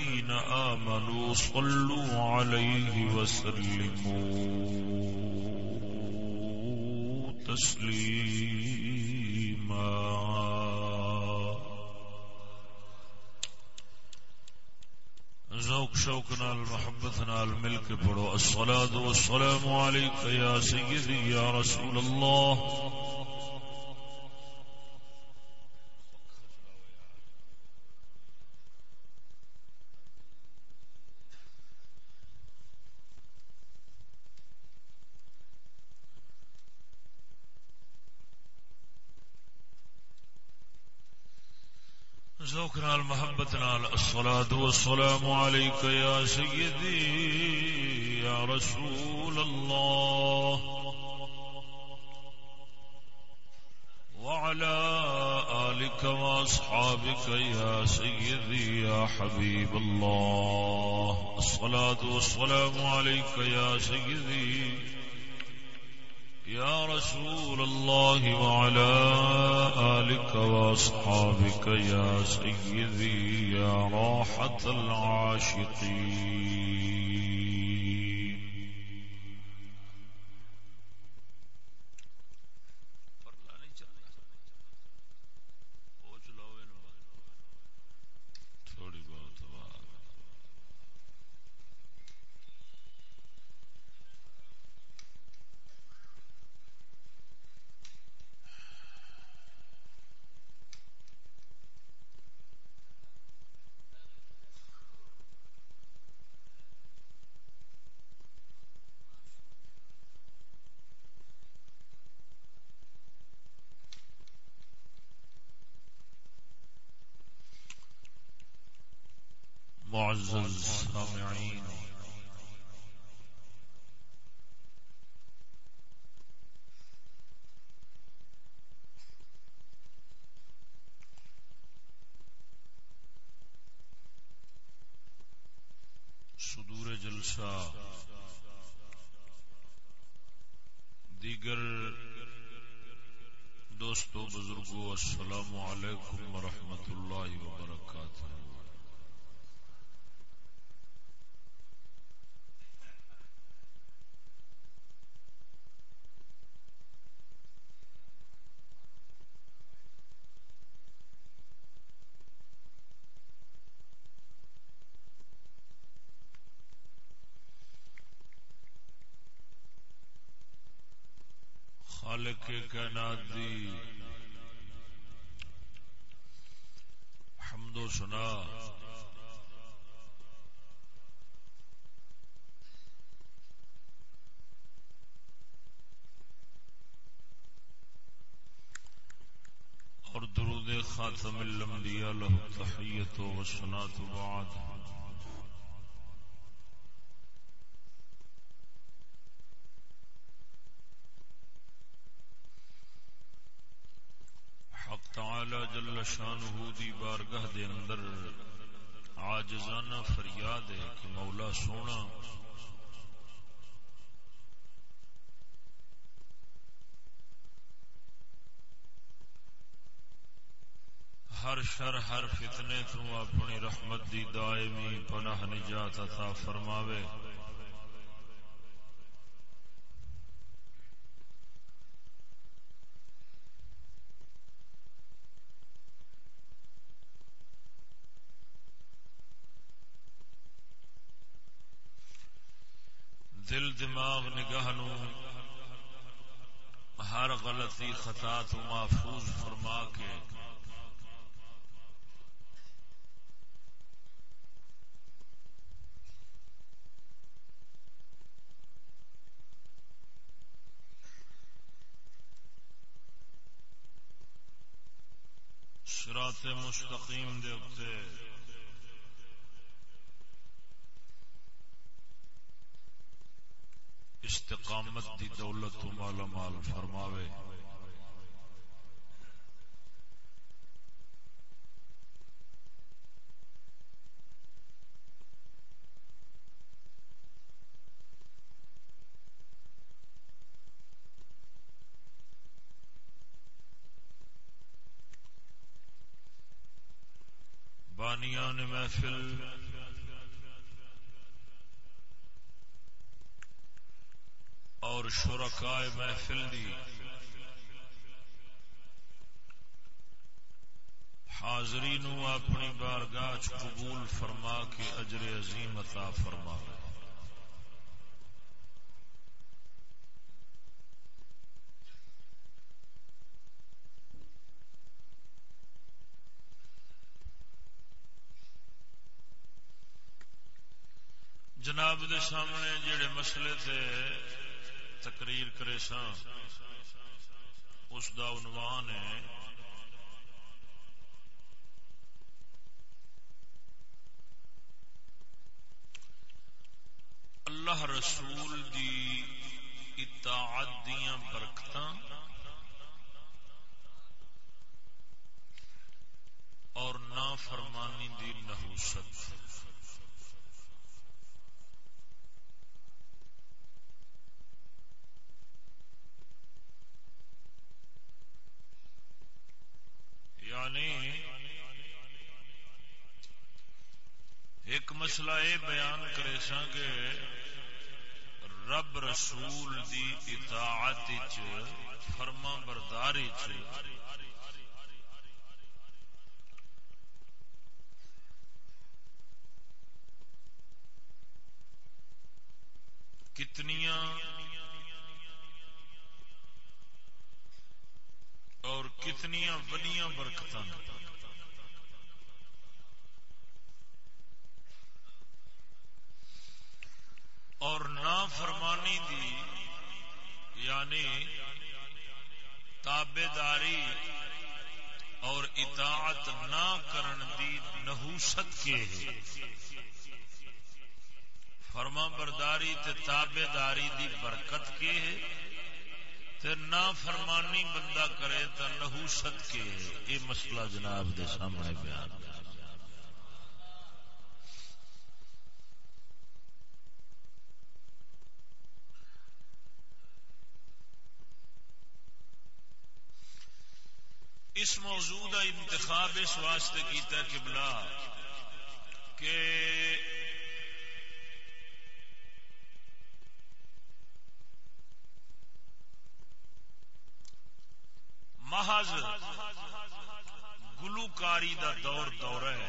الذين آمنوا صلوا عليه وسلموا تسليما ذوق شوق نال محبت نال مل کے پڑھو. الصلاة والسلام عليك يا سيدي يا رسول الله ذوق نال محبت نال الصلاة والسلام عليك يا سيدي، يا رسول الله. وعلى آلك وأصحابك يا سيدي، يا حبيب الله. الصلاة والسلام عليك يا سيدي يا رسول الله وعلى آلك وأصحابك يا سيدي يا راحة العاشقين. خالق کائنات دی۔ حمد و سنا اور درود خاتم الانبیاء له تحیت و سنات بعد تعالی جل شانہ دی بارگاہ دے اندر عاجزانہ فریاد ہے کہ مولا سونا ہر شر ہر فتنے تو اپنی رحمت دی دائمی پناہ نجات عطا فرماوے۔ غلطی خطا تو محفوظ فرما کے شرات مستقیم دے استقامت دی دولت تو مالا مال فرماوے۔ بانیان محفل اور شرکائے محفل دی حاضری نو اپنی بارگاہ قبول فرما کے اجر عظیم عطا فرما۔ جناب دے سامنے جڑے مسئلے تھے تقریر کرے سا اس دا عنوان ہے، اللہ رسول دی اطاعت دیاں برکتاں اور نافرمانی دی نحوست یعنی ایک مسئلہ یہ بیان کرے سا کہ رب رسول دی اطاعت فرما برداری کتنیاں اور کتنی وڈیاں برکت اور نہ فرمانی دی یعنی تابے داری اور اطاعت نہ کرن دی نحوست کے فرما برداری تے تابے داری دی برکت کے ہے نہ فرمانی بندہ کرے تو نحوست کے یہ مسئلہ جناب دے سامنے بیان۔ اس کا انتخاب اس واسطے کیتا کہ بلا کہ محض گلوکاری دا دور دور ہے۔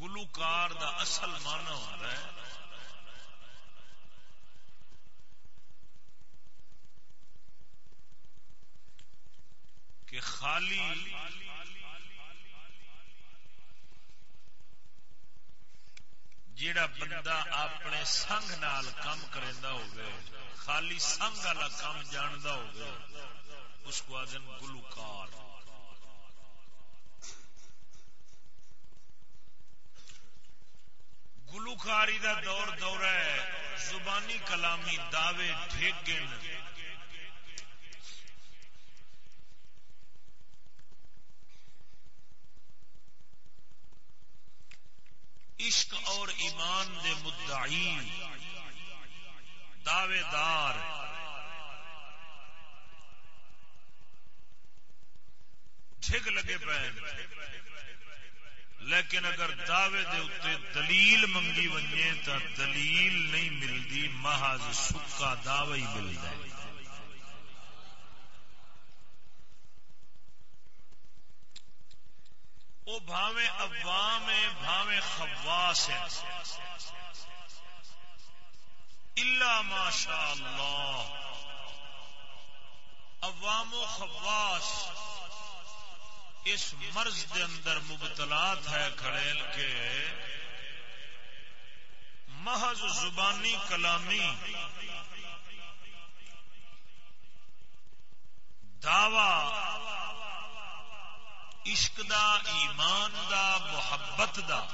گلوکار دا اصل مانا ہوتا ہے کہ خالی جیڑا بندہ اپنے سنگ نال کام کرتا ہو خالی سنگ والا کام جانتا ہو اس کو آدم گلوکار۔ گلوکاری دا دور دور ہے، زبانی کلامی دعوے ڈھیگن عشق اور ایمان دے مدعی دعوے دار ٹھگ لگے پے لیکن اگر دعوے دے اتنے دلیل منگی ونجے تو دلیل نہیں ملتی محض سکا دعوی ملتا ہے وہ بھاوے عوام ہے بھاوے خواس ہے اللہ ماشاء اللہ عوام و خواس اس مرض دے اندر مبتلات ہے کھڑیل کے۔ محض زبانی کلامی۔ دعوی عشق دا، ایمان دا، محبت دا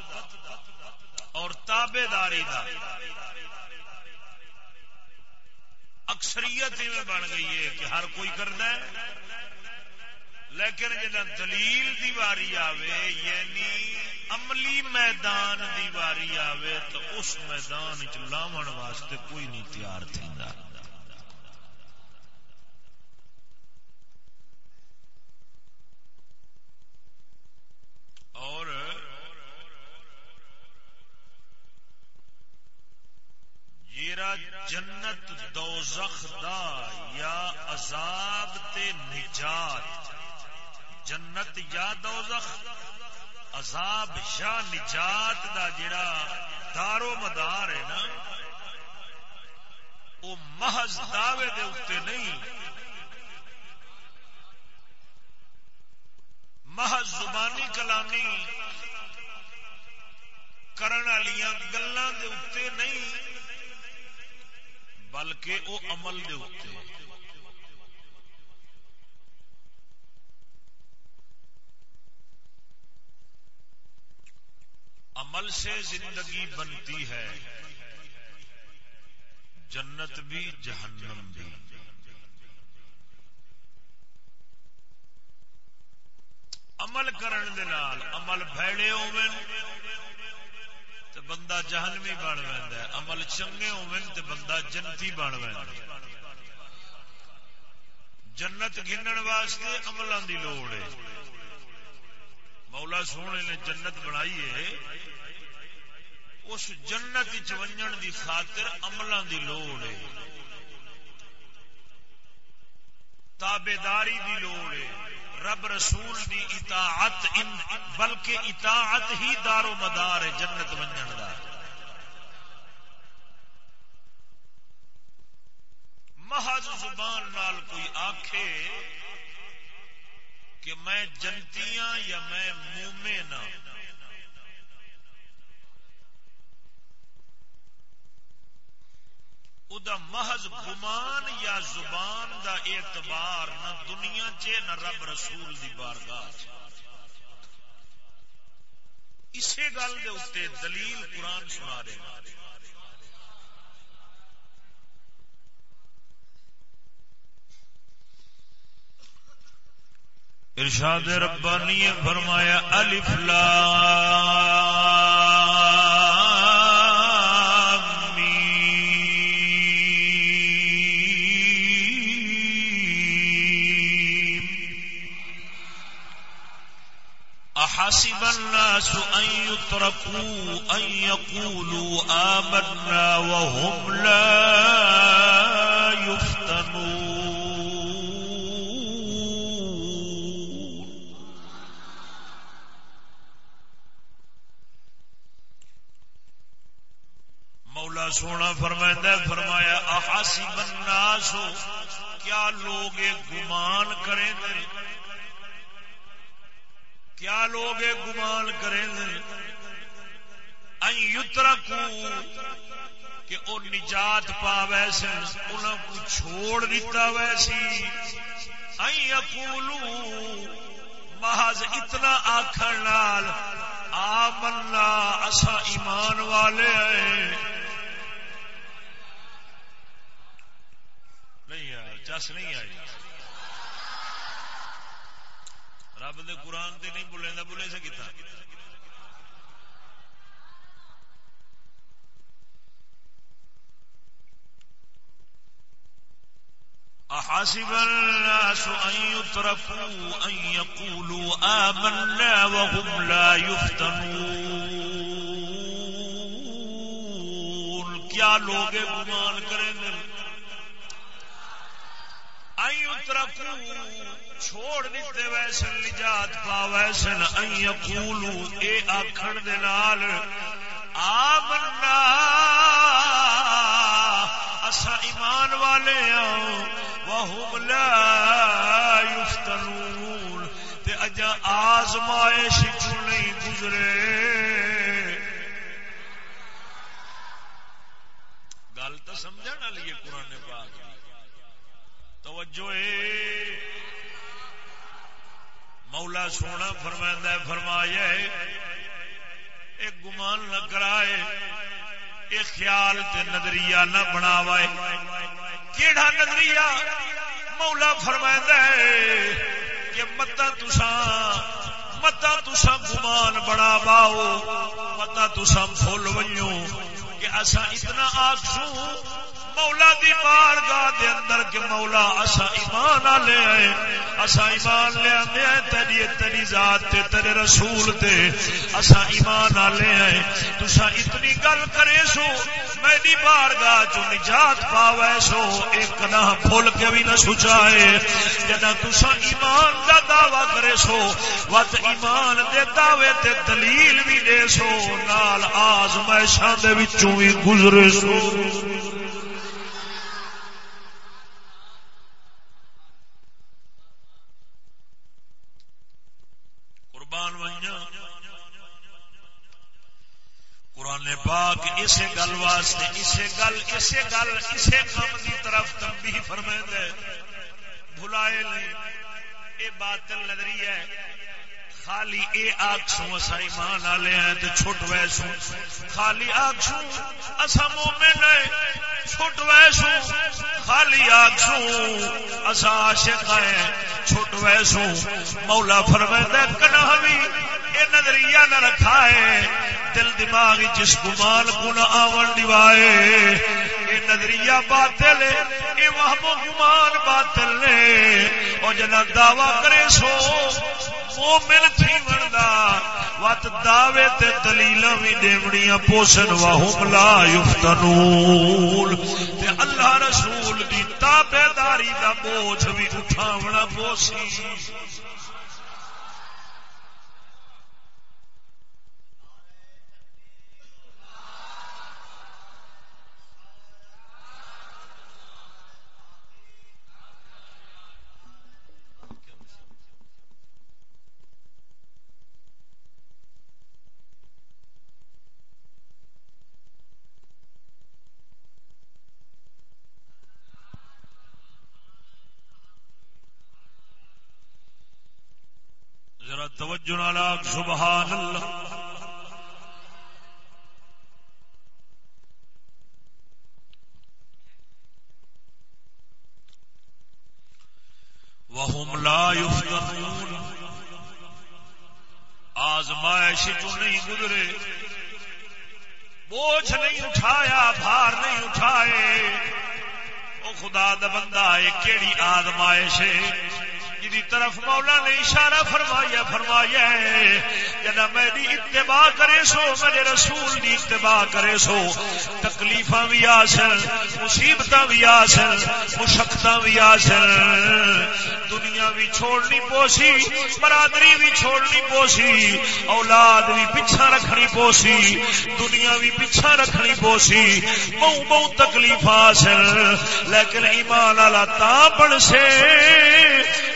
اور تابے داری دا۔ اکثریت میں بن گئی ہے کہ ہر کوئی کرنا ہے۔ لیکن جنا دلیل دی واری آوے یعنی عملی میدان دی واری آوے، تو اس میدان چ واسطے کوئی نہیں تیار تھیندا۔ اور جیرا جنت دوزخ دا یا عذاب تے نجات۔ جنت یا دوزخ، عذاب یا نجات دا جڑا دارو مدار ہے نا۔ وہ محض دعوے دے اتنے نہیں۔ محض زبانی کلامی کرن والیاں گلاں دے اتنے نہیں۔ بلکہ وہ عمل دے اتنے عمل سے زندگی بنتی ہے۔ جنت بھی جہنم بھی۔ عمل کرن دے نال عمل بھڑے ہوون۔ تے بندہ جہنمی بن ویندا ہے، عمل چنگے ہوون تے بندہ جنتی بن ویندا ہے۔ جنت گنن واسطے عملاں دی لوڑ ہے۔ مولا سونے نے جنت بنائی ہے۔ اس جنت چونجن دی خاطر عملاں دی لوڑ ہے۔ تابے داری دی لوڑ ہے۔ رب رسول دی اطاعت ان بلکہ اطاعت ہی دار و مدار ہے، جنت ونجن دا۔ محض زبان نال کوئی آکھے کہ میں جنتیاں یا میں مومن ہاں۔ دا محض گمان یا زبان دا اعتبار نہ دنیا چ نہ رب رسول دی بارگاہ اسی گل دے اتنے دلیل قرآن سنا رہے ہیں ارشاد ربانی فرمایا الف لام۔ احسب الناس ان يتركوا ان يقولوا آمنا وهم لا يفتنون. مولا سونا فرمائندہ فرمایا، احسب الناس کیا لوگ گمان کریں گے؟ کیا لوگ گمان کریں یترکو، کہ وہ نجات پا ویسے انہوں کو چھوڑ دیتا ویسی ان محض اتنا آخر نال، آمنا، اسا ایمان والے ہیں۔ نہیں یار چس نہیں آئی رب دے قرآن تے نہیں بولے نہ بولے سے کتا أحسب الناس أن يتركوا أن يقولوا آمنا وهم لا يفتنون۔ کیا لوگ گمان کریں گے؟ أن يتركوا چھوڑ دیتے ویسے نجات پا ویسے ان یقولو، اے آکھن دے نال، آمنا۔ اسا ایمان والے ہوں وہم لا یفتنون۔ تے اجا آزمائش چوں نہیں گزرے؟ گل تو سمجھن والی ہے قرآن پاک توجہ اے۔ مولا سونا فرمائدہ فرمایا ایک گمان نہ کرائے یہ خیال تے نظریہ نہ بناوائے۔ کیڑا نظریہ؟ مولا فرمائدہ کہ متا تسا متا تسا گمان بنا باؤ متا تسا فل ونجو کہ اصا اتنا آخسوں مولا دی بارگاہ دے اندر کہ مولا اسا ایمان لے آئے، اسا ایمان لے آئے، تیری تیری ذات تے، تیرے رسول تے، اسا ایمان لے آئے۔ تسا اتنی گل کرے سو، میں میری بارگاہ چ نجات پاوے سو، ایک نہ بھول کے بھی نہ سوچائے جنا تسا ایمان دا دعوی کرے سو وت ایمان دے دعوے تے دلیل بھی دے سو، نال آزمائشاں دے وچوں بھی گزرے سو۔ قرآن پاک اسے گل واسطے، اسے گل اسے گل، اسے کام کی طرف تنبیہ فرمائے دے بھلائے نہیں اے باطل نظری ہے۔ خالی اے آکسوں اسا ایمان آلے ہیں تو چھوٹ ویسوں خالی آکسوں اسا مومن ہے چھوٹ ویسوں خالی آکسوں اسا عاشق ہے چھوٹ ویسو۔ مولا فرمائے کنا بھی یہ نظریہ نہ رکھا ہے۔ دل دماغ جس گمان کو نہ آون دیوائے نظریہ باطل ہے، اے وہم و گمان باطل ہے۔ او جنا دعویٰ کرے سو مومن تھی مندا وت دعوے تے دلیلاں وی دیوڑیاں پوسن وہم لا یفتنون۔ تے اللہ رسول دی تابعداری دا بوجھ وی اٹھاونا پوسی توجہ نالاک سبحان اللہ۔ وهم لا يفتنون آزمائش تو نہیں گزرے۔ بوجھ نہیں اٹھایا، بھار نہیں اٹھائے۔ او خدا دا بندہ ہے کیڑی آزمائش ہے؟ طرف مولا نے اشارہ فرمایا فرمایا جنا میری اتباع کرے سو، میرے رسول دی اتباع کرے سو۔ تکلیف بھی آسن مصیبت بھی آسن مشقت بھی آسن۔ دنیا بھی چھوڑنی پوسی، برادری بھی چھوڑنی پوسی، اولاد بھی پیچھا رکھنی پوسی، دنیا بھی پیچھا رکھنی پوسی۔ بہو بہو تکلیف آسن، لیکن ایمان والا تا بن سے۔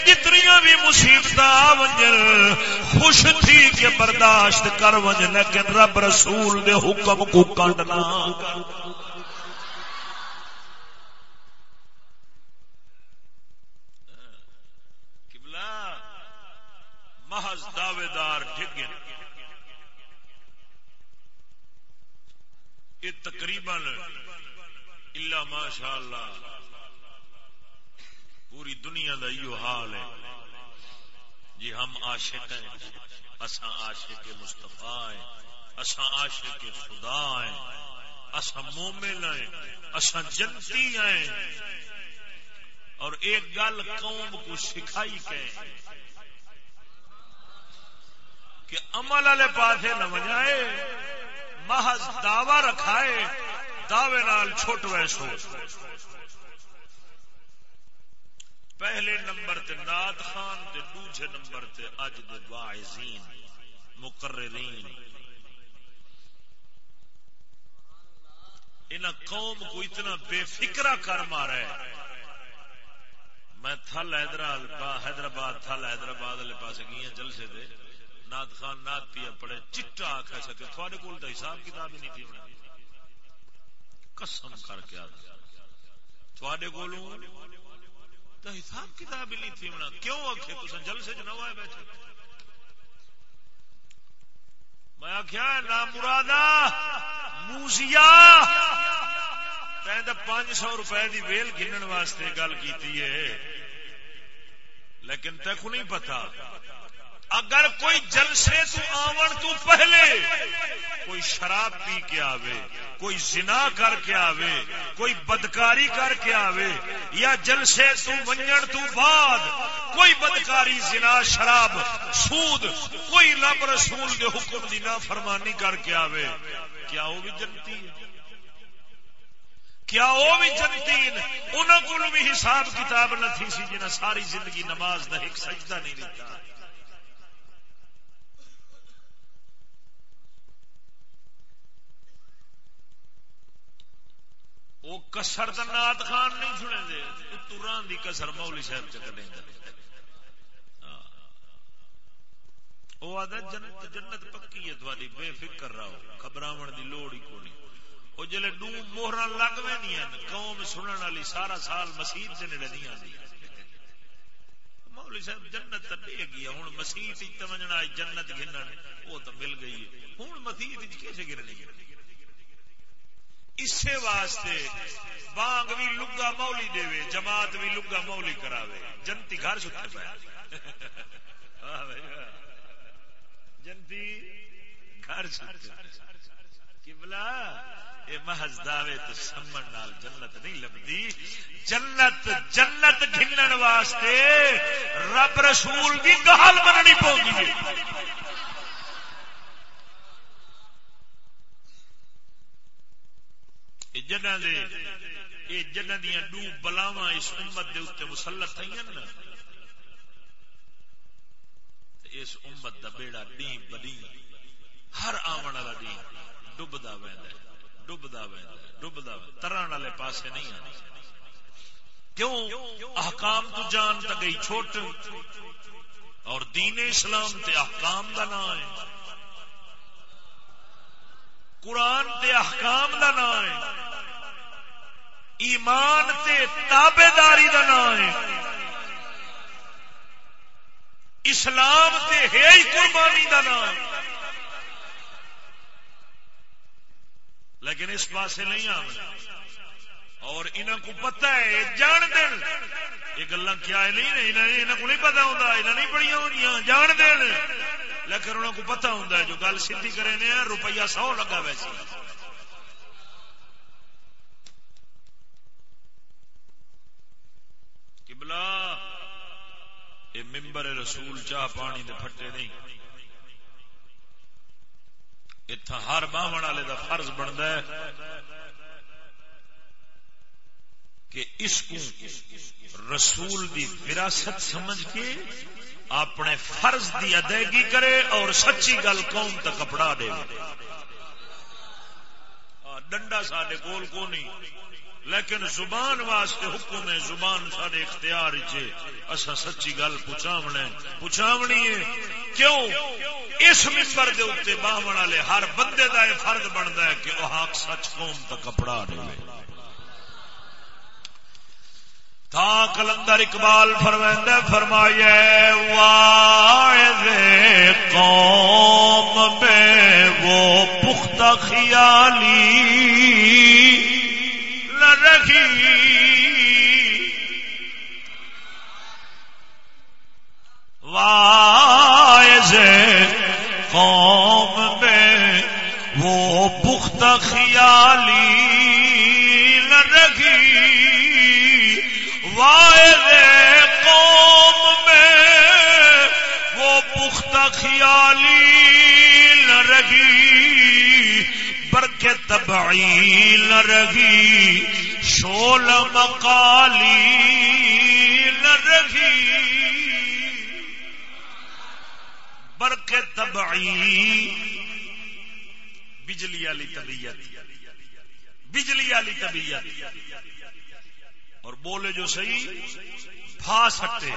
جتنی بھی مصیبت آ ونجن، خوش تھی کہ برداشت کر ونج لیکن رب رسول دے حکم کو کنڈنا۔ محض دعوے دار ٹھگ یہ تقریباً اللہ ماشاء اللہ پوری دنیا کا یہ حال ہے۔ جی ہم عاشق ہیں اسا عاشق مصطفیٰ ہیں اسا عاشق خدا ہیں اسا مومن ہیں اسا جنتی ہیں۔ اور ایک گل قوم کو سکھائی کہ کہ عمل والے پاسے نہ وجائے محض دعوی رکھائے، دعوے نال چھوٹ ویسو۔ پہلے نمبر تے نات خان تے دوسرے نمبر تے اج دے واعظین، مقررین۔ ان قوم کو اتنا بے فکرا کر مارا ہے۔ میں تھل حیدرآباد حیدرآباد، تھل حیدرآباد والے پاس گئی ہیں جلسے دے نات خان، نات پیا پڑے چٹا آخ سکے تھوڑے کول تو حساب کتاب ہی نہیں تھی قسم کر کے آدھا تھوڑے کولوں تو حساب کتاب نہیں تھی ہونا۔ کیوں آخے تو جل سے جنا ہوا بیٹھے۔ میں آخیا نام مرادا موسیا تو پانچ سو روپے دی ویل گنن واسطے گل کیتی ہے۔ لیکن تک نہیں پتا۔ اگر کوئی جلسے تو آون تو پہلے کوئی شراب پی کے آوے، کوئی زنا کر کے آوے، کوئی بدکاری کر کے آوے یا جلسے تو ونجن تو بعد کوئی بدکاری، زنا، شراب، سود، کوئی لب رسول کے حکم دی فرمانی کر کے آوے، کیا وہ بھی جنتی ہے؟ کیا وہ بھی جنتی انہوں کو بھی حساب کتاب نہ تھی سی جنہیں ساری زندگی نماز نہ ایک سجدہ نہیں دیتا۔ وہ کسر نات خان نہیں سنے دے تران دی کسر مولی صاحب چکنے ہاں۔ وہ آدھا جنت جنت پکی ہے تھوڑی بے فکر رہو گھبراو دی لوڑ ہی کونی۔ وہ جلے ڈو موہر لگ وے نہیں قوم سنن والی سارا سال مسیح سے نیڑے نہیں آتی مولی صاحب، جنت تو دے گیا ہوں مسیح تمجنا جنت گھنن وہ تو مل گئی ہے۔ ہوں مسیح کیسے گرنی ہے؟ اسے واسطے بانگ بھی لگا مولی دے جماعت بھی لگا مولی کراوے۔ جنتی گھر ستے پایا جنتی گھر ستے بلا یہ محض دعوے تو سمن نال جنت نہیں لبدی جنت جنت گھنن واسطے رب رسول بھی گہل بننی پوگی جنہ دے یہ جنہ دیا ڈو بلاوا اس امت دے اتنے مسلط تھئی نا اس امت دا بیڑا ڈی بڑی ہر آمن والا ڈی ڈبدا وہدا ڈبدا وہدا ڈبدا تران والے پاسے نہیں آنے کیوں؟ احکام تو جان تا گئی چھوٹ، اور دین اسلام تے احکام دا نام ہے۔ قرآن تے احکام دا نام ہے۔ ایمان تے تابے داری کا نام ہے۔ اسلام تے ہے ہی قربانی کا نام۔ لیکن اس پاس نہیں آنا اور انہوں کو پتا ہے جان دین۔ یہ گلا کیا نہیں انہوں کو نہیں پتا ہوتا انہیں نہیں پڑی ہو جان دین۔ لیکن انہوں کو پتا ہوں جو گل سی کرے نے روپیہ سو لگا ویسے قبلہ یہ ممبر رسول چاہ پانی دے پھٹے نہیں۔ اتنا ہر باہن والے دا فرض بنتا ہے کہ اس کو رسول دی وراثت سمجھ کے اپنے فرض دی ادائیگی کرے اور سچی گل قوم تک کپڑا دے۔ ڈنڈا سڈے کول کو نہیں، لیکن زبان واسطے حکم ہے، زبان سارے اختیار اصا سچی گل پوچھاونا پوچھاونی ہے، کیوں؟ اس ممبر دے اتنے باہم والے ہر بندے کا یہ فرد بنتا ہے کہ وہ حق سچ قوم کا کپڑا دے۔ تا کلندر اقبال فرمائندہ فرمایا قوم بے وہ پختہ خیالی رکھی وائز قوم میں وہ پخت خیالی نہ رکھی وائز قوم میں وہ پخت خیالی نہ رکھی برکے تبعی نہ رگی شول مقالی نہ رگی برکے تبعی بجلی والی طبیعت، بجلی والی طبیعت۔ اور بولے جو صحیح بھا سکتے۔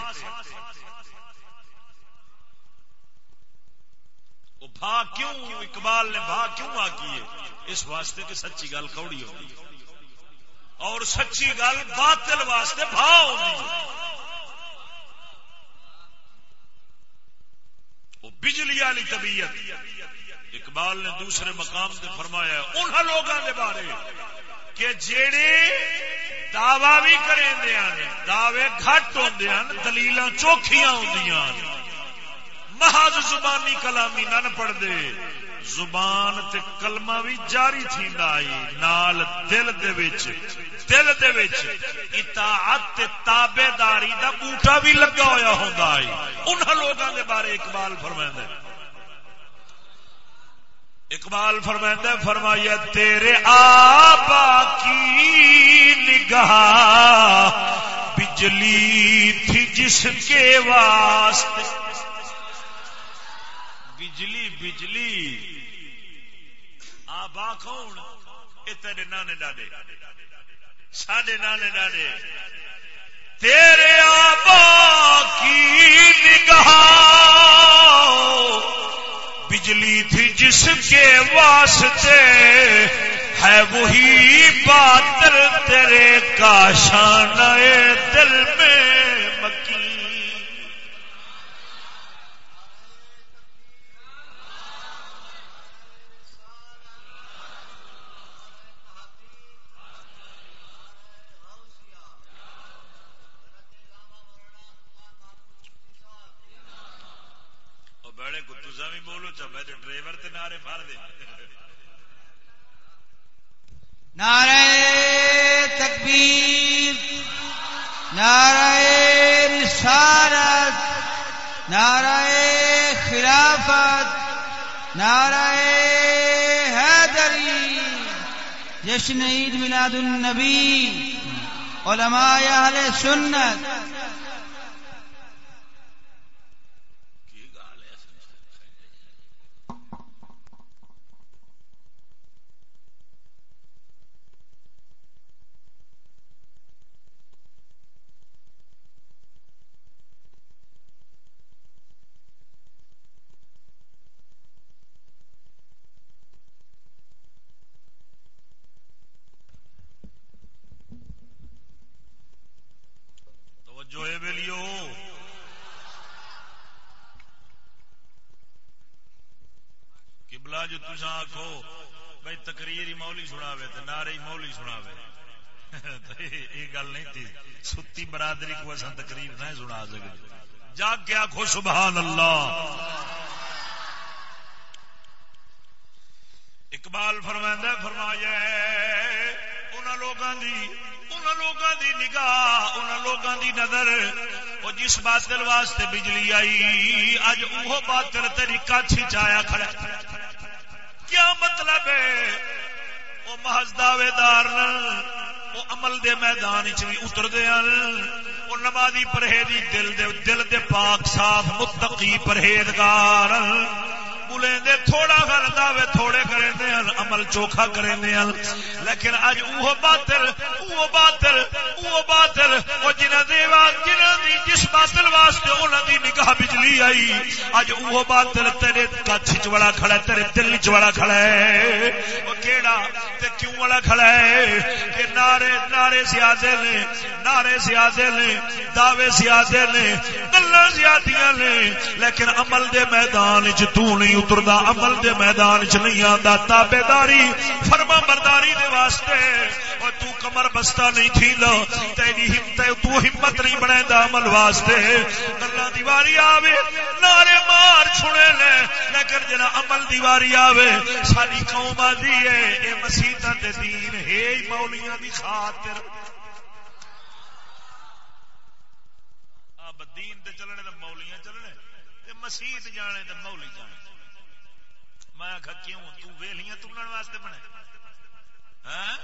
بھا کیوں؟ اقبال نے بھا کیوں آ کی اس واسطے کہ سچی گل کوڑی ہوگی اور سچی گل باطل واسطے بھا ہوگی وہ بجلی والی طبیعت۔ اقبال نے دوسرے مقام سے فرمایا ان لوگوں کے بارے۔ کہ جڑے دعوی بھی کریں دعوے گھٹ ہوں دلیل چوکھیاں ہوں محض زبانی کلامی نہ پڑھتے زبان تے کلمہ بھی جاری تھیندا آئی، نال دل دے وچ، دل دے وچ۔ اطاعت تے تابعداری دا بوٹا بھی لگا ہویا ہوندا آئی۔ انہاں لوگاں دے بارے اقبال فرمائندا اقبال فرمائندا فرمایا، تیرے آبا کی نگاہ بجلی تھی جس کے واسطے۔ بجلی بجلی۔ آبا کون؟ یہ تیرے نانے ڈاڈے ساڈے نانے ڈاڈے تیرے آبا کی نگاہ بجلی تھی جس کے واسطے ہے وہی باتر تیرے کاشان دل میں۔ نعرہ تکبیر، نعرہ رسالت، نعرہ خلافت، نعرہ حیدری، جشن عید میلاد النبی، علماء اہل سنت جو تسا آخو بھائی تقریر مولی سنا نعرے مولی سنا یہ گل نہیں تھی۔ ستی برادری کو اصل تقریر نہیں سنا سکے۔ جا کے آخو سبحان اللہ۔ اقبال فرمائندہ فرمایا ان لوگوں کی ان لوگوں دی نگاہ ان لوگوں دی نظر۔ وہ جس باطل واسطے بجلی آئی، اج وہ باطل تیری کچھ چایا کھڑا کیا مطلب ہے؟ وہ محض دعوے دار وہ عمل دے میدان چ بھی اترتے ہیں وہ نمازی پرہیزی دل دے دل دے پاک، صاف، متقی پرہیزگار۔ بولیں دے تھوڑا گھر دعوے تھوڑے کریں دے عمل چوکھا کریں دے لیکن اج اوہ باطل اوہ باطل اوہ باطل، او جنہ دے واسطے جنہ دی جس باطل واسطے انہاں دی نگاہ بجلی آئی اج اوہ باطل تیرے کچھ وچ بڑا کھڑا ہے، تیرے دل وچ بڑا کھڑا ہے۔ او کیڑا تے کیوں والا کھڑا ہے؟ کہ نعرے نعرے زیادہ نے، نعرے زیادہ نے، دعوے زیادہ نے، گلاں زیادیاں نے، لیکن عمل دے میدان وچ تو نہیں اتردا عمل دے میدان چ نہیں آندا تابے داری فرما برداری دے واسطے۔ او تو کمر بستہ نہیں تھی لو تیری ہمت تو ہمت نہیں بنے دا عمل واسطے۔ اللہ دیواری آوے نارے مار چھڑے لے۔ لیکن جنا عمل دیواری آوے ساری قوم آدھی ہے۔ اے مسیحا دے دین ہے مولیاں دی خاطر۔ دین تے چلنے تے مولیاں چلنے، تے مسیح جانے تے مولی جانے۔ میں آخا کیوں؟ تیلیاں تلن واسطے بنے۔ ہاں؟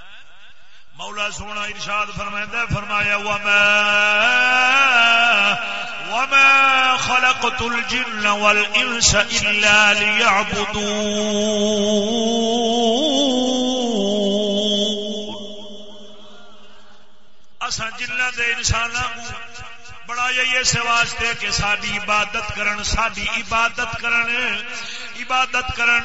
مولا سونا ارشاد فرمائدہ فرمایا، وما وما خلقت الجن والانس الا ليعبدون۔ اسا جنہ دے انساناں بڑا یہ اس واسطے کہ ساری عبادت کرن ساری عبادت کرن۔ عبادت کرن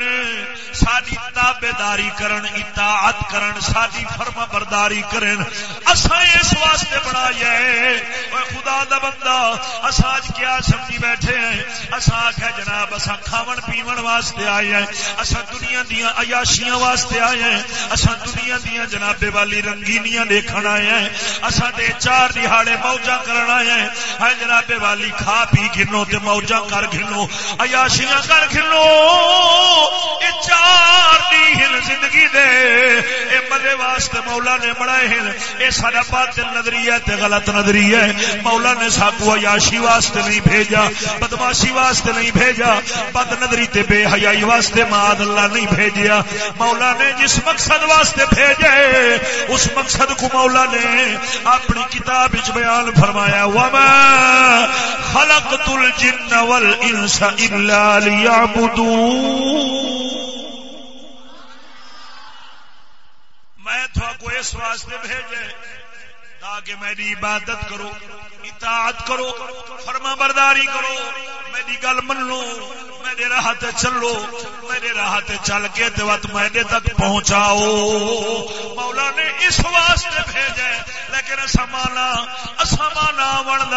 ساری تابے داری کرن، اطاعت کرن ساری فرما برداری کرن۔ اساں اس واسطے بنایا ہے۔ اوے خدا دا بندہ، اساں اج کیا سمجھی بیٹھے ہیں؟ اساں آکھیا جناب، اساں کھاون پیون واسطے آئے ہیں۔ اساں دنیا دیاں عیاشیاں واسطے آئے ہیں۔ اساں دنیا دیاں جناب والی رنگینیاں دیکھن آئے ہیں۔ اساں دے چار دہاڑے موجاں کرن آئے ہیں۔ ہاں جناب والی، کھا پی گھنو تے موجاں کر گھنو۔ عیاشیاں کر گھنو۔ اے چار دی زندگی دے، اے مزے واسطے مولا نے بنائے ہیں۔ اے سارا باطل نظریہ تے غلط نظریہ ہے۔ مولا نے ساکو عیاشی واسطے نہیں بھیجا، بدماشی واسطے نہیں بھیجا، بد نظری تے بے حیائی واسطے ماد اللہ نہیں بھیجیا۔ مولا نے جس مقصد واسطے بھیجے، اس مقصد کو مولا نے اپنی کتاب وچ بیان فرمایا۔ وما خلقت الجن والانس الا ليعبدون۔ میں کو اس واسطے بھیجے تاکہ میری عبادت کرو اطاعت کرو، فرما برداری کرو میری گل منو میرے راہ چلو میرے راہ چل کے وقت میرے تک پہنچاؤ۔ مولا نے اس واسطے بھیجے لیکن اصا مانا اصا مانا آن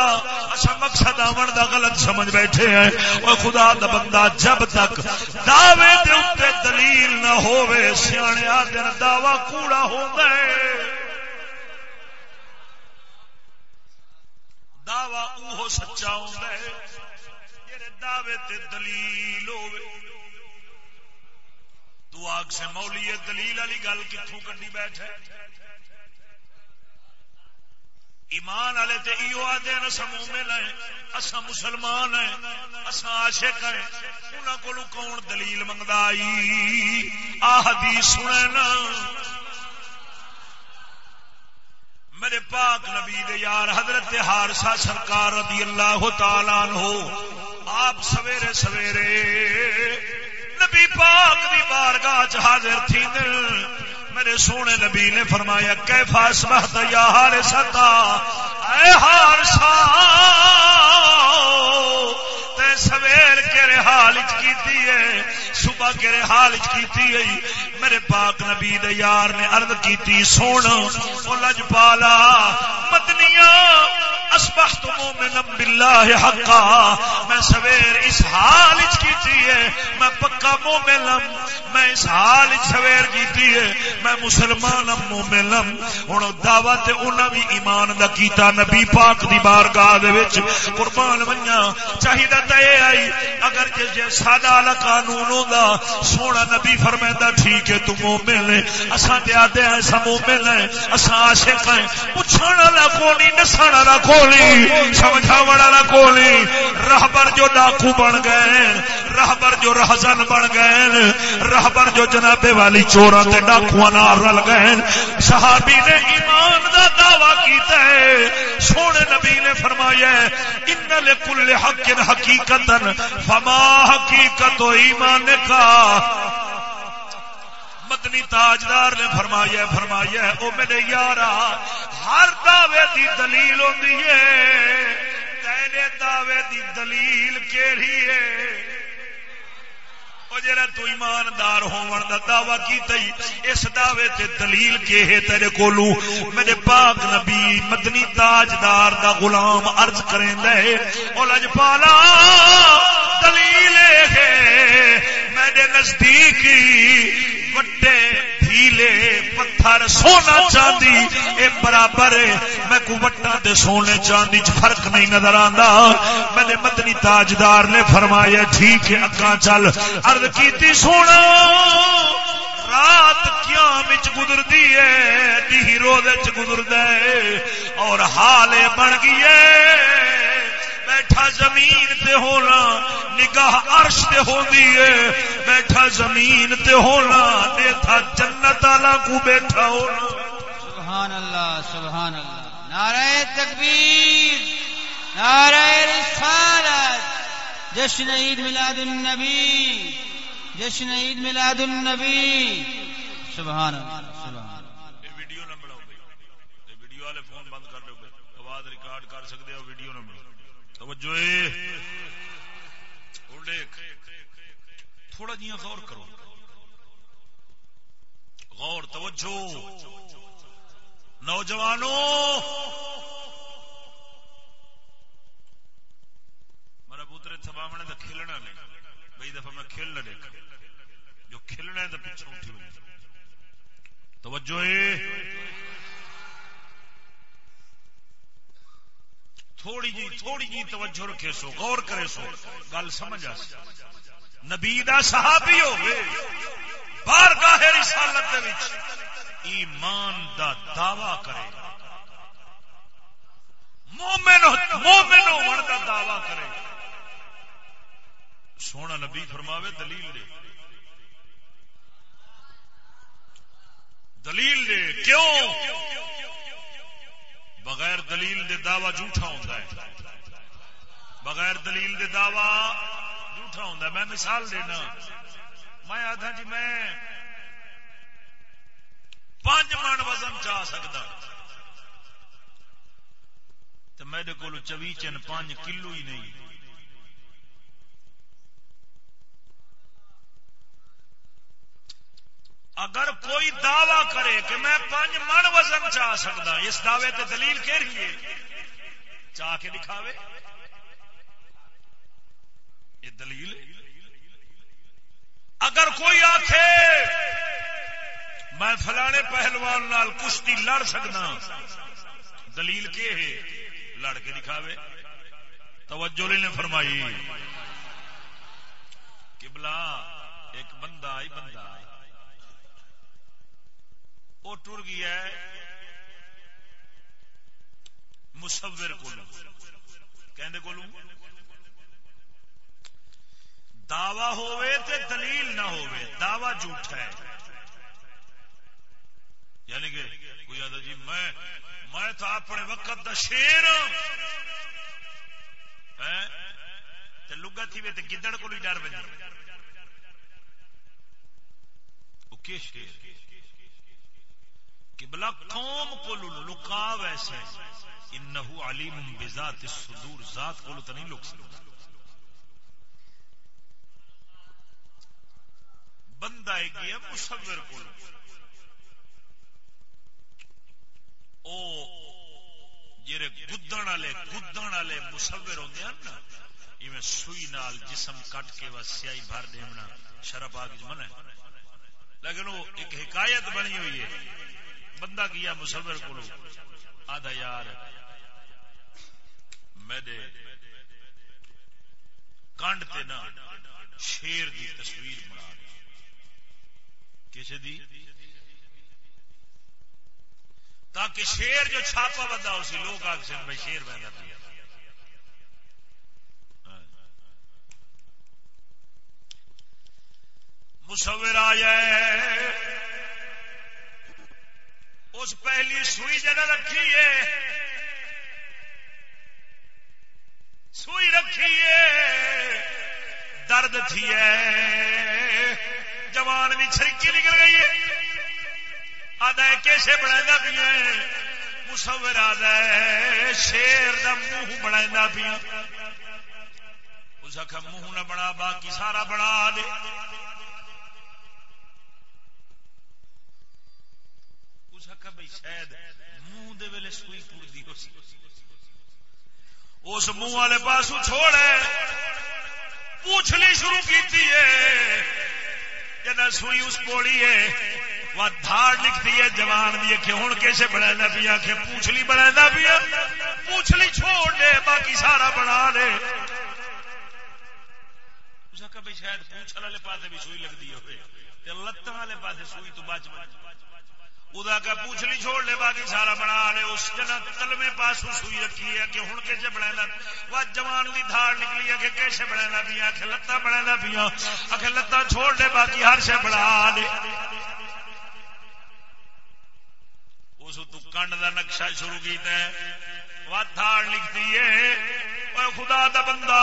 اصا مقصد آن کا غلط سمجھ بیٹھے ہیں۔ اور خدا دا بندہ جب تک دعوے دے اتنے دلیل نہ ہوئے سیاح دن دعوی کوڑا ہوتا ہے۔ دعوی وہ سچا ہوتا ہے دعوے تے دلیل ہوے تو آگ سے مولی دلیل والی گل کتوں کڈی بیٹھے؟ ایمان والے تے ایو آدھے اصا مومن ہیں اصا مسلمان ہیں اصا عاشق ہیں۔ انہاں کولو کون دلیل منگدا آئی آ حدیث سنے نا۔ میرے پاک نبی دے یار، حضرت ہارسا سرکار رضی اللہ تعالیٰ عنہ، آپ سویرے سویرے نبی پاک دی بارگاہ چ حاضر تھی دل میرے سونے نبی نے فرمایا کیفا اسبحت یا ہار ستا اے ہارسا سویر کہڑے حال کیتی ہے، صبح کہڑے حال کیتی ہے، میرے پاک نبی دے یار نے عرض کیتی سون او لج پالا مدنیاں اسبحت مومنا بالله حقا. میں سویر اس حال وچ کیتی ہے. میں پکا مومن میں اس حال وچ سویر کیتی ہے. میں مسلمان ہوں مومن ہن دعوت تے انہاں بھی ایمان دا کیتا نبی پاک دی بارگاہ دے وچ. قربان ونجا چاہیدا تے آئی، اگر جے جے سادہ والا قانون ہوندا، سونا نبی فرمایندا ٹھیک ہے، تو مومن ہے. اساں تے آدے ہیں، اساں مومن ہیں، اساں عاشق ہیں. پوچھن والا کوئی نسن والا کوئی کولی سمجھا والا کولی رہبر جو ڈاکو بن گئے، رہبر جو رہزن بن گئے، رہبر جو جنابے والی چورا تے ڈاکو رل گئے۔ صحابی نے ایمان دا دعوی کیتا ہے۔ سونے نبی نے فرمایا ہے ان لکل حق حقیقتا فما حقیقت ایمان کا مدنی تاجدار نے فرمایا فرمایا، او میرے یارا، ہر دعوے دی دلیل ہوندی ہے۔ تیرے دعوے دی دلیل کیڑی ہے؟ جڑا تو ایماندار ہون دا اس دعوے تے دلیل کے ہے تیرے کولو؟ میرے پاک نبی مدنی تاجدار دا غلام عرض کریندا ہے، او لجپالا دلیل ہے۔ میرے نزدیک وٹے ڈھیلے پتھر، سونا چاندی، اے برابر ہے میں کو وٹا دے سونے چاندی چ فرق نہیں نظر آندا۔ میں مدنی تاجدار نے فرمایا، ٹھیک ہے اگا چل۔ عرض کیتی، سونا، رات قیام وچ گزردی ہے دی روز وچ گزردا ہے، اور حال بن گئی ہے۔ بیٹھا زمین تے ہونا نگاہ عرش تے ہوندی ہے بیٹھا زمین تے ہونا دیکھا جنت والا کو بیٹھا ہونا۔ سبحان اللہ سبحان اللہ۔ نعرہ تکبیر نعرہ رسالت۔ جشن عید میلاد النبی جشن عید میلاد النبی۔ سبحان اللہ سبحان اللہ۔ ویڈیو نہ بڑھاؤ بھائی۔ ویڈیو والے فون بند کر دو آواز ریکارڈ کر سکتے ہو ویڈیو نہ بڑھاؤ توجہ تھوڑا جہاں غور کرو۔ غور، توجہ۔ نوجوانوں میرا پوتر تھباونے کا کھیلنا نہیں بھائی دفعہ میں کھیل نہ دیکھا۔ جو کھیلنا ہے تو پیچھے اٹھی ہوئی۔ توجہ تھوڑی جی تھوڑی جی توجہ رکھے سو، غور کرے سو۔ گل سمجھ آ نبی دا صحابی ہوئے بار گاہ رسالت ایمان دا دعوی کرے۔ مومن مومن ہون دا دعوی کرے۔ سونا نبی فرماوے دلیل دے۔ دلیل دے، کیوں؟ بغیر دلیل دے دعوی جھوٹا ہوتا ہے۔ بغیر دلیل دے دعوی جھوٹا ہوتا ہے۔ میں مثال دینا۔ میں آدھا جی میں پانچ من وزن چاہ سکتا تو میرے کو چوی چن پانچ کلو ہی نہیں۔ اگر کوئی دعوی کرے کہ میں پانچ من وزن چاہ سکتا، اس دعوے تے دلیل کہ رہی چاہ کے دکھاوے؟ یہ دلیل اگر کوئی آخے میں فلانے پہلوان نال کشتی لڑ سکتا دلیل کے ہے؟ لڑ کے دکھاوے۔ توجہ نے فرمائی۔ کبلا ایک بندہ، آئی بندہ وہ ٹر گیا ہے مصور کو کہندے کو دعوی ہوئے تے دلیل نہ ہوئے دعوی جھوٹا ہے۔ یعنی کہ کوئی آدھا جی میں میں تو اپنے وقت دا شیر۔ تے لگا تھی تے گدڑ کو ڈر بجا شیر قبلہ قوم کو لکا ویسے انہو علیم بذات الصدور، ذات کو تو نہیں لک سکتا۔ بندہ ایک گیا مصور کو او جڑے گدن والے گدن والے مصور ہوندے ہیں نا، ایویں سوئی نال جسم کٹ کے وا سیائی بھر دینا شرف آگ جی، من ہے۔ لیکن وہ ایک حکایت بنی ہوئی ہے۔ بندہ کیا مصور کو آدھا یار میرے کنڈ تے نا شیر دی تصویر بنا کسی دی؟ تاکہ شیر جو چھاپا بندہ اسی لوگ آگ سے میں شیر بہنا پیا مصور آ جائے اس پہلی سوئی جگہ رکھی ہے۔ سوئی رکھی ہے۔ درد تھی ہے۔ جوان بھی چھڑکی نکل گئی ہے۔ آدھا کیسے بنا پیا مسور آدھا شیر دا منہ بنا پیا اس آخر منہ نہ بنا، باقی سارا بنا دے۔ آخا بھائی شاید منہ دے ویلے سوئی پڑتی ہو سی۔ اس منہ والے پاس چھوڑے پوچھنی شروع کی جنا سوئی اس پوڑی ہے۔ وہ دھاڑ لکھتی ہے جوان دی کہ ہوں کیسے بنا پیا کہ پوچھلی بنا پیا۔ پوچھلی چھوڑ دے، باقی سارا بنا دے۔ شاید پوچھنے والے پاس بھی سوئی لگتی ہوئے۔ لتان والے پاس سوئی تو بچ بچ خدا کا پوچھلی چھوڑ لے، باقی سارا بنا لے۔ اس جنا تلوے پاس سوئی رکھی ہے کہ ہوں کیسے بنا وہ جوان کی دھاڑ نکلی ہے کہ کیسے بنا پیا آخ لتا بنا پیا۔ آخ لتا چھوڑ دے، باقی ہر شہ بنا لے اس کنڈ کا نقشہ شروع کیا وہ دھاڑ لکھتی ہے۔ خدا دا بندہ۔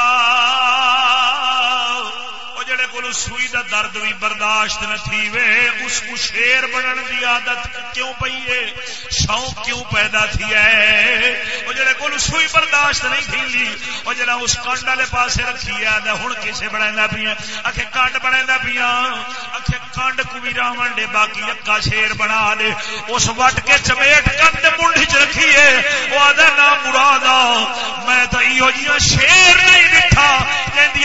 وہ جڑے کو سوئی دا درد بھی برداشت نہ تھی وے اس کو شیر بنن دی عادت کیوں پئی ہے؟ شوق کیوں پیدا تھی ہے؟ وہ جڑے کو سوئی برداشت نہیں تھی لی وہ جڑا اس کنڈ والے پاسے رکھی ہے ہوں کسے بنا پیا اکھے کنڈ بنا پیا اکھے کنڈ کو بھی راون دے باقی اکا شیر بنا دے، اس وٹ کے چمیٹ کنڈ منڈ چ رکھی ہے وہ آدھا نام مراد میں تو یہ شیر نہیں دیکھا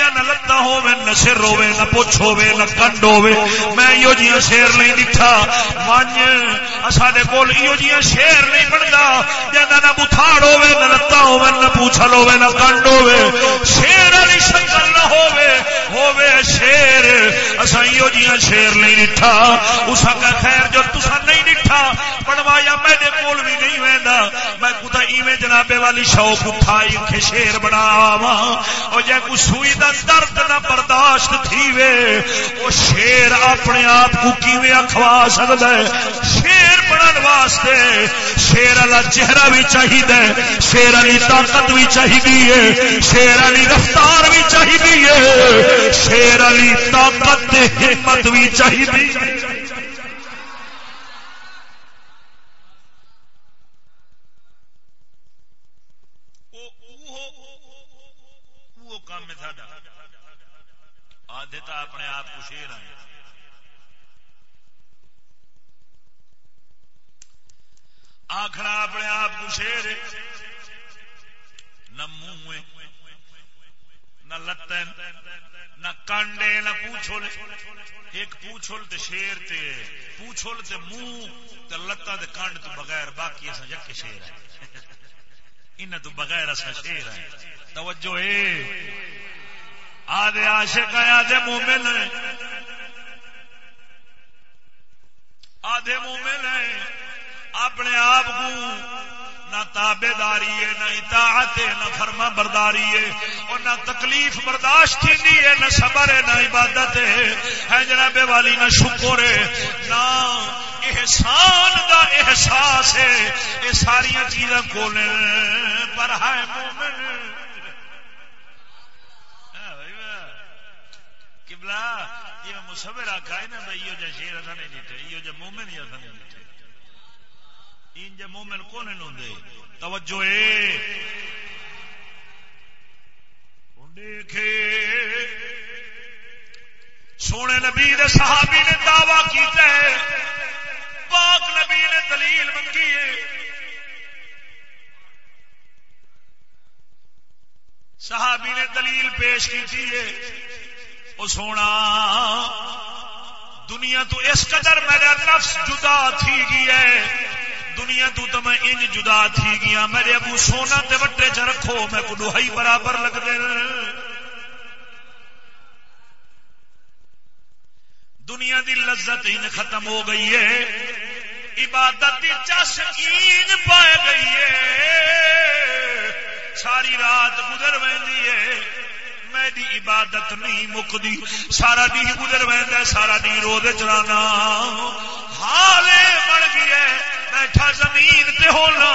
نہ لتا ہوے نہ سر ہوے نہ پوچھ ہوے نہ کنڈ ہوے میں یہ جی شیر نہیں دکھا من سارے کول یہ جی شیر نہیں بنتا جانا نہ بتھاڑ ہوے نہ لتا ہوے نہ پوچھل ہوے نہ کنڈ ہوے شیر والی شکل نہ ہوے ہوے شیر۔ اسا یہ جی شیر نہیں دکھا اس کا خیر، جو تسا نہیں دکھا بنوایا میرے کول بھی نہیں ویندا۔ میں کتا ایویں جنابے والی شوق اٹھائی کہ شیر بناوا او جے کوئی سوئی دا درد نہ برداشت تھی وے وہ شیر اپنے آپ کو کیویں اخوا سکتا ہے؟ شیر بنن واسطے شیر والا چہرہ بھی چاہیے شیر والی طاقت بھی چاہیے شیر والی رفتار بھی چاہیے شیر والی طاقت ہمت بھی چاہیے دیتا اپنے آپ کو شیر آئے آخنا اپنے آپ کو شیر نہ منہ نہ لتن نہ کانڈے، نہ پوچھول۔ ایک پوچھول تے شیر تے، پوچھول تے منہ تے لتا تے کانڈ تو بغیر باقی ایسا جگ شیر ہے ان تو بغیر ایسا شیر ہے توجہ اے۔ آدھے عاشق ہے آدھے مومن ہے آدھے مومن ہے اپنے آپ کو نہ تابے داری ہے، نہ اطاعت ہے، نہ فرما برداری ہے۔ اور نہ تکلیف برداشت کی ہے، نہ صبر ہے، نہ عبادت ہے۔ ہے جناب والی، نہ شکر ہے، نہ احسان دا احساس ہے۔ یہ ساری چیزیں کھولے پر ہے مومن۔ قبلہ، یہ مصور آخا ہے نا، بھائی، یہ شیر اصا نہیں ڈٹے یہ جا مومن ہی اصا نہیں ڈٹے ان جا مومن کون ہوندے توجہ اے۔ دیکھے۔ سونے نبی دے صحابی نے دعوی کیتا ہے۔ پاک نبی نے دلیل منگی ہے۔ صحابی نے دلیل پیش کی ہے۔ وہ سونا، دنیا تو اس قدر میرا نفس جدا تھی گئی ہے، دنیا تو تو میں انج جدا تھی گیا ہاں، میرے ابو سونا تے وٹے چ رکھو، میں کو دوہائی برابر لگ دے دنیا دی لذت ہی ختم ہو گئی ہے، عبادت دی چس این پائے گئی ہے۔ ساری رات گزر وی ہے۔ میری عبادت نہیں مکتی سارا دن گزر وہد سارا دن روز چلانا۔ حال بن گیا بیٹھا زمین تے ہونا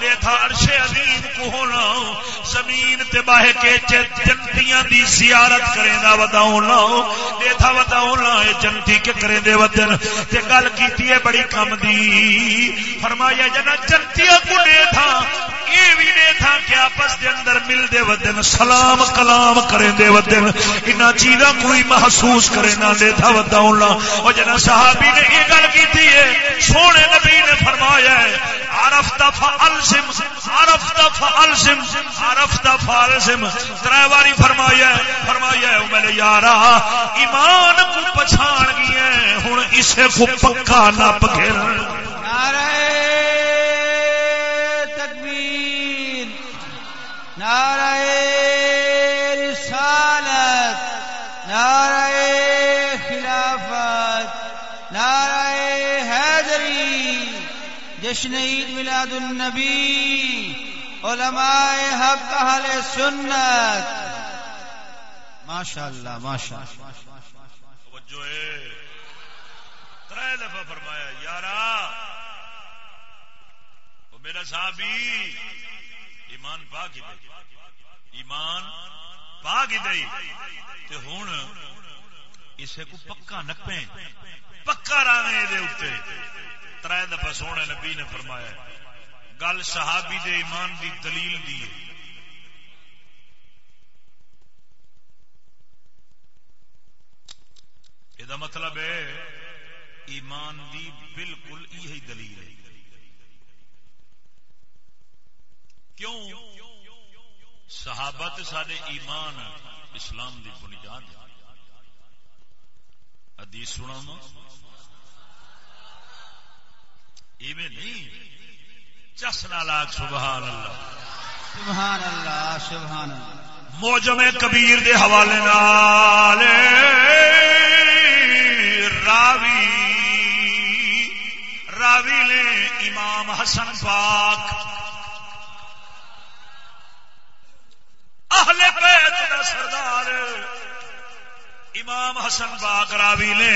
دیکھا عرش عظیم کو ہونا، زمین تے باہ کے جنتیاں دی زیارت کریں دا وداؤنا دیکھا وداؤنا اے جنتی کے کریں دے ودن۔ تے گل کیتی ہے بڑی کم دی۔ فرمایا جنا جنتیاں کو دیکھا یہ بھی دیکھا کہ آپس دے اندر مل دے ودن، سلام کلام کریں دے ودن۔ انہاں چیزاں کوئی محسوس کرے نہ دیکھا وداؤنا اور جنا صحابی نے یہ گل کیتی ہے، سونے نبی نے فرمایا ہے، عرف دفع الزم، عرف دفع الزم، عرف دفع الزم۔ ترے باری فرمایا ہے فرمایا ہے میرے یارا، ایمان کو پچھان گیا ہن اسے کو پکا نہ پکھر نعرہ تکبیر، نعرہ رسالت، نعرہ خلافت، نعرہ جشن عید میلاد النبی، علماء حق، اہل سنت۔ ماشاء اللہ ماشاء اللہ تر دفعہ فرمایا، یارا میرا صحابی، ایمان پا کی ایمان پا کی ہوں کسی کو پکا نپے پکا راوے اتنے تر دفعہ سونے نبی نے فرمایا گل صحابی دے ایمان دی دلیل دی یہ مطلب ہے، ایمان دی بالکل یہی دلیل ہے۔ کیوں؟ صحابت سارے ایمان اسلام دی بنیاد حدیث سنا ایویں نہیں چس نالاگ سبحان اللہ سبحان اللہ سبحان اللہ موجم کبیر دے حوالے نال راوی راوی نے امام حسن پاک اہل بیت دا سردار امام حسن پاک راوی نے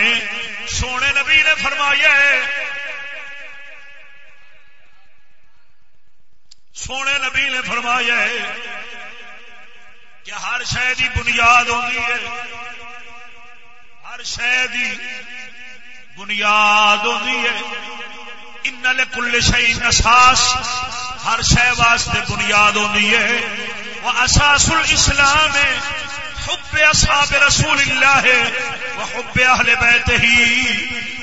سونے نبی نے فرمایا سونے نبی نے فرمایا کہ ہر شہ کی بنیاد ہوتی ہے۔ ہر شہ کی بنیاد ہوتی ہے۔ ان کل شہی نساس ہر شہ واسطے بنیاد ہوتی ہے۔ وہ اساس الاسلام ہے۔ حب اصحاب رسول اللہ ہے۔ وہ حب اہل بیت ہی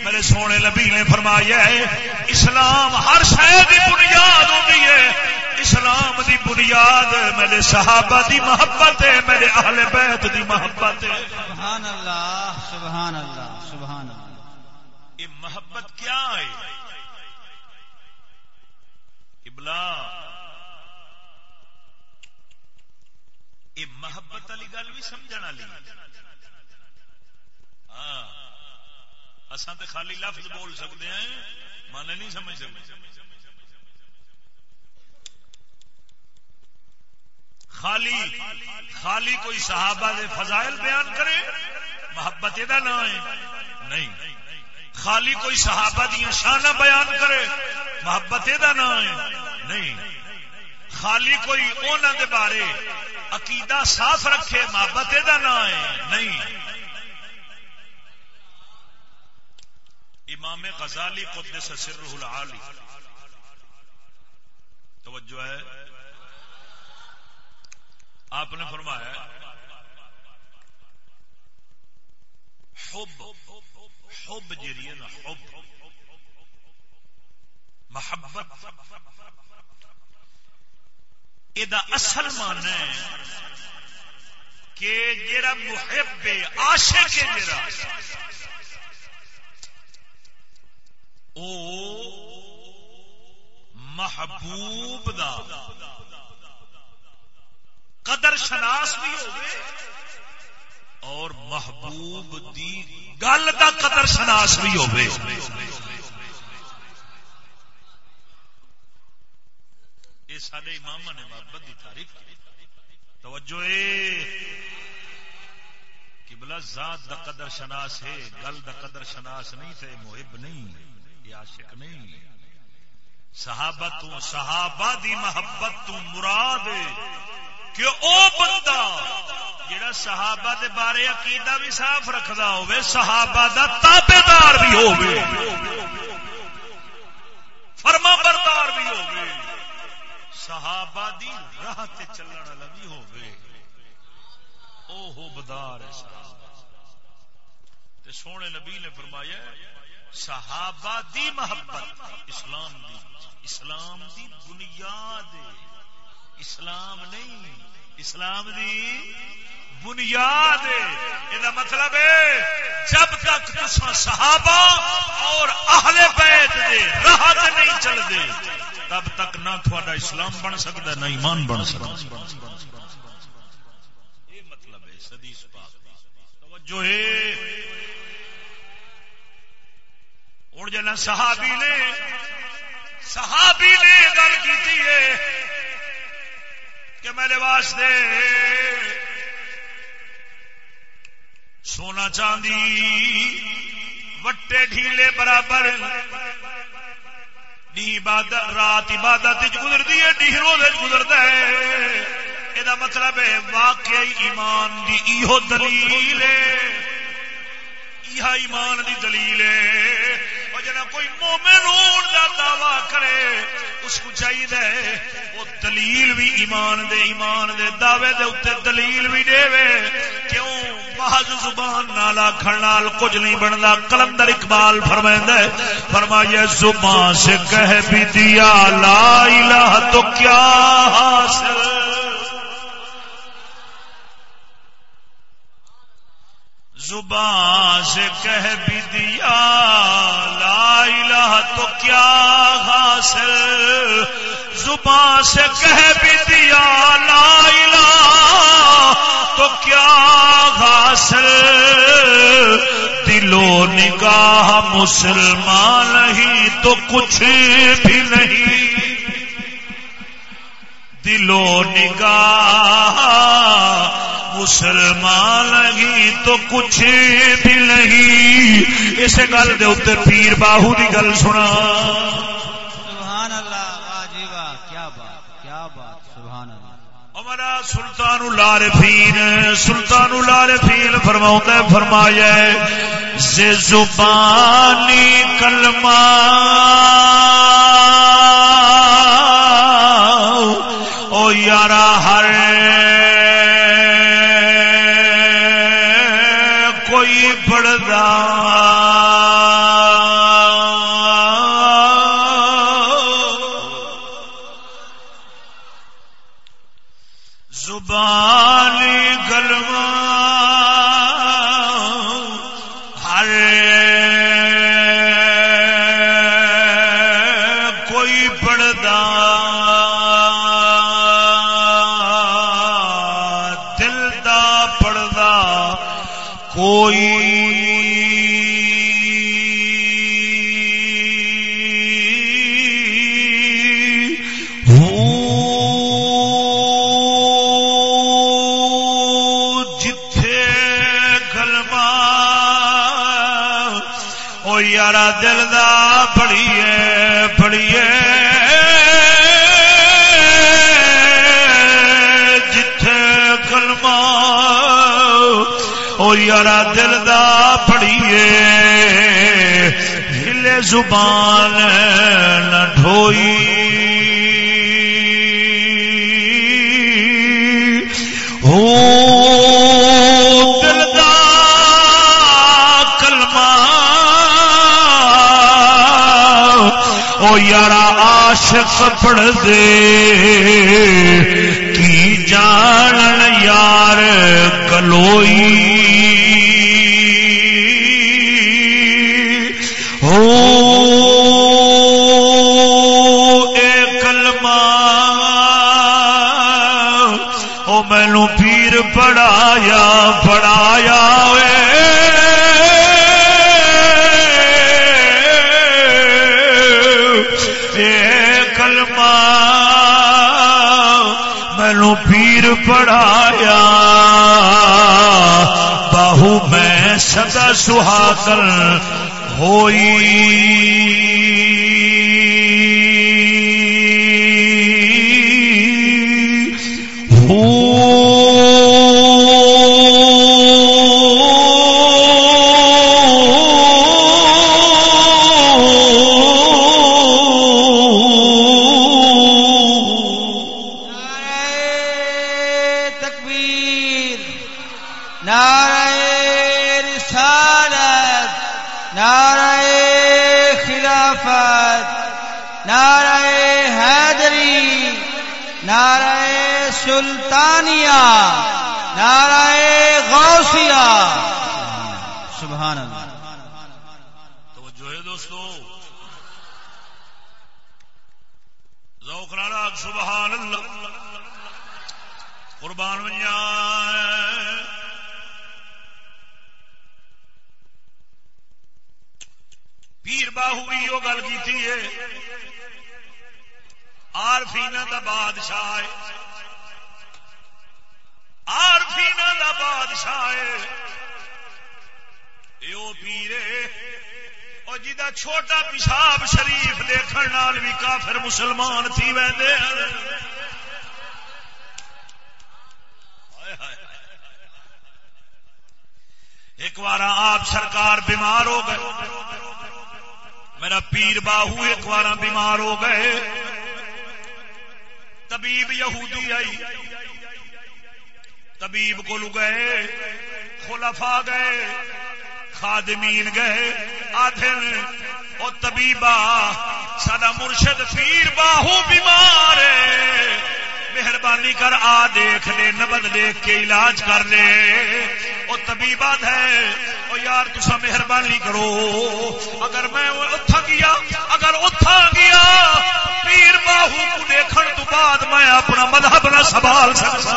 میرے سونے نبی نے فرمایا ہے اسلام ہر شہ کی بنیاد ہوتی ہے۔ اسلام دی بنیاد میرے صحابہ دی محبت ہے میرے اہل بیت دی محبت ہے۔ سبحان اللہ سبحان اللہ سبحان اللہ یہ محبت کیا ہے؟ ابلا۔ یہ محبت والی گل بھی سمجھ والی۔ ہاں۔ اصا تو خالی لفظ بول سکتے ہیں من نہیں سمجھ سکتے خالی خالی کوئی صحابہ دے فضائل بیان کرے، محبت یہ نہ ہے۔ نہیں۔ خالی کوئی صحابہ دیا شانہ بیان کرے، محبت یہ نہ ہے۔ نہیں۔ خالی کوئی انہوں دے بارے عقیدہ صاف رکھے، محبت یہ نہ ہے۔ نہیں۔ امام غزالی قدس سرہ العالی. توجہ ہے. آپ نے فرمایا حب حب جیری ہے نا، حب. محبت. یہ اصل مان ہے کہ جیڑا محب عاشق ہے جیڑا او محبوب دا۔ قدر شناس بھی اور محبوب دی گل کا قدر شناس بھی ہوگی یہ سارے امام نے محبت کی تعریف کی۔ توجہ کہ بلا ذات دا قدر شناس ہے، گل دا قدر شناس نہیں تھے محب نہیں۔ یہ عاشق نہیں۔ صحابہ تو صحابہ دی محبت تو مراد کہ او بندہ جڑا صحابہ دے بارے عقیدہ بھی صاف رکھدا ہوے صحابہ دا تابے دار بھی ہوے فرما بردار بھی ہوے صحابہ دی راہ تے چلن والا بھی ہوے او ہو بدار ہے صحابہ۔ تے سونے نبی نے فرمایا صحابہ دی محبت، اسلام دی اسلام دی بنیاد اسلام نہیں، اسلام دی بنیاد یہ مطلب ہے، جب تک تصا صحابہ اور اہل بیت دے راہ نہیں چلتے تب تک نہ تھوڑا اسلام بن سکتا نہ ایمان بن سکتا یہ مطلب ہے سدیس پاک۔ جو ہے۔ ہوں جنا صحابی نے صحابی نے گل کی کہ میرے واسطے سونا چاندی، وٹے ڈھیلے برابر رات عبادت گزرتی ہے ڈی روز گزرتا ہے۔ یہ مطلب ہے واقعی ایمان دی ایہو دلیل ہے۔ ایمان دی دلیل ہے۔ اور جنا کوئی مومن ہون دا دعویٰ کرے، اس کو چاہیے وہ دلیل بھی ایمان دے ایمان دے دعوے دے اتنے دلیل بھی دے وے۔ کیوں؟ بعض زبان نالا کھڑنال کچھ نہیں بنتا کلندر اقبال فرمائندہ فرمایا زبان سے کہہ بھی دیا، لا الہ تو کیا حاصل؟ زبان سے کہہ بھی دیا، لا الہ تو کیا حاصل؟ زبان سے کہہ بھی دیا، لا الہ تو کیا حاصل؟ دل و نگاہ مسلمان نہیں تو کچھ بھی نہیں۔ دل و نگاہ مسلمان ہی تو کچھ بھی نہیں۔ اس گل دے اتنے پیر باہو کی گل سنا۔ سبحان اللہ واہ جی واہ کیا بات کیا بات سبحان اللہ۔ ہمارا سلطان العارفین سلطان العارفین فرماؤں فرمایا سے زبانی کلمہ او یارا ہر پڑھدا او دل دا پڑھیے ہلے زبان نہ ڈھوئی۔ ہو دل دا کلمہ۔ او یارا عاشق پڑھ دے۔ کی جان یار کلوئی سہاگل ہوئی پیر باہو ایک بار بیمار ہو گئے۔ طبیب یہودی آئی۔ طبیب کو گئے خلفا گئے، خادمین گئے۔ آدھے اور طبیبا سدا مرشد پیر باہو بیمار ہے۔ مہربانی کر، آ دیکھ لے نبد دیکھ کے علاج کر لے۔ وہ طبیبات ہے، او یار تسا مہربانی کرو۔ اگر میں اتھا گیا، اگر اتھا گیا، پیر باہو کو دیکھن تو بعد میں اپنا مذہب نہ سنبھال سکتا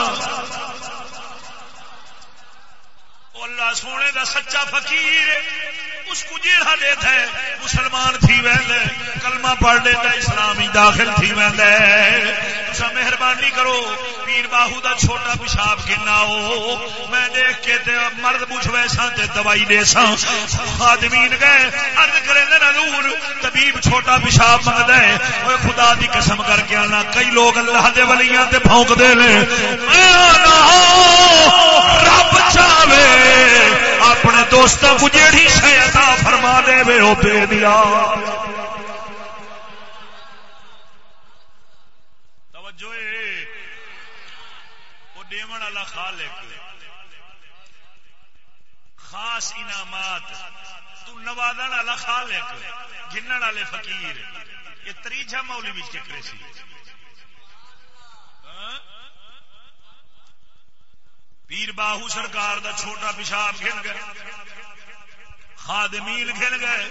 اللہ سونے دا سچا فقیر، اس کو جیڑا دیتا ہے، مسلمان تھی ویل کلمہ پڑھ لیتا اسلامی داخل تھی ویل تسا مہربانی کرو۔ پیر باہو دا چھوٹا پیشاب کنا ہو۔ میں دیکھ کے تے مرد پوچھ ویسا تے دوائی دے سا خادمین گئے عرض کرے دے نور، طبیب چھوٹا پیشاب منگدا ہے۔ اوے خدا دی قسم کر کے آنا۔ کئی لوگ اللہ دے ولیاں تے بھونک دے لے رب چاہے اپنے دوستوں کو جیڑی شہدا فرما دے وے وہ دے دیا توجہ وہ ڈیمن والا خالق خاص انعامات۔ تو نوازن والا خالق گنن والے فقیر۔ یہ تریجا مولی بھی چکرے سی۔ پیر باہو سرکار دا چھوٹا پیشاب گھن گئے خادمین گھن گئے۔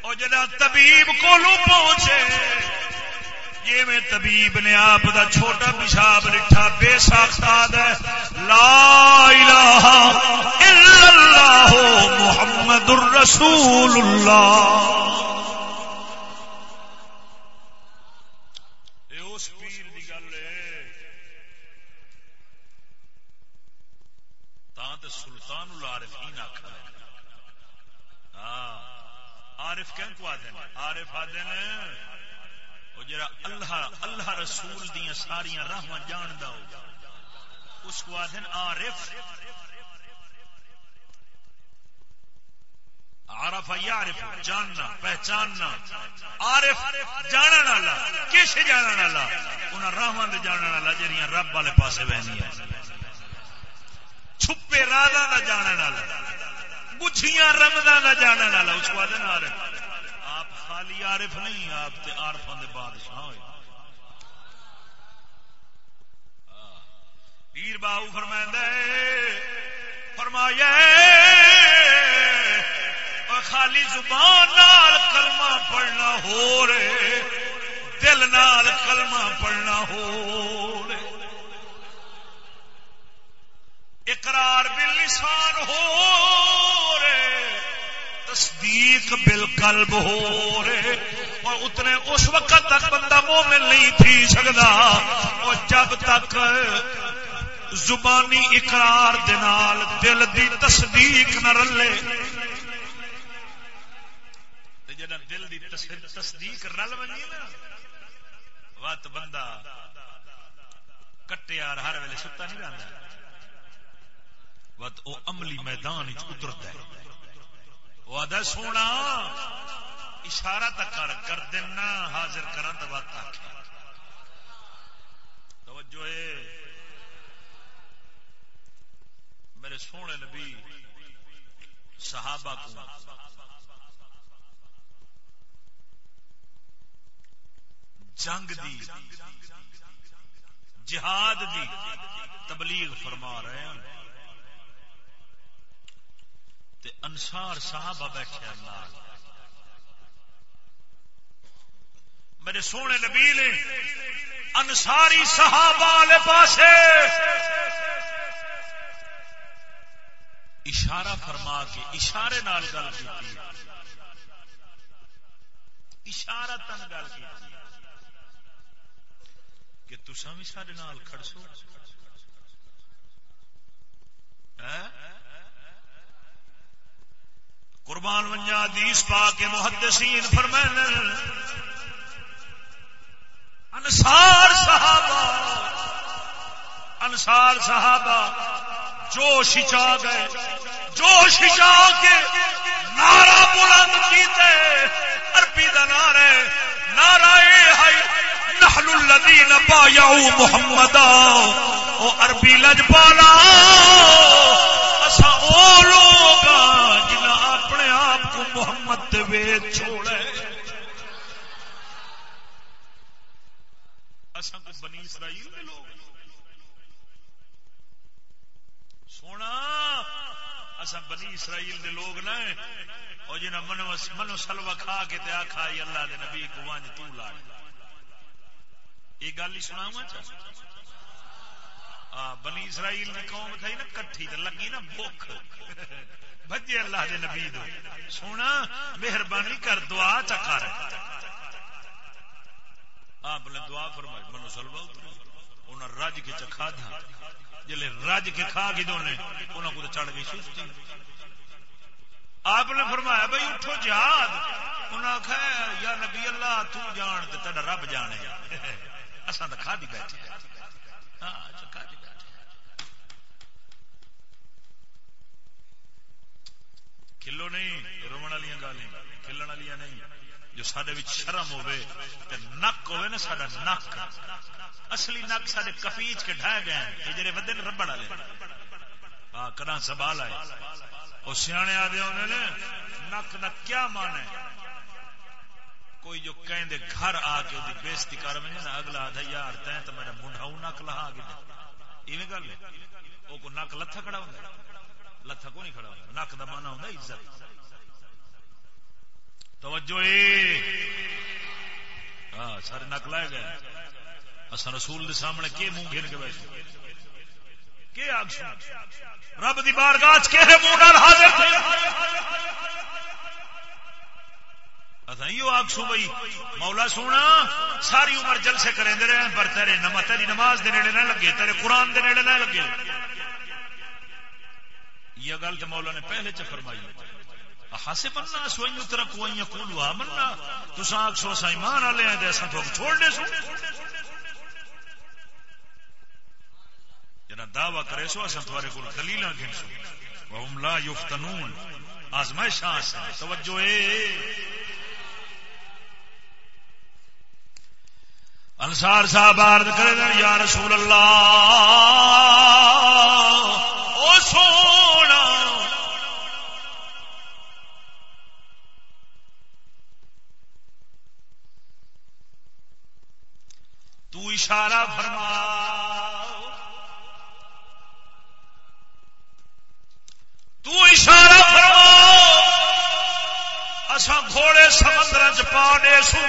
اور جدا طبیب کو پہنچے۔ یہ میں طبیب نے آپ دا چھوٹا پیشاب لٹھا بے ساختاد ہے۔ لا الہ الا اللہ محمد الرسول اللہ۔ سلطان العارفین آخر ہاں عارف کہیں کو عارف وہ جرا اللہ اللہ رسول دیا ساریا راہ جاندا ہو۔ اس کو آدھے عارف۔ عارف یعرف، جاننا، پہچاننا۔ عارف جانن والا کس جانن والا؟ انہاں راہاں دے جانن والا جڑیاں رب والے پاسے بہنیاں۔ چھپے رادا کا جانے والا گچھیاں رمدا کا جانے والا، اس کو آدھے عارف۔ خالی عارف نہیں آپ تے دے بادشاہ ہوئے پیر باہو فرمائندا فرمایا خالی زبان نال کلمہ پڑھنا ہو رہے، دل نال کلمہ پڑھنا ہو رہے۔ اقرار باللسان ہو رہے تصدیق بالقلب ہو رہے اور اتنے اس وقت تک بندہ مومن نہیں تھی سکتا۔ اور جب تک زبانی اقرار دنال دل دی تصدیق نہ رلے جنا دل دی تصدیق رل بنی نا وت بندہ کٹیا ہر ویلے ستا نہیں رہتا وت وہ عملی میدان اترتا ہے۔ وہ آدھا سونا۔ اشارہ تک کر کر دینا، حاضر کرن تو بات توجہ ہے میرے سونے نبی، صحابہ کو۔ جنگ دی، جہاد دی تبلیغ فرما رہے ہیں۔ تے انسار صحابہ بیٹھے اللہ میرے سونے نبی نے انساری صحابہ والے پاسے اشارہ فرما کے اشارے نال گل کی اشارہ تن گل کی کہ تسا بھی سارے نال کھڑسو؟ قربان ونجا دیس پا کے محدثین فرمائن انصار صحابہ انصار صحابہ، جوش چاہ گئے، جوش جا کے نارا بلند کیتے، عربی دا نعرہ نعرہ ہے، نحن الذين بايعوا محمدا، او عربی لج پالا اسا او لوگ محمد ویچ چھوڑے اسا کو بنی اسرائیل دے لوگ سونا اسا بنی اسرائیل دے لوگ نہ اور جنہ منو منو سلوا کھا کے تے آکھا اللہ دے نبی کو وانج تو لا یہ گل ہی سنا بنی اسرائیل کی قوم تھی نا، کٹھی تو لگی نا بخ بجے اللہ دے نبی دو سونا، مہربانی کر، دعا چکر آپ نے دعا فرمائی، منو سلوا انہیں رج کے چکھا تھا جلے رج کے کھا کے دونے انہوں کو چڑھ گئی سستی۔ آپ نے فرمایا، بھائی اٹھو جہاد۔ انہیں آخیا یا نبی اللہ، تو جان تے تیرا رب جانے۔ اصا تو کھا دی بیٹھے ہاں اچھا، کھا دی۔ کلو نہیں، رومن والی گال کھلن والی نہیں۔ جو سڈے شرم ہوے نک ہوے نا سا نک۔ اصلی نک سارے کفیچ کے ڈھا گئے یہ جڑے ودے ربڑ والے۔ ہاں کدا سوال آئے؟ وہ سیانے آدھے انہوں نے، نک نک کیا مان ہے؟ کوئی جو کہیں دے گھر آ کے دی بےزتی کر میں نا، اگلا آدھا، یار تین تو میرا منڈا نک لہا گیا ایویں گل ہے؟ وہ کو نک لتھا کھڑا ہوندا لتھا کو نہیں کھڑا ہوندا نک دا مانا ہوندا عزت۔ توجہ جی۔ ہاں سارے نک لائے گئے۔ اساں رسول دے سامنے کے منہ گھر کے بیٹھے۔ کے آگ رب دی بارگاہ کے منہ حاضر تھے؟ آگ سو بھائی مولا سونا، ساری عمر جلسے کریں دے رہے پر تیرے نما تیری نماز دے نیڑے نہ لگے، تیرے قرآن دے نیڑے نہ لگے۔ یہ گل تو مولا نے پہلے چ فرمائی ہاسے بننا سوئی اتر کوئی کولوا مننا تو آگ سو ایمان والے ہیں ایسا تو چھوڑ سو۔ جنا دعوی کرے سو اصل تھوڑے کو دلیل گن سو۔ لا یفتنون۔ آزمائش ہاں توجہ اے۔ انسار صاحب عرض کرے یا رسول اللہ، او سونا تو اشارہ فرما تو اشارہ فرما اسا گھوڑے سمندر چ پا دے سو۔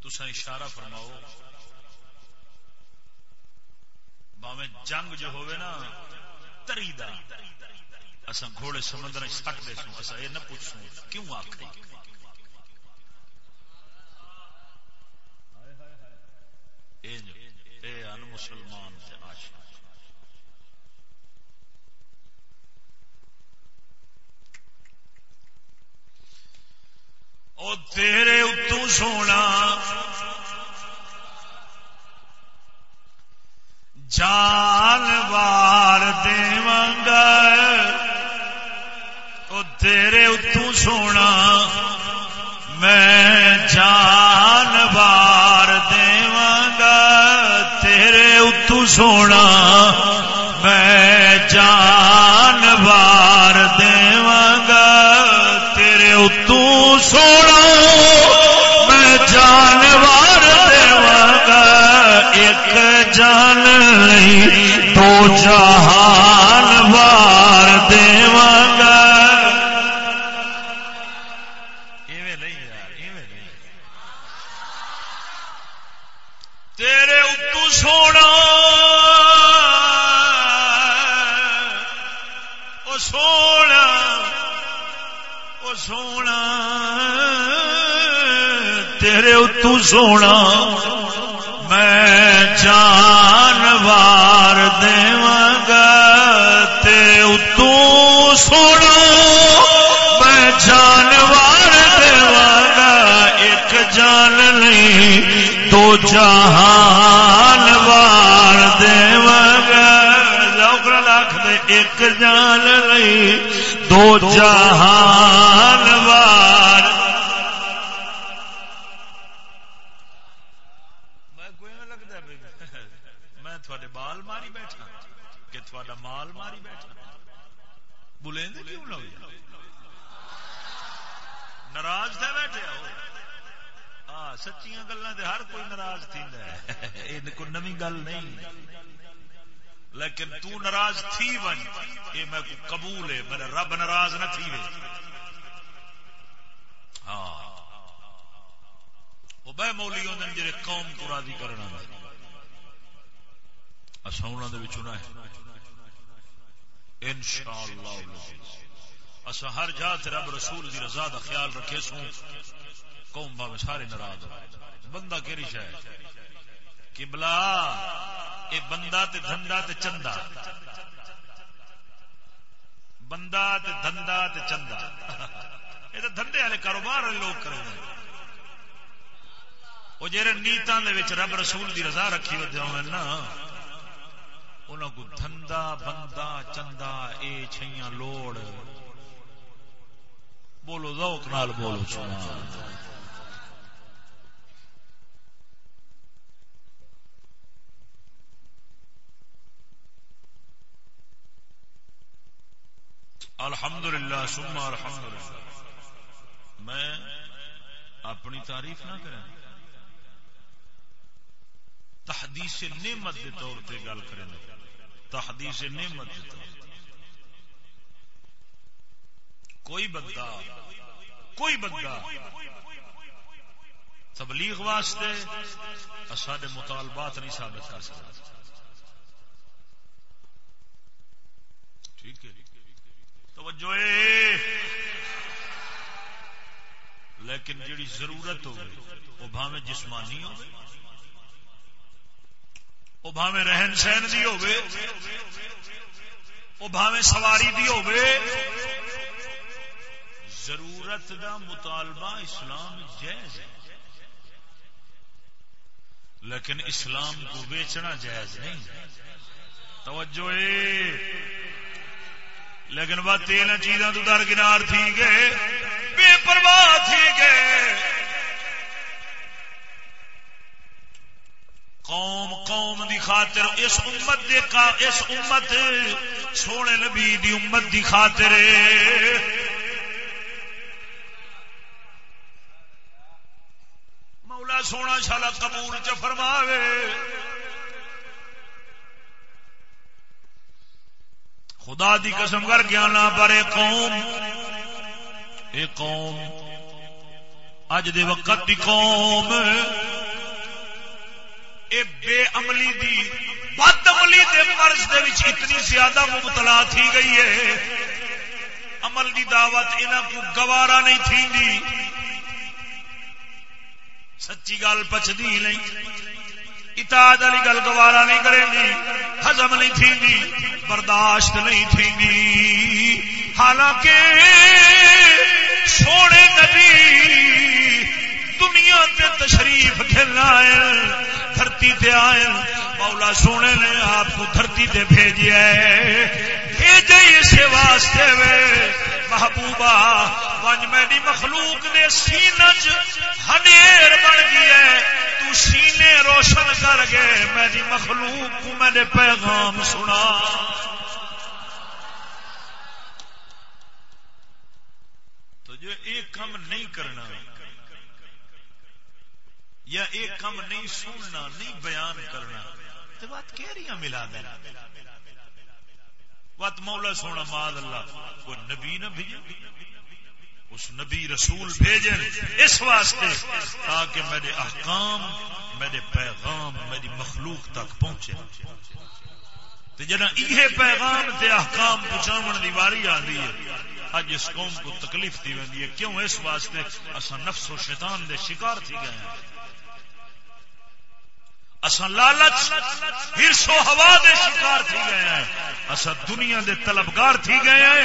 تسا اشارہ فرماؤ۔ باویں جنگ جو ہوئے نا، تری دا۔ اصا گھوڑے سمندر سٹ دے سو اصا یہ نہ پوچھوں کیوں آخ مسلمان او تیرے اتو سونا جان وار او تیرے اتو سونا میں جانوار گا تیرے اتو سونا میں جان وار جہان وار گا۔ تیرے اتو سونا۔ او سونا او سونا۔ تیرے اتو سونا۔ میں جانوار سونا میں جانوار دیوانا ایک جان نہیں، تو جہان وار دیوانا لوگ لکھ دے ایک جان نہیں، دو جہان سچیاں گلاں تے ہر کوئی ناراض تھیندا ہے۔ یہ کوئی نویں گل نہیں۔ لیکن تو ناراض تھی ون۔ یہ میں کو قبول ہے۔ میرا رب ناراض نہ تھی ہاں۔ وہ بہ مولی ہوندے جڑے قوم کو راضی کرنا اساں انہاں دے وچوں نہ انشاءاللہ۔ اسا ہر جا تے رب رسول دی رضا دا خیال رکھے سو قوم باویں سارے ناراض ہو بندہ کیڑی شے قبلہ، اے بندہ تے دھندا تے چندا۔ بندہ تے دھندا تے چندا۔ اے تے دھندے والے کاروبار والے لوگ کرے وہ جہاں نیتاں دے وچ رب رسول دی رضا رکھی ودے ہون نا، انہاں کو دھندا، بندہ، چندا، اے چھیاں لوڑ۔ بولو ذوق نال بولو، سبحان اللہ۔ الحمد للہ سما الحمد للہ میں اپنی تعریف نہ کریں۔ تحدیث نعمت کے طور پہ گل کریں۔ تحدیث نعمت کے طور کوئی بندہ کوئی بندہ تبلیغ واسطے سارے مطالبات نہیں ثابت کر سکتا۔ ٹھیک ہے جی؟ توجہ لیکن جڑی ضرورت ہو وہ بھاوے جسمانی ہو وہ بھاوے رہن سہن دی ہوے وہ بھاوے سواری دی ہوے ضرورت دا مطالبہ اسلام جائز ہے۔ لیکن اسلام کو بیچنا جائز نہیں۔ توجہ لیکن بات تین چیزاں تو درکنار تھی گئے، بے پرواہ تھی گئے۔ قوم قوم دی خاطر، اس امت دے کا، اس امت سونے نبی دی امت دی خاطر۔ مولا سونا شالا قبول چ فرماوے۔ خدا دی قسم کر کے آنا پر اے قوم اے قوم۔ اج دے وقت دی قوم۔ اے بے عملی دی، بد عملی دے مرض دے وچ اتنی زیادہ مبتلا تھی گئی ہے۔ عمل دی دعوت انہاں کو گوارا نہیں تھی سچی گل پچدی نہیں۔ اتاد والی گل گوارا نہیں کرے گی ہزم نہیں تھی گی برداشت نہیں تھی گی حالانکہ سونے نبی دنیا تے تشریف کھلنا ہے، دھرتی تے آئے، مولا سونے نے آپ کو دھرتی تے بھیجیا ہے۔ بھیجے اسے واسطے وے۔ محبوبہ، ونج میری مخلوق دے سینج ہنیر بن گیا تو سینے روشن کر گئے میری مخلوق کو میرے پیغام سنا۔ تو جو ایک کم نہیں کرنا، یا ایک کم نہیں سننا، نہیں بیان کرنا، تو بات کہہ رہی ملا دینا بات مولا سونا ماد اللہ کوئی نبی نہ بھیجے۔ اس نبی رسول بھیجے اس واسطے تاکہ میرے احکام میرے پیغام میری مخلوق تک پہنچے۔ جنا یہ پیغام تے احکام پہنچاون دی واری آندی ہے اج اس قوم کو تکلیف دی ویندی ہے۔ کیوں؟ اس واسطے اسا نفس و شیطان دے شکار تھی گئے ہیں۔ لالچ ہوا دے شکار تھی گئے ہیں۔ اصا دنیا دے طلبگار تھی گئے ہیں،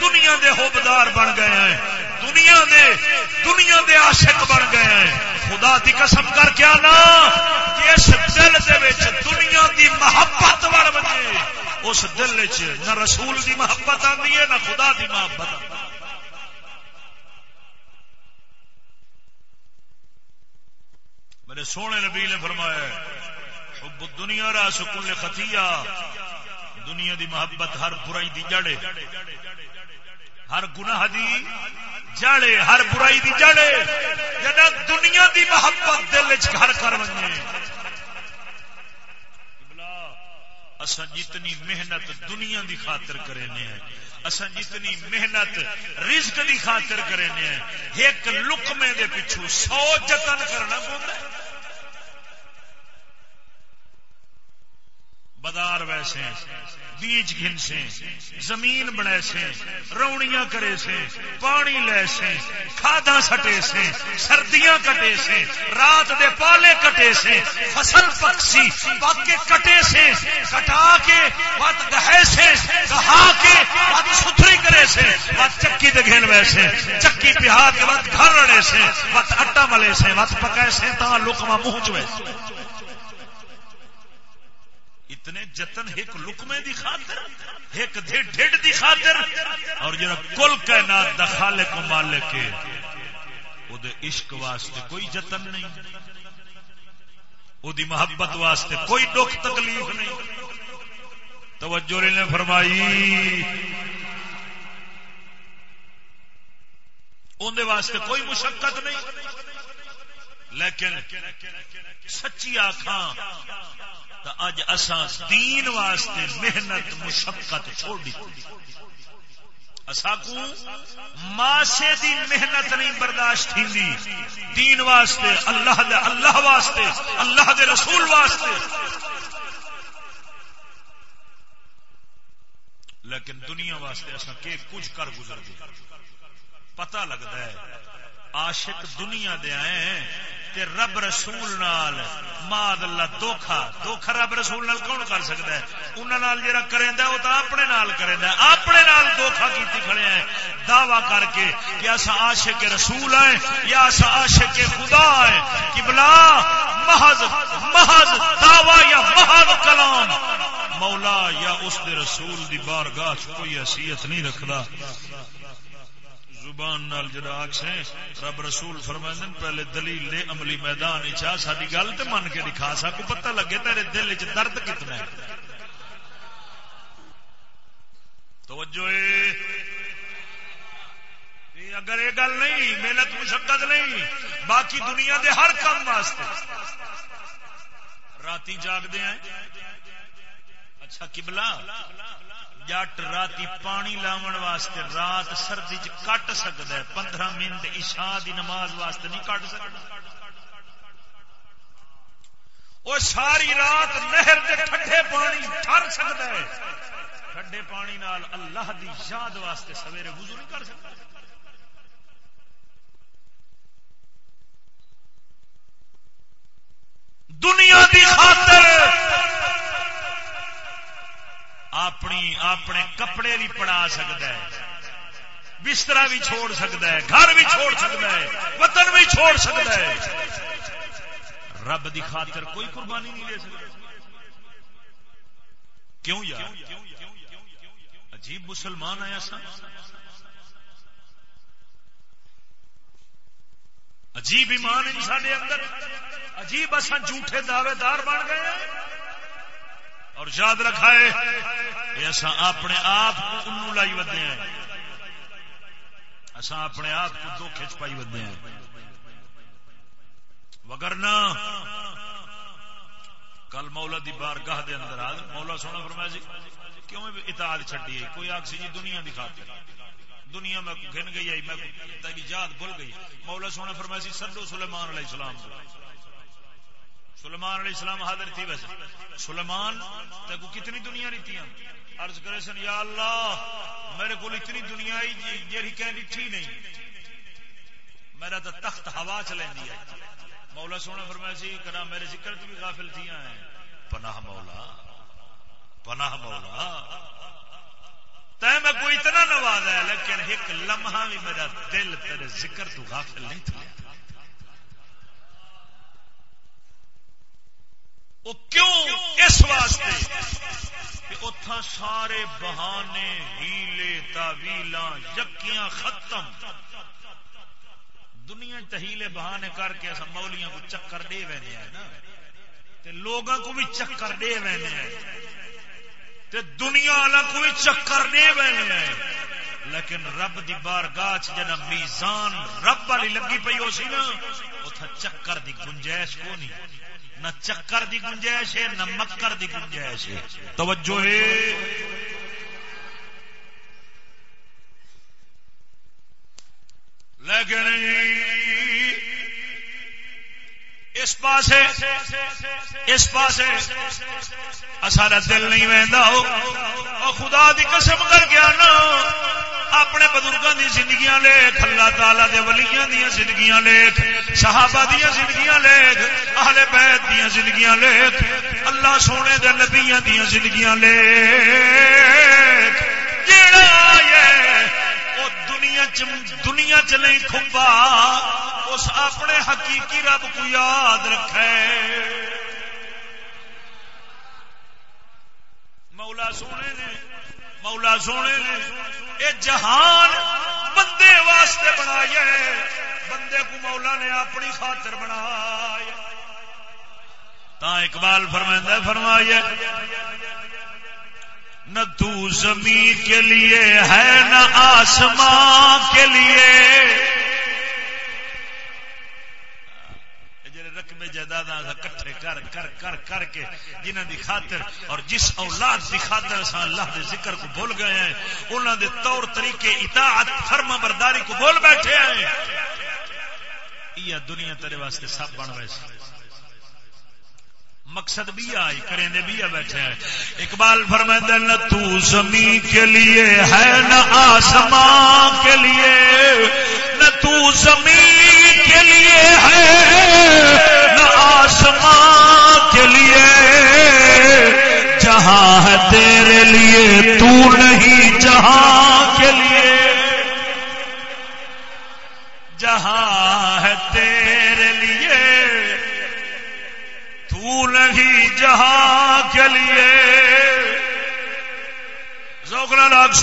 دنیا دے ہوبدار بن گئے ہیں۔ دنیا دے دنیا دے عاشق بن گئے ہیں۔ خدا دی قسم کر کے آنا اس دل دے وچ دنیا دی محبت وڑ بنے۔ اس دل وچ نہ رسول دی محبت آندی ہے، نہ خدا دی محبت آندی میرے سونے نبی نے فرمایا ہے حب دنیا را سکون خطیہ۔ دنیا دی محبت ہر برائی دی جڑے۔ ہر گناہ دی جڑے، ہر برائی دی جڑے۔ جنا دنیا دی محبت دل گھر کر بنے اسا جتنی محنت دنیا دی خاطر کرے ہیں اسا جتنی محنت رزق دی خاطر کرے ہیں، ایک لکمے دے پچھو سو جتن کرنا پڑتا ہے۔ بازار ویسے، بیج گھن سے زمین بنے سے روڑیاں کرے سے پانی لے سے کھادا سٹے سے سردیاں کٹے سے رات دے پالے کٹے سے فصل پکسی پک کٹے سے کٹا کے وت گہے سے گہا کے وت ستھری کرے سے وت چکی دے گھن ویسے، چکی پہا کے وت گھر رڑے سے وت اٹا ملے سے وت پکائے سے تا لکما منہ چوے اتنے جتن ایک لکمے دی خاطر، ایک ڈھڈ دی خاطر، اور جرا کل کائنات دا خالق و مالک ہے، او دے عشق واسطے کوئی جتن نہیں، او دی محبت واسطے کوئی دکھ تکلیف نہیں۔ توجہ نے فرمائی۔ اندر واسطے کوئی مشقت نہیں، لیکن سچی آخان آخا اج اساں دین واسطے محنت مشقت چھوڑ دی کو ماسے دی محنت نہیں برداشت تھی دین واسطے، اللہ دے، اللہ واسطے، اللہ دے رسول واسطے۔ لیکن دنیا واسطے اصا کہ کچھ کر گزر گئے پتہ لگتا ہے عاشق دنیا دے آئے تے رب رسول نال ماد اللہ دھوکھا دھوکھا رب رسول نال کون کر سکتا ہے؟ انہاں نال جڑا کریندا ہے او تا اپنے نال کریندا ہے۔ اپنے نال دھوکھا کیتی کھڑے ہیں۔ دعویٰ کر کے کہ اسا عاشق رسول ہیں یا اسا عاشق خدا ہیں قبلہ، محض محض دعویٰ یا محض کلام۔ مولا یا اس دے رسول دی بارگاہ کوئی حیثیت نہیں رکھدا۔ زبان نال جڑا آکھے رب رسول فرمائیں پہلے دلیل لے، عملی میدان چاہ ساری گل تے من کے دکھا سکو پتہ لگے تیرے دل وچ درد کتنا ہے۔ توجہ اگر یہ گل نہیں، محنت مشقت نہیں، باقی دنیا دے ہر کام واسطے۔ راتی جاگدے ہیں۔ اچھا قبلہ؟ جٹ رات پانی لاون واسطے رات سردی چ کٹ سکتا ہے، پندرہ منٹ عشاء دی نماز واسطے نہیں کٹ سکتا وہ ساری رات نہر کے ٹھنڈے پانی ٹر سکتا ہے۔ ٹھنڈے پانی نال اللہ دی یاد واسطے سویرے وضو نہیں کر سکتا دنیا دی خاطر اپنی اپنے کپڑے بھی پڑا سکتا ہے۔ بستر بھی چھوڑ سکتا ہے۔ گھر بھی چھوڑ سکتا ہے۔ وطن بھی چھوڑ سکتا ہے۔ رب دی خاطر کوئی قربانی نہیں لے سکتا۔ کیوں یار؟ عجیب مسلمان آیا سا عجیب ایمان سارے اندر۔ عجیب اصا جھوٹے دعوے دار بن گئے اور یاد رکھا ہے اصا اپنے آپ کو لائی ودے ہیں۔ اصا اپنے آپ کو دو کھچ پائی ودے ہیں۔ وگرنا کل مولا دی بار گاہ دے اندر آج مولا سونا فرمایا جی کیوں اتاد چڈی ہے؟ کوئی آخسی جی دنیا دی خاطر۔ دنیا میں گن گئی آئی، میں تیری یاد بھول گئی۔ مولا سونا فرمایا جی، سی سڈو سلیمان علیہ السلام کو۔ سلیمان علیہ السلام حاضر تھی ویسے۔ سلیمان تک کتنی دنیا نہیں تھی عرض کرے سن، یا اللہ، میرے کو اتنی دنیا جی کہ لٹھی نہیں۔ میرا تو تخت ہوا چلیں ہے۔ مولا سونا فرمایا سی کرا میرے ذکر بھی غافل تھی ہیں۔ پناہ مولا پناہ مولا۔ تے میں کوئی اتنا نواز ہے، لیکن ایک لمحہ بھی میرا دل تیرے ذکر تو غافل نہیں تھا وہ کیوں اس واسطے کہ اتھا سارے بہانے، ہیلے تاویل یکیاں ختم۔ دنیا دنیا تہیلے بہانے کر کے اصا مولیاں کو چکر دے وینے ہیں نا۔ تے لوگوں کو بھی چکر دے وینے ہیں۔ تے دنیا والا کو بھی چکر دے وینے ہیں۔ لیکن رب دی بار گاچ جنا میزان رب والی لگی پئی ہو سی نا اتھا چکر دی گنجائش کو نہیں نہ چکر دی گنجائش ہے نہ مکر دی گنجائش ہے۔ توجہ ہے۔ لیکن اس پاس اس پاس سارا دل نہیں وہدا خدا دی قسم کر گیا نا اپنے بزرگوں دی زندگیاں لکھ، اللہ تعالی دے ولیاں دیا زندگیاں لکھ، صحابہ دیا زندگیاں لکھ، اہل بیت دیا زندگیاں لکھ، اللہ سونے دے نبیاں دیا زندگیاں لکھ۔ جیڑا یہ دنیا چ دنیا چ نہیں اس اپنے حقیقی رب کو یاد رکھے۔ مولا سونے نے مولا سونے نے یہ جہان بندے واسطے بنایا بندے کو مولا نے اپنی خاطر بنایا تا اقبال فرمائندہ فرمایا نہ تو زمین کے لیے ہے، نہ آسمان کے لیے۔ رقم جائیداد کٹھے کر کر کر کر کے جنہ دی خاطر اور جس اولاد دی خاطر اساں اللہ دے ذکر کو بھول گئے ہیں انہوں دے طور طریقے اطاعت فرما برداری کو بھول بیٹھے ہیں۔ یہ دنیا تیرے واسطے سب بن ویسے مقصد بھی آئی کریں دے بھی بیٹھے ہیں۔ اقبال فرمائد نہ تو زمین کے لیے ہے، نہ آسمان کے لیے۔ نہ تو زمین کے لیے ہے، نہ آسمان کے لیے۔ جہاں ہے تیرے لیے، تو نہیں جہاں کے لیے۔ جہاں ہے تیرے نہیں جہاں کے لیے۔ زوکنا لاکھ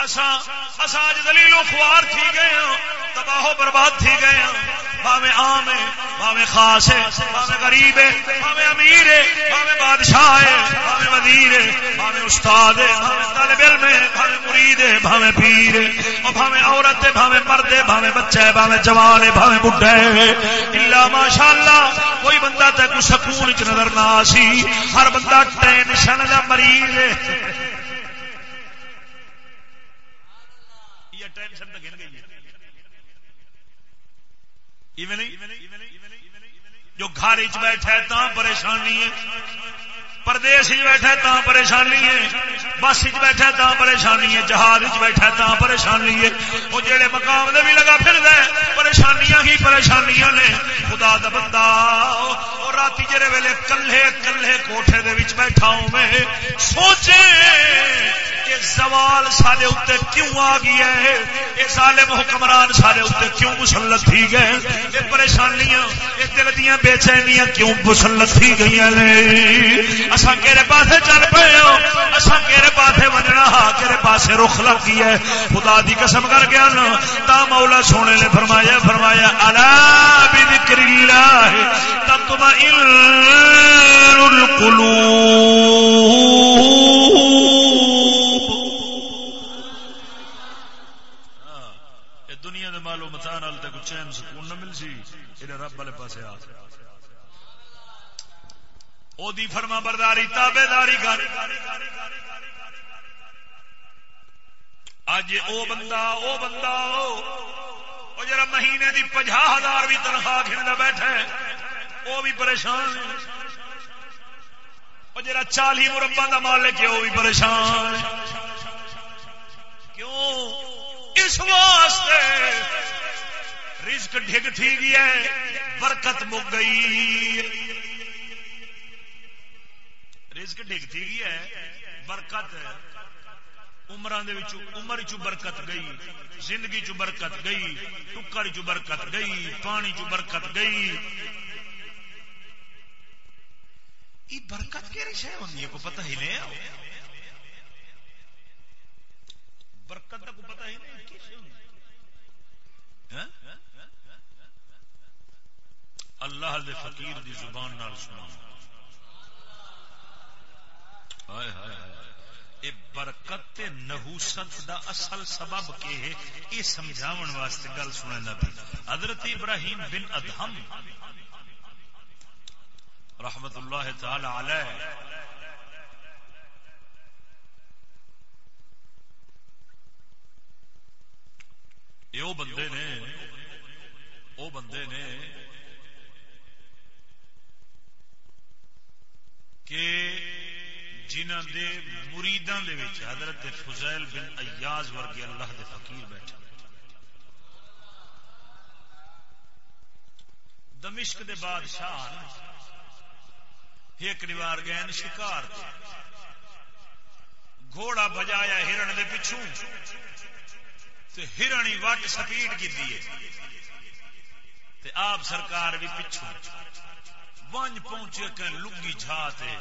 سبحان قربان اج دلیل خوار تھی گئے ہوں تباہ و برباد تھی گئے ہوں بھاوے عام ہے بھاوے خاص ہے بھاوے غریب ہے بھاوے امیر ہے بھاوے بادشاہ ہے بھاوے وزیر ہے بھاوے استاد ہے بھاوے طالب علم ہے بھاوے مرید ہے بھاوے پیر ہے اور بھاوے عورت ہے بھاوے مرد ہے بھاوے بچہ ہے بھاوے جوان ہے بھاوے بڈھا ہے الا ماشاءاللہ کوئی بندہ تے کوئی سکون وچ نظر نہ آسی ہر بندہ ٹینشن دا مریض ہے یہ ٹینشن تے گن گئی جو گھر بیٹھا ہے تا پریشانی ہے۔ پردیش بیٹھا تا پریشانی ہے۔ بس بیٹھا تا پریشانی ہے۔ جہاز بیٹھا تا پریشانی ہے۔ وہ جہے مقام دے بھی لگا پھر دے پریشانیاں ہی پریشانیاں نے۔ خدا دا بندہ اور رات جہے ویلے کلے کلے کوٹھے دے وچ بیٹھا ہوں میں، سوچے کہ زوال سارے اتنے کیوں آ گیا ہے؟ یہ ظالم حکمران سارے اتنے کیوں مسلط تھی گئے؟ یہ پریشانیاں، یہ دل دیا بے چینیاں کیوں مسلط تھی گئی نے؟ اصا کہڑے پاسے چل پے ہو ہاں؟ اصا کہڑے پاسے بننا ہا کہڑے پاسے رخ لگ گئی ہے؟ خدا دی قسم کر گیا نا۔ تا مولا سونے نے فرمایا فرمایا، الا بذکر اللہ تطمئن القلوب دنیا دے مالو متا نال تے کوئی چین سکون نہ مل سی یہ رب والے پاسے آ دی فرما برداری تابے داری کر اج او بندہ او بندہ، او جرا مہینے دی پنجا ہزار بھی تنخواہ کھڑا بیٹھا ہے وہ بھی پریشان وہ جرا چالی مربع کا مالک ہے وہ بھی پریشان کیوں؟ اس واسطے رزق ڈگ تھی گیا برکت مک گئی۔ رزق ڈگ تھی گیا برکت عمر عمر چ برکت گئی، زندگی چ برکت گئی ٹکر چ برکت گئی، پانی چ برکت گئی۔ یہ برکت کہڑی شہ ہوں کو پتہ ہی نہیں ہاں؟ اللہ دے فقیر دی زبان نال سنا ہائے ہائے اے برکت نحوست دا اصل سبب کے ہے یہ سمجھاون واسطے گل سننا پی حضرت ابراہیم بن ادہم رحمت اللہ تعالی علیہ۔ یہ وہ بندے نے وہ بندے نے کہ جنہ دے مریداں دے وچ حضرت فضیل بن ایاز ورگے اللہ دے فقیر بیٹھے۔ دمشق دے بادشاہ ایک دیوار گئے شکار تے گھوڑا بجایا ہرن دے پچھوں۔ تے ہرن ہی وٹ سپیڈ کی تے آپ سرکار بھی پچھوں۔ ونج پہنچے کہ لگی جھا تے۔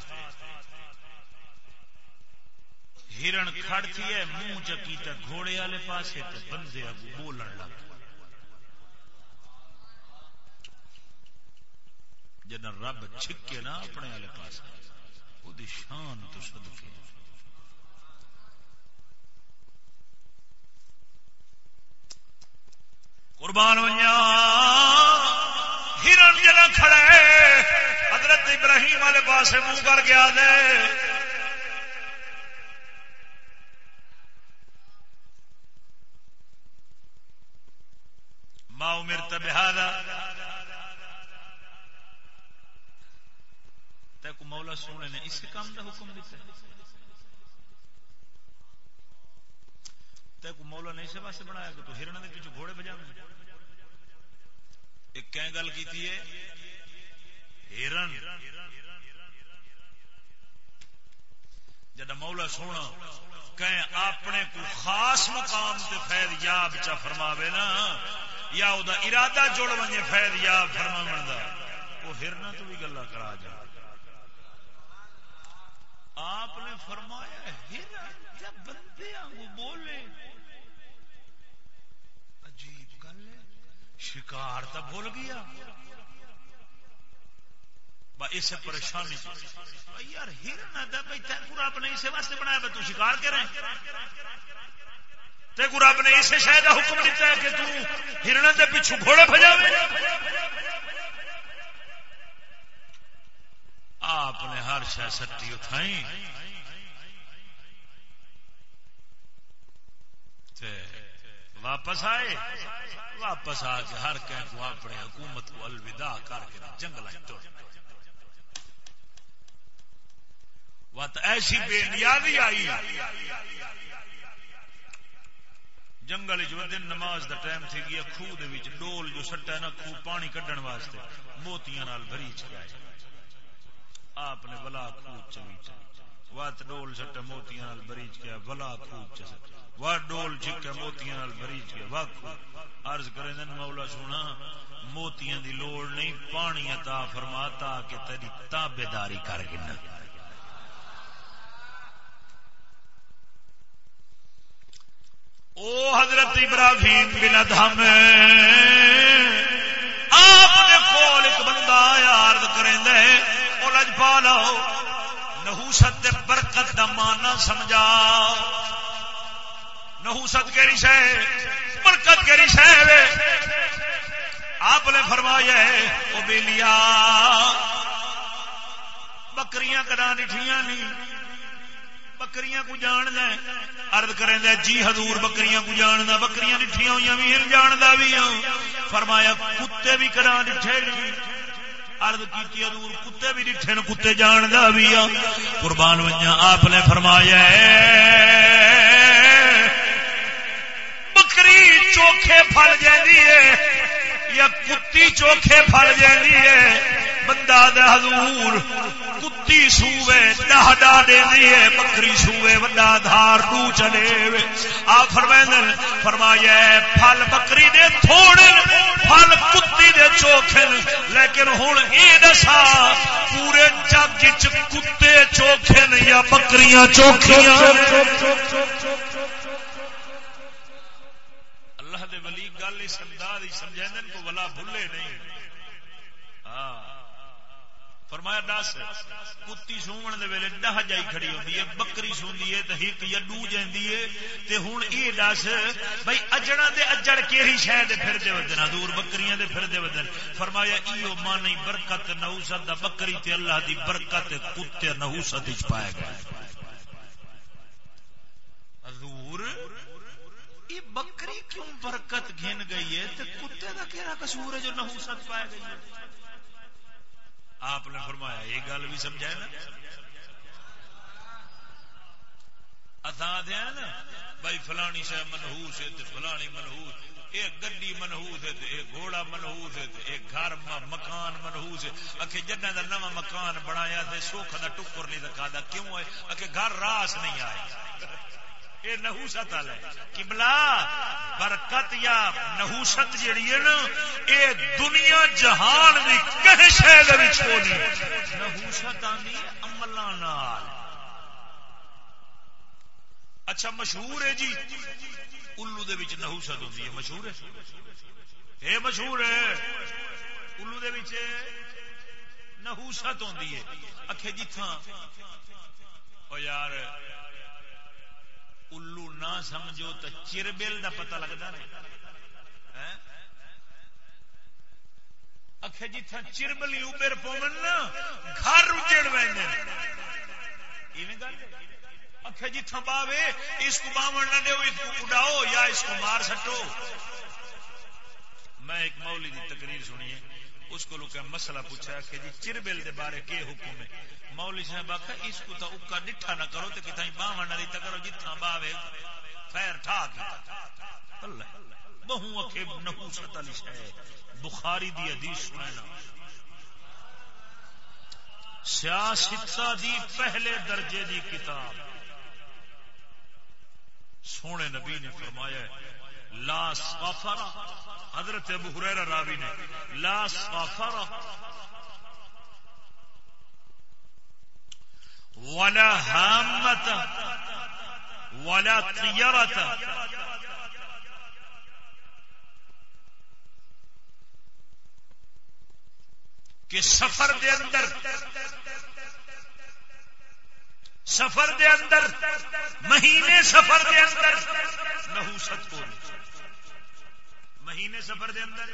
ہرن کھڑتی ہے، منہ چکی تے گھوڑے والے پاسے تے بندے اگو بولن لگ جنا رب چھکے نا اپنے والے پاس وہ شان تو صدقے۔ قربان ونیا ہرن جنا کھڑے، حضرت ابراہیم والے پاس منہ کر گیا دے ما امرت بهذا. تے مولا سونے نے اس کام دا حکم دیتا ہے. تے مولا نے اسے واسطے بنایا کہ تو ہرن دے پیچھے گھوڑے بجاویں ایک کہیں گل کیتی ہے، ہرن. جدا مولا سونا کہیں اپنے کو خاص مقام تے فیض یاب چا فرماوے نا یا او دا ارادہ جوڑ ونجے، فیض یاب فرماون دا۔ وہ ہرنا تو بھی گلا کرا جا۔ آپ نے فرمایا ہرن جب بندے آنگو بولے۔ عجیب گل ہے، شکار تو بھول گیا۔ اسے پریشانی۔ یار ہرن بھائی تیرا رب نے اسے واسطے بنایا تو شکار کریں تے رب نے اسے شاید حکم دیتا ہے کہ تو ہرن دے پیچھو گھوڑے بجاوے آپ نے ہر شہ سٹی اٹھائی۔ واپس آئے۔ واپس آ کے ہر کہ کو اپنے حکومت کو الوداع کر کے جنگل وت ایسی بے نیازی آئی۔ جنگل دن نماز دا ٹائم تھی گیا خوہ دے وچ ڈول جو سٹا ہے نا خوہ پانی کڈن واسطے موتیاں نال بھری چ آپ نے بلا خوب چوی وات ڈول سٹ موتیاں نال بریج کیا بلا خوب چ وا ڈول چک موتیاں نال بریج کیا وا عرض کرے دن مولا سونا، موتیاں دی لوڑ نہیں پانی عطا فرماتا کہ تیری تابیداری کر گنا او حضرت ابراہیم بن ادھم آپ نے کول ایک بندہ آیا، عرض کریں دے او لج پا لو نحوست برکت دا مانا سمجھا نحوست کیری شے؟ برکت کیری شے آپ نے فرمایا ہے، او بیلیا بکریاں کدا نٹھیاں نہیں بکریاں کو جان دیں ارد کریں دے جی حضور بکریاں کو جان دا بکریاں نٹھیاں ہوئی بھی ہن جان دا بھی ہوں۔ فرمایا، کتے بھی کرا ڈٹھے نہیں ارد کی حضور کتے بھی ڈٹھے نو کتے جان دا بھی ہوں قربان ونجا آپ نے فرمایا بکری چوکھے پھل جاندی ہے، یا کتی چوکھے پھل جاندی ہے۔ بندہ دے حضور کتی سوے ڈہ ڈا دے دیے بکری سوے، وڈا دھار ڈو چلے آ فرمائن فرمایا پھل بکری دے تھوڑے، پھل کتی دے چوکھن لیکن ہن اے دسا، پورے جگ چ کتے چوکھن یا بکریاں چوکھیاں اللہ دے ولی گل اس انداز سمجھا کو ولا بھولے نہیں۔ فرمایا دس، کتی سومن دے ویلے ڈہ جائی کھڑی ہوندی ہے، بکری سوندی ہے، تے ہک یا ڈو جاندی ہے، تے ہن اے دس، بھئی اجڑا دے اجڑ کیڑی شے دے پھر دے ودن، حضور بکریاں دے پھر دے ودن۔ فرمایا ایو مانی برکت نحوست دا بکری تے اللہ دی برکت کتے نحوست وچ پائے گا۔ حضور یہ بکری کیوں برکت گھن گئی ہے؟ تے کتے دا کیڑا قصور ہے جو نحوست پائے گئی ہے؟ آپ نے فرمایا، یہ گل بھی سمجھا نا؟ اتھا دیا نا، بھائی فلانی شہ منہوس ہے فلانی منہوس یہ گڈی منہوس ہے یہ گھوڑا منہوس ہے یہ گھر مکان منہوس ہے۔ اکھے جنہ دا نواں مکان بنایا تے سوکھ دا ٹکر نہیں دکھا دا، کیوں ہے؟ اکھے گھر راس نہیں آئے۔ یہ نحوست ہے۔ کبلا برکت یا نحوست جیڑی ہے نا یہ دنیا جہان بھی کہیں شہر نحوست آنی عمل اچھا مشہور ہے جی۔ الو دے وچ نحوست ہوتی ہے۔ مشہور ہے؟ یہ مشہور ہے۔ الو دے وچ نحوست ہوتی ہے۔ اکھے جی جتھاں او یار الو نہ سمجھو تو چربل دا پتہ لگتا نہیں۔ اکھے جتھا چربلی ابر پون نا، گھر اجڑ ویندے اکھے جتھا باوے، اس کو باون نہ دیو اس کو اڑاؤ یا اس کو مار سٹو۔ میں ایک مولی دی تقریر سنی ہے۔ اس کو لوگ مسئلہ پوچھا کہ جی چربل دے بارے کے حکم ہے؟ مولی صاحب آخا اس کو تو اکا ڈٹھا نہ کرو تو کتنا باہ نہ دیتا کرو جتنا باوے خیر ٹھا کے اللہ بہو اکھے نحوست علی شاہ بخاری دی حدیث سننا سیاستہ دی پہلے درجے دی کتاب۔ سونے نبی نے فرمایا ہے لا صافر حضرت ابو حریرہ راوی نے لا صافر ولا هامة ولا طيرة کہ سفر دے اندر سفر دے اندر مہینے سفر دے اندر نحوست کو نہیں مہینے سفر دے اندر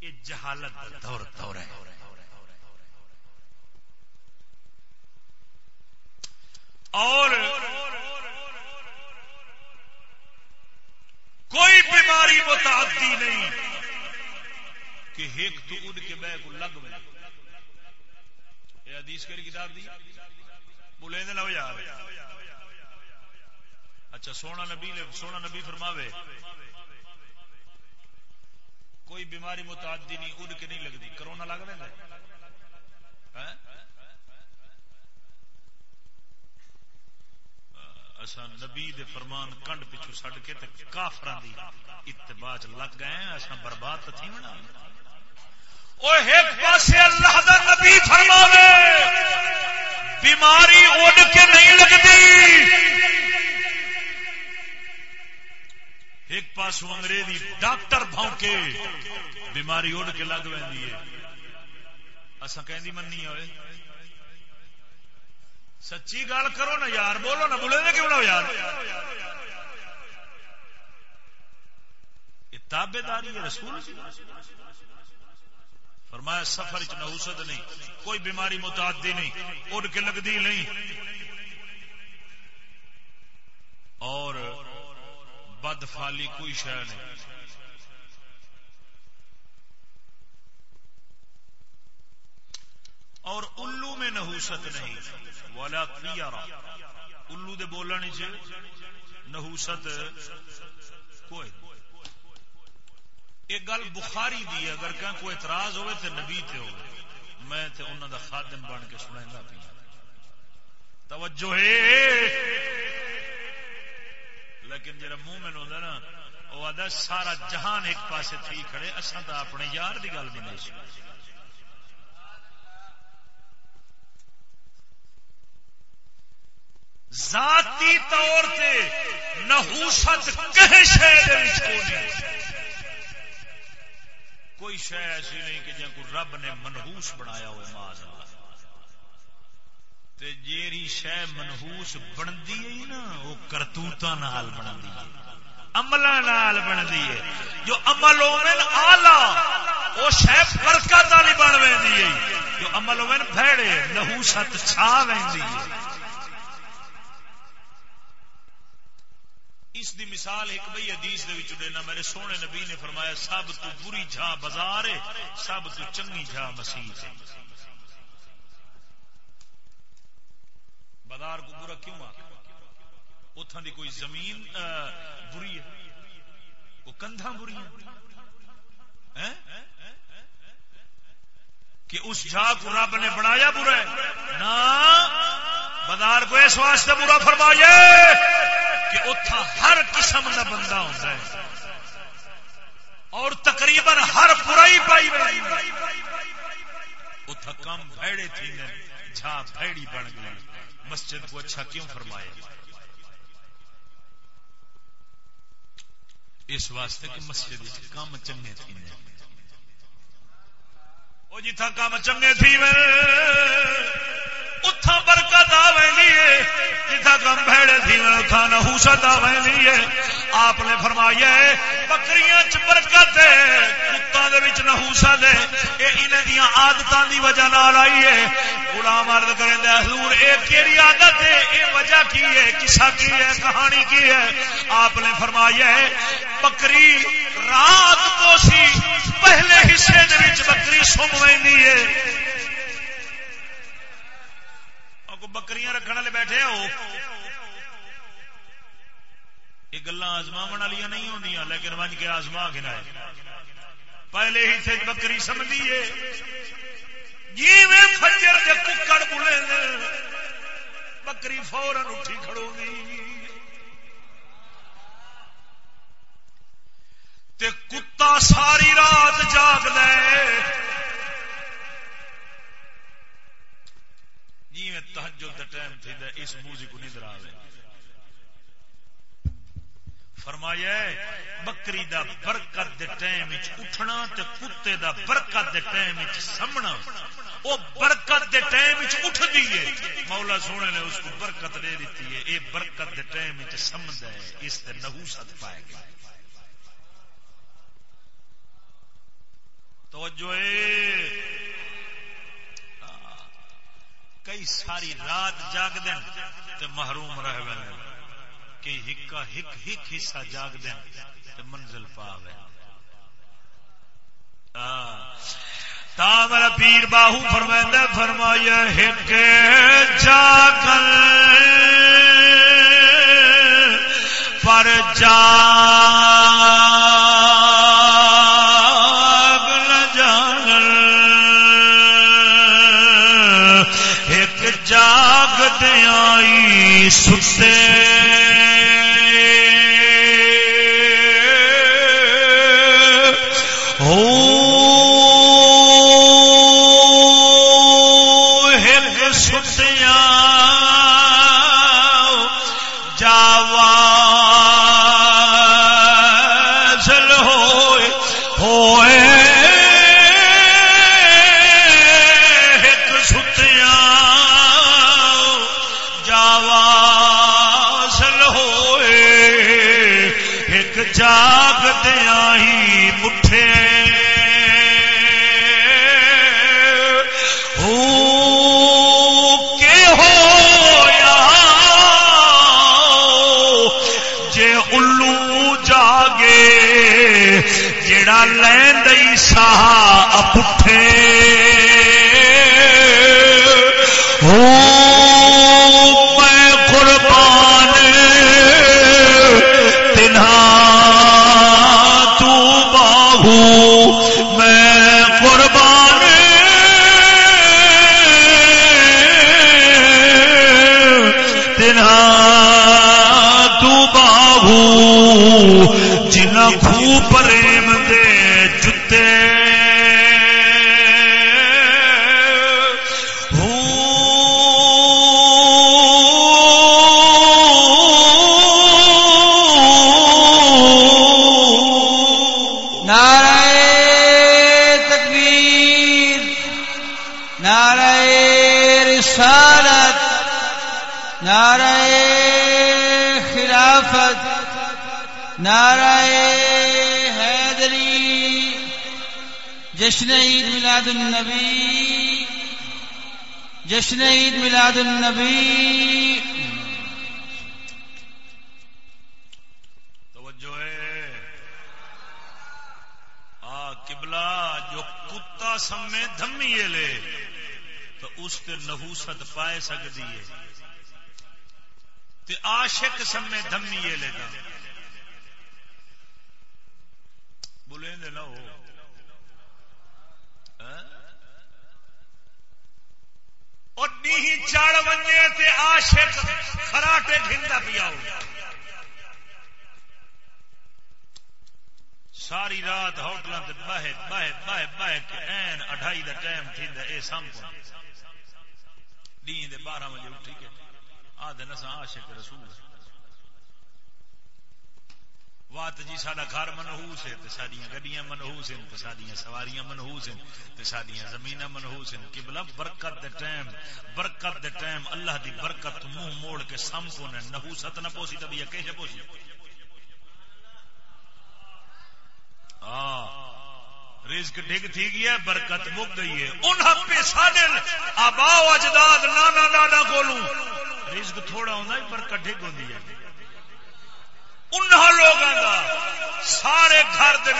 یہ جہالت دور دور ہے۔ اور کوئی بیماری متعدی نہیں کہ ایک تو اڑ کے بہ کو لگ میں۔ یہ حدیث کری کتاب دی؟ بولے نہ یار۔ اچھا سونا نبی سونا نبی فرماوے، کوئی بیماری متعدی نہیں اڑ کے نہیں لگتی، کرونا لگ رہا ہے؟ نبی دے فرمان کنڈ پچھو سڈ کے تے کافراں دی اتباع لگ گئے ہیں، اساں برباد تو تھی ہونا۔ او ایک پاسے اللہ دا نبی فرماوے، بیماری اڑ کے نہیں لگتی۔ ایک پاس انگریزی ڈاکٹر بھونکے، بیماری اڑ کے لگ ویندی ہے۔ اساں کہندی مننی ہوئے سچی گل کرو نا یار، بولو نا، بولے کیوں نہ یار؟ تابے داری رسول فرمایا، سفر چ نہیں، کوئی بیماری متعدی نہیں، اڑ کے لگتی نہیں۔ اور بد فالی کوئی شہ نہیں۔ اور الو میں نحوست نہیں والا الو دے بولنے چ نحوست کوئی۔ ایک گل بخاری دی اگر کہ کوئی اعتراض ہوئے تے نبی تے ہو میں تے انہوں دا خادم بن کے سنا پی توجہ ہے۔ لیکن جرا مومن ہوتا نا وہ آدھا سارا جہان ایک پاسے تھی کھڑے اصا تو اپنے یار دی گل بھی نہیں سنی۔ ذاتی طور سے نحوست کہیں شہر کوئی شہ ایسی نہیں کہ جن کو رب نے منہوس بنایا ہوئے ماض جیری شہ منہوس بنتی ہے نا، وہ کرتوت نال بنتی ہے عمل نال بنتی ہے۔ جو عمل ہومن آلہ وہ شہ برکت والی بن ہے۔ جو عمل ہومن بھڑے نحوست چھا وی ہے۔ اس دی مثال ایک بھائی حدیث دے وچ دینا، میرے سونے نبی نے فرمایا، سب تو بری جھا بازار ہے، سب تو چنگی جھا مسیح ہے۔ بازار کو برا کیوں آ اتھان دی کوئی زمین بری ہے۔ وہ کندھا بری ہے کہ اس جھا کو رب نے بنایا برا ہے۔ نہ، بازار کو اس واسطے برا فرمایا کہ اتھا ہر قسم کا بندہ ہوتا ہے۔ اور تقریباً ہر برائی پائی اتھا کم بھڑے تھی جھا بھڑی بن گئی مسجد کو اچھا کیوں فرمایا اس واسطے کہ مسجد کام چنگے تھی وہ جتنا جی کام چنگے تھی اتھا برکت آ ہے جتھا کم بھڑے تھی اتھا نحوست آ ہے آپ نے فرمایا ہے بکریاں چ برکت ہے کتا دے وچ نحوست ہے اے انہاں دیاں عادتاں دی وجہ نال آئی ہے غلام عرض کریں حضور اے کیڑی عادت ہے اے وجہ کی ہے قصہ کی ہے کہانی کی ہے آپ نے فرمایا ہے بکری رات کو سی پہلے حصے دے وچ بکری سم ویندی ہے بکریاں رکھنے والے بیٹھے ہو یہ گلا آزما والی نہیں ہونی لیکن ونج کے آزما گنا پہلے ہی سے بکری سمجھیے جی میں کے ککڑ بلے بکری فورن اٹھی کھڑو گی تے کتا ساری رات جاگ لے جی ٹائم تھی دا اس موزی کو نہیں دراوے فرمایا بکری دا برکت دے ٹائم اٹھنا تے کتے دا برکت دے ٹائم سمنا۔ او برکت دے ٹائم اٹھ دیے مولا سونے نے اس کو برکت دے دیتی ہے۔ اے برکت دے ٹائم وچ سمدا ہے۔ اس تے نحوست پائے گا۔ توجہ اے۔ کئی ساری رات جاگ دین تے محروم رہ وین کہ ہکا ہک ہک حصہ جاگ دین تے منزل پاوے تا میرا پیر باہو فرمائندہ فرمایا ہک جاگل پر آئی ستے لین دئی سہا اپٹھے۔ ہوں۔ جشن عید میلاد النبی، جشن عید میلاد النبی۔ توجہ ہے۔ آ، قبلہ جو کتا سمے دھمی لے، تو اس تے نحوست پائے سکتی ہے۔ تے عاشق سمے دھمی لے دا بولیں دے نہ ہو۔ اور چڑھ ونجے تے عاشق خراٹے گھندا پیا ہو۔ ساری رات ہوٹل باہر باہر این اڈھائی دا ٹائم تھی اے سم کو دے بارہ بجے اٹھی کے آدھے نسا عاشق رسول۔ وات جی سڈا گھر منہوس ہے تو سڈیا گڈیاں منہوس ہیں تو سڈیا سواریاں منہوس ہیں تو سڈیا زمین منہوس ہیں۔ قبلہ برکت دے ٹائم، برکت دے ٹائم اللہ دی برکت منہ موڑ کے سم کو نے نحوست نہ پوسی تبھی کیسے پوسی۔ ہاں رزق ڈگ تھی گیا برکت مک گئی ہے۔ انہاں پہ ساڈے آبا اجداد نانا دادا کولوں رزق تھوڑا ہوندا ہے برکت ڈگ ہوندی ہے۔ انہاں لوگاں دا سارے گھر دے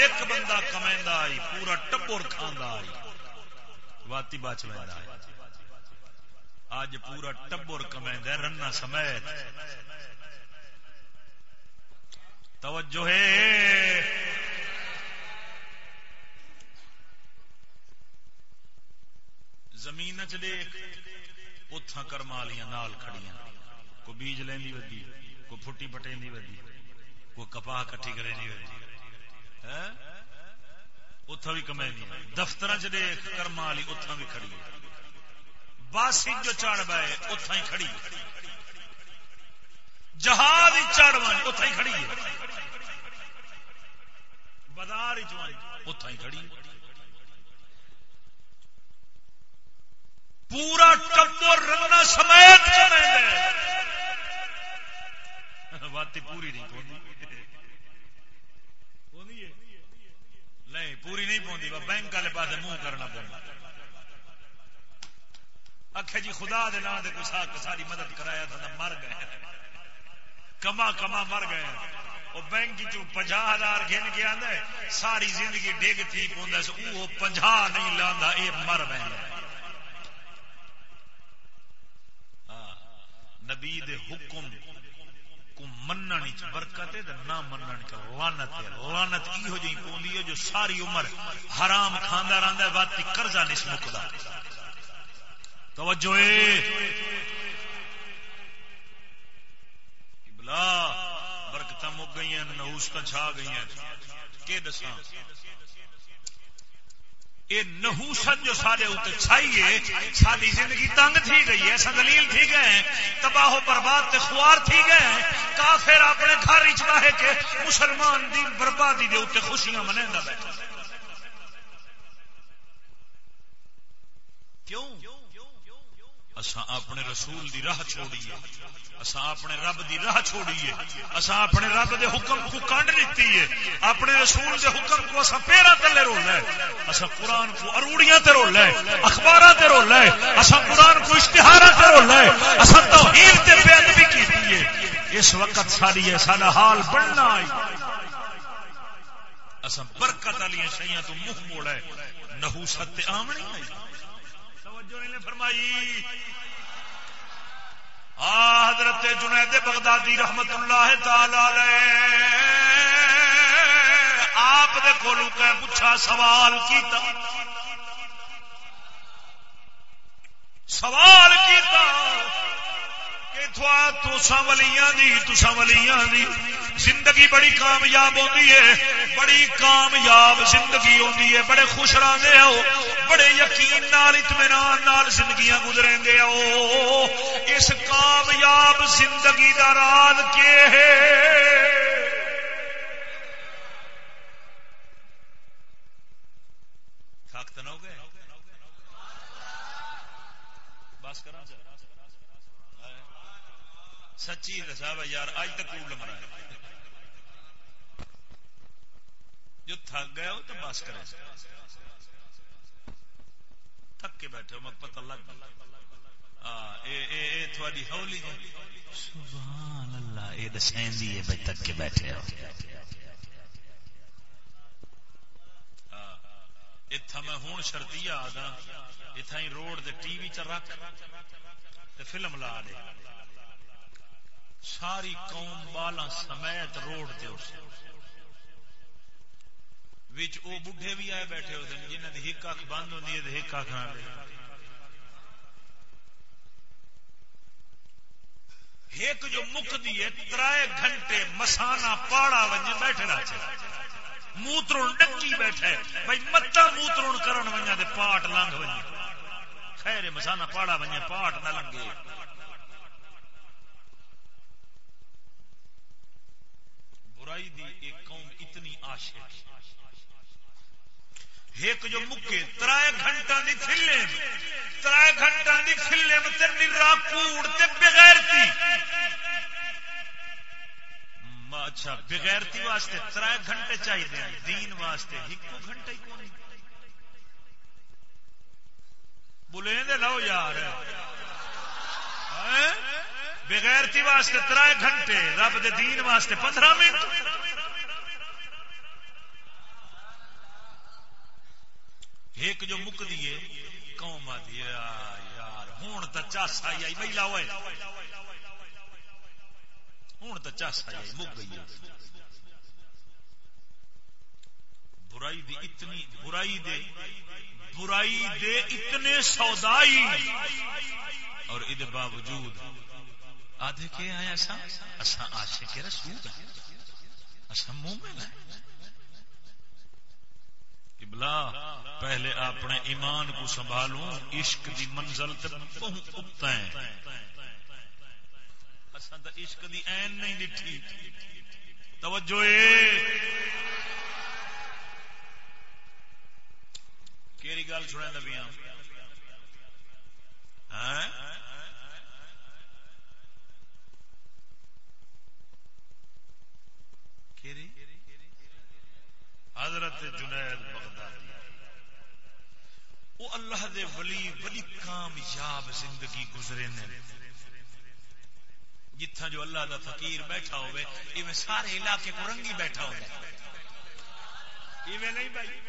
ایک بندہ کمیندا آئی، پورا ٹبر کھاندا آئی۔ واتی بچ ویندا اج پورا ٹبر کمیندا رنا سمیت۔ توجہ ہے۔ زمین چ دیکھ اتھا کرمالیاں نال کھڑیاں۔ کو بیج لینی ودی کو پھٹی پٹینی ودی کو کپاہ کٹھی کرے نہیں ودی اتھا بھی کمینی۔ دفتر چ دیکھ کرمالی بھی کھڑی باسی جو چڑھ بائے اتھا ہی کھڑی جہاز چڑھ بائے اتھا ہی کھڑی بازار اتھا ہی کھڑی پورا ٹبر رنگنا سمیت واتی پوری نہیں نہیں پوری نہیں پوندی بینک والے پاس منہ کرنا پڑنا آخ جی خدا دے نام دے کوئی ساری مدد کرایا تھا مر گئے کما کما مر گئے وہ بینک چ پنجا ہزار گن کے آدھا ساری زندگی ڈگ تھی پوندا وہ پنجا نہیں لانا یہ مر رہے نبی دے حکم کو منن وچ برکت ہے تے نہ منن چ لعنت ہے۔ لعنت پوندی ہے جو ساری عمر حرام کھاندا رہندا ہے قرضہ نہیں مکدا توجہ اے۔ برکتاں مک گئی ہیں چھا گئی ہیں کہ دساں؟ یہ نحوست جو سارے اتنے چھائیے ساری زندگی تنگ تھی گئی ہے دلیل تھی گئے تباہ و برباد تے خوار تھی گئے کافر اپنے گھر چاہے کہ مسلمان دی بربادی دے اتنے خوشیاں منے بیٹھا۔ کیوں؟ اسا اپنے رسول دی راہ چھوڑیے اسا اپنے رب دی راہ چھوڑیے۔ اسا اپنے رب دے حکم کو کانڈ دیتی ہے۔ اپنے رسول دے حکم کو اسا پیرا تلے رول ہے۔ اسا قرآن کو اروڑیاں تے رول ہے۔ اخباراں تے رول ہے۔ اسا قرآن کو اشتہاراں تے رول ہے۔ اسا توحید تے بے ادبی کیتی ہے۔ اس وقت ساری ہے سارا حال بننا آئی اسا برکت والی شیاں تو منہ موڑا ہے۔ نحوست تے آمنی آئی توجہ نے فرمائی۔ آ، حضرت جنید بغدادی رحمت اللہ تعالی آپ دے کولو کہ پوچھا سوال کیتا۔ سوال کیتا۔ تسا ولیاں دی تسا ولیاں دی زندگی بڑی کامیاب ہوتی ہے بڑی کامیاب زندگی ہوتی ہے بڑے خوش رہتے ہو بڑے یقین نال اطمینان نال زندگیاں گزریں گے او اس کامیاب زندگی دا راز کے ہے سچی دسا بھائی یار اج تک کوڑ مرا جو تھک گئے ہو تو بس کرے۔ تھک کے بیٹھے ہو میں پتہ لگ تھوڑی ہولی سبحان اللہ بھائی، تھک کے بیٹھے ہو۔ اتھا میں شرطی آدھا ہاں۔ اتھا ہی روڈ دے ٹی وی چ رکھ۔ تے فلم لا دے۔ ساری قوم بالا سمیت روڈ تے اس وچ او بڈھے بھی آئے بیٹھے ہوتے ہیں جنہاں دی ہک اکھ بند ہوندی ہے تے ہک اکھ نہ ایک جو مک دیے ترائے گھنٹے مسانا پاڑا ونجے بیٹھے رہا چاہے موترو ڈکی بیٹھے بھائی متا موترو کرن ونجا دے پاٹ لنگ ونجے۔ خیر مسانا پاڑا ونجے، پاٹ نہ لنگے۔ برائی دی ایک قوم اتنی عاشق ایک جو مکے، ترائے گھنٹہ دی فلم ترائے گھنٹہ دی فلم تے نرا کوڑ تے بغیر تھی اچھا بغیرتی واسطے ترائے گھنٹے چاہیے دین واسطے ایک گھنٹے ہی کون بولے دے لو یار۔ بغیرتی واسطے ترائے گھنٹے، رب دے دین واسطے پندرہ منٹ۔ ایک جو مک دیے قوم آتی یار ہوں تو چس آئی آئی بہلا ہوئے۔ ہوں تو چس آئی آئی مک گئی برائی دی اتنی، برائی دے برائی دے اتنے سودائی۔ اور ادھر باوجود آدھے کے آئے ایسا؟ اصا عاشق رسول ہے اصا مومن ہے ابلا پہلے اپنے ایمان کو سنبھالوں، عشق دی منزل تک پہنچتا ہے اصل تو عشق دی این نہیں ڈٹھی توجہ کیری گل سنا دبیا ہاں؟ حضرت جنید بغدادی۔ وہ اللہ دے ولی بڑی کامیاب زندگی گزرے نے جتھا جو اللہ دا فقیر بیٹھا ہوئے ایویں سارے علاقے کو رنگی بیٹھا ہوئے ایویں نہیں بھائی۔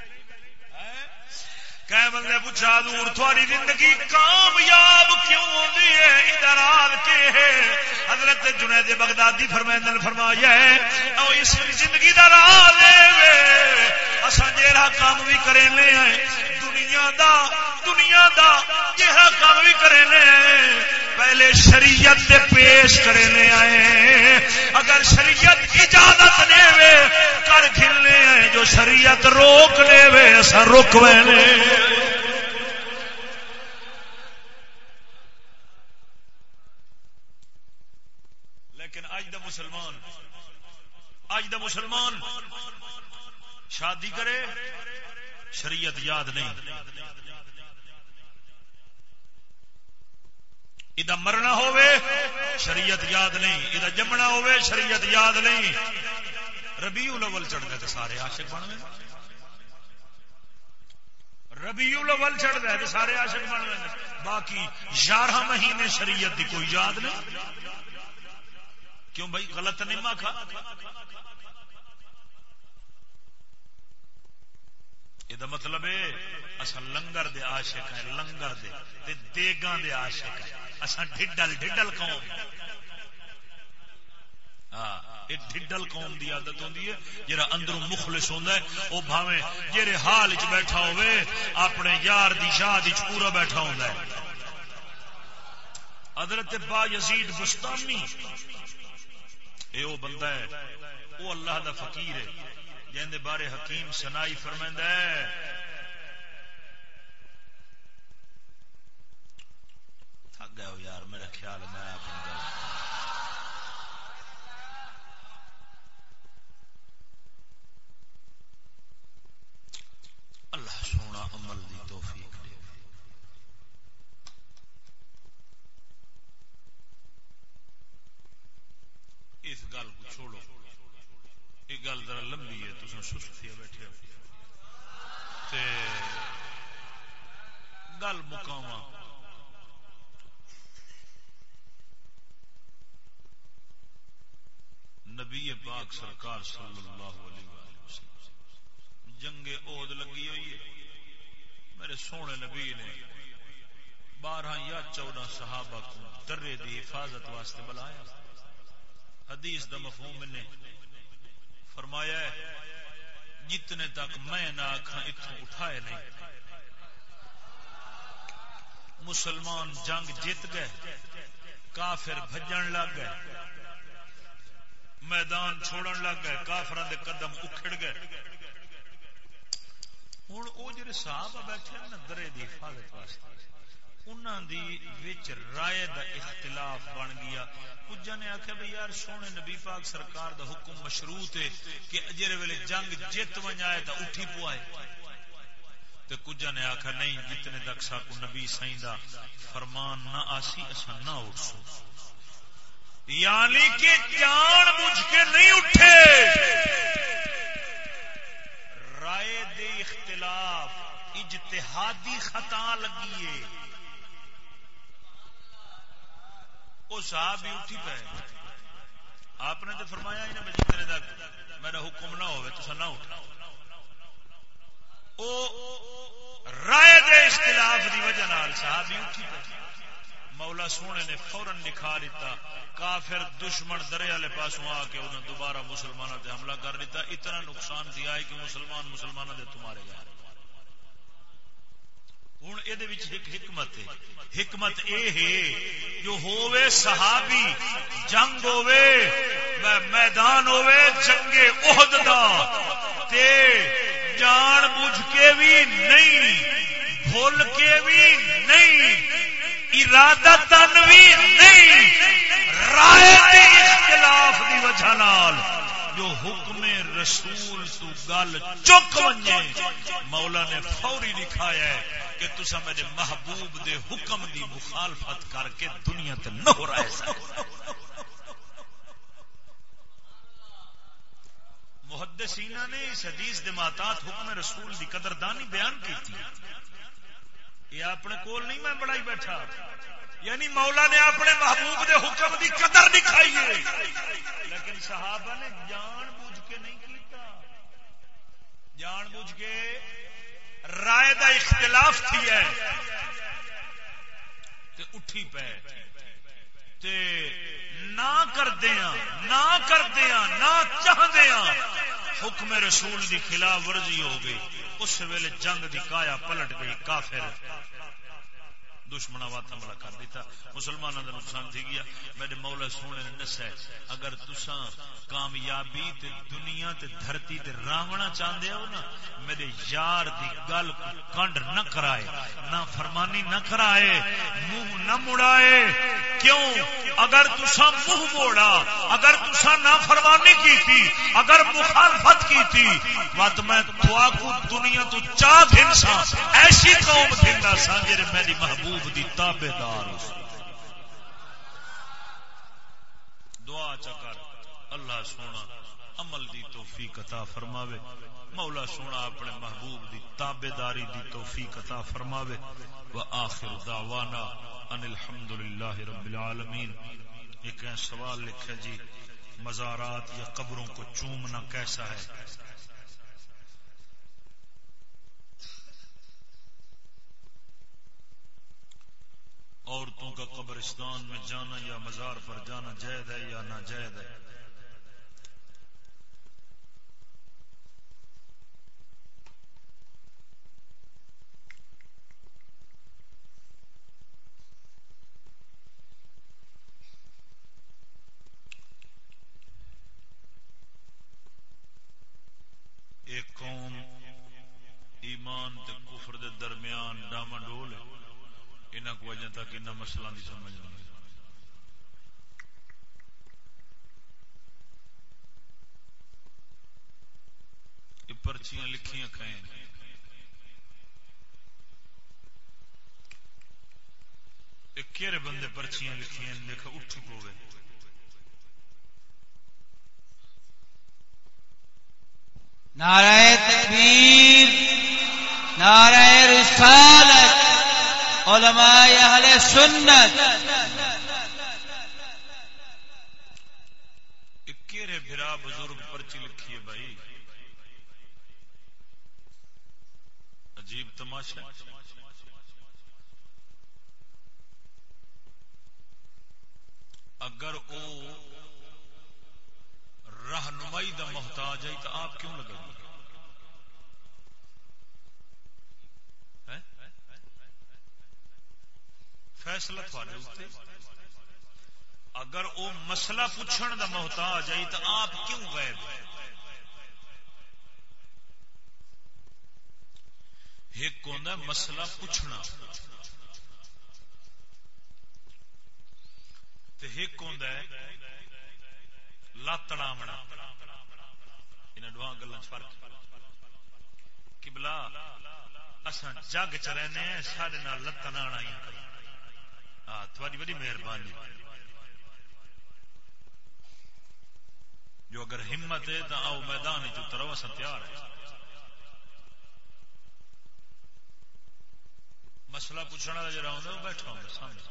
کہ بندے پوچھا دور تھوڑی زندگی کامیاب کیوں ہوتی ہے؟ ادھر آل کے ہے۔ حضرت جنید بغدادی فرمائندن فرمایا ہے، او اس زندگی دا راہ لے اساں جیڑا کام بھی کرے لے ہیں دنیا دا دنیا دا جیڑا کام بھی کرے لے ہیں پہلے شریعت دے پیش کرے آئے اگر شریعت اجازت دے وے کر کھلنے آئے۔ جو شریعت روک لے وے اسا رک وے لیکن اج دا مسلمان اج دا مسلمان، شادی کرے، شریعت یاد نہیں۔ ادا مرنا ہوئے شریعت یاد نہیں ادا جمنا ہوئے شریعت یاد نہیں۔ ربیع الاول چڑھ گئے تو سارے عاشق بن گئے۔ ربیع الاول چڑھ گئے تو سارے عاشق بن گئے۔ باقی یارہ مہینے شریعت کی کوئی یاد نہیں۔ کیوں بھائی غلط نہیں ماں کھا یہ مطلب ہے اصا لنگر دے عاشق ہیں لنگر دے تے دیگاں دے عاشق ہیں اصا ڈھڈل ڈھڈل قوم ہاں ڈھڈل قوم دی عادت ہوندی ہے جڑا اندروں مخلص ہوندا ہے او بھاویں جڑے حال وچ بیٹھا ہوے اپنے یار دی شاد وچ پورا بیٹھا ہوندا ہے حضرت با یزید بستانی اے او بندہ ہے او اللہ دا فقیر ہے جن بارے حکیم سنائی فرمند ہے۔ تھک گئے یار، میرا خیال میں اپنی اللہ سونا عمل دی توفیق دے۔ اس گل کو چھوڑو۔ یہ گل ذرا لمبی ہے تم سست تھی بیٹھے تے گل مقاما نبی پاک سرکار صلی اللہ علیہ وسلم جنگ عہد لگی ہوئی ہے میرے سونے نبی نے بارہ یا چودہ صحابہ کو درے دی حفاظت واسطے بلایا حدیث دا مفہوم نے فرمایا ہے، جتنے تک میں نہ آخا اتوں اٹھائے نہیں۔ مسلمان جنگ جیت گئے، کافر بھجن لگ گئے، میدان چھوڑن لگ گئے کافران دے قدم اکھڑ گئے۔ ہوں وہ جڑے صاحب بیٹھے نا، درے دی حفاظت واسطے۔ انہاں دی وچ رائے دا اختلاف بن گیا۔ کجا نے آخیا بھائی یار سونے نبی پاک سرکار دا حکم مشروط ہے کہ جڑے ویلے جنگ جیت ونجائے تا اٹھی پوائے۔ تے کجا نے آخیا نہیں، جتنے تک ساکو نبی سائیں دا فرمان نہ آسی اسا نہ اٹھ سو یعنی کہ جان بوجھ کے نہیں اٹھے۔ رائے دے اختلاف، اجتہادی خطا لگی ہے۔ وہ صاحب بھی اٹھی پے آپ نے تو فرمایا ہی نا جتنے تک میرا حکم نہ ہوئے تو نہ اٹھا۔ رائے دے اختلاف دی وجہ نال صاحب بھی اٹھی پے مولا سونے نے فورن نکھا دیتا، کافر دشمن درے والے پاسوں آ کے انہیں دوبارہ مسلمانوں تے حملہ کر دیتا۔ اتنا نقصان دیا ہے کہ مسلمان مسلمانوں دے تمہارے گئے ہوں یہ حکمت ہے۔ حکمت اے ہے جو ہووے صحابی، جنگ ہووے میدان ہووے جنگ عہد دا۔ تے جان بوجھ کے بھی نہیں، بھول کے بھی نہیں، ارادہ تن بھی نہیں، رائے دے اختلاف دی وجہ نال جو حکم رسول تو گل چک ونجے مولا نے فوری لکھایا ہے۔ کہ تسا میرے محبوب دے حکم دی مخالفت کر کے دنیا تے نہ ہو رہا ہے محدثینہ نے اس حدیث دے ماتات حکم رسول دی قدردانی بیان کی تھی یہ اپنے کول نہیں میں بڑائی بیٹھا۔ یعنی مولا نے اپنے محبوب دے حکم دی قدر دکھائی ہے۔ لیکن صحابہ نے جان بوجھ کے نہیں کیتا۔ جان بوجھ کے رائے دا اختلاف تھی ہے۔ تے اٹھی پے۔ تے نہ کردیاں نہ کردیاں نہ چاہدیاں حکم رسول دی خلاف ورزی ہو گئی۔ اس ویلے جنگ دی کایا پلٹ گئی کافر۔ دشمنا وات حملہ کر دیتا۔ مسلمانوں کا نقصان تھی گیا۔ میرے مولا سونے نے نسا اگر تسا کامیابی تے دنیا تے دھرتی تے راونا چاہتے ہو نا، میرے یار دی گل کنڈ نہ کرائے نہ فرمانی نہ کرائے، منہ نہ مڑائے۔ کیوں؟ اگر تسا منہ موڑا، اگر تسا نہ فرمانی کی تھی اگر مخالفت کی تھی وات میں دعا کو دنیا تو چاہ دن سا ایسی قوم دن سا جی میری محبوب محبوب دی تابے دار دعا چکر اللہ سونا عمل دی توفیق عطا فرماوے۔ مولا سونا اپنے محبوب دی تابے داری دی توفیق عطا فرماوے۔ و آخر دعوانا ان الحمدللہ رب العالمین۔ ایک سوال لکھا جی مزارات یا قبروں کو چومنا کیسا ہے؟ عورتوں کا قبرستان میں جانا یا مزار پر جانا جائد ہے یا ناجائز ہے؟ ایک قوم ایمان تے کفر دے درمیان ڈاما ڈول ہے۔ ان وجہ تک ان مسلوں کی سمجھ نہیں پرچیاں لکھیاں کھائیں کہڑے بندے پرچیاں لکھی دیکھا اٹھ ہوئے نارائ تکبیر نارائ رسالت علماء اہل سنت. کیرے بھرا بزرگ پرچی لکھی ہے بھائی. عجیب تماشا اگر او رہنمائی دا محتاج ہے تو آپ کیوں لگا فیصلہ تھوڑے اتنے اگر او مسئلہ پوچھن دا محتاج ہے، تو آپ کیوں غائب ایک ہوں مسئلہ پوچھنا۔ ایک ہوں لڑاونا ان دو گلوں فرق کبلا اصا جگ چ رہنے سارے لتن آنا ہاں تھوڑی بڑی مہربانی۔ جو اگر ہمت ہے تو آؤ میدان چرو اصا تیار ہے مسئلہ پوچھنے والا جڑا ہوں وہ بیٹھا ہوں سامنے۔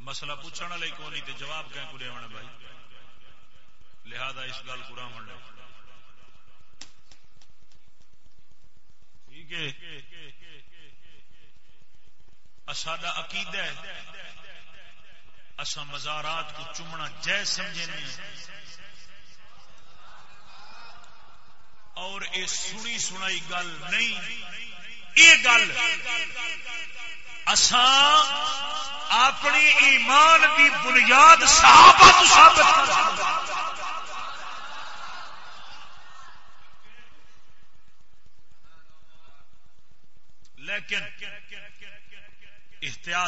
مسئلہ پوچھنے والے کو نہیں تو جواب کہیں کو دیونا بھائی؟ لہذا اس گل کو رام ٹھیک ہے؟ ساڈا عقید ہے۔ اصا مزارات کو چومنا جائز سمجھے اور یہ سنی سنائی گل نہیں۔ یہ گل اپنی ایمان کی بنیاد صحابہ ثابت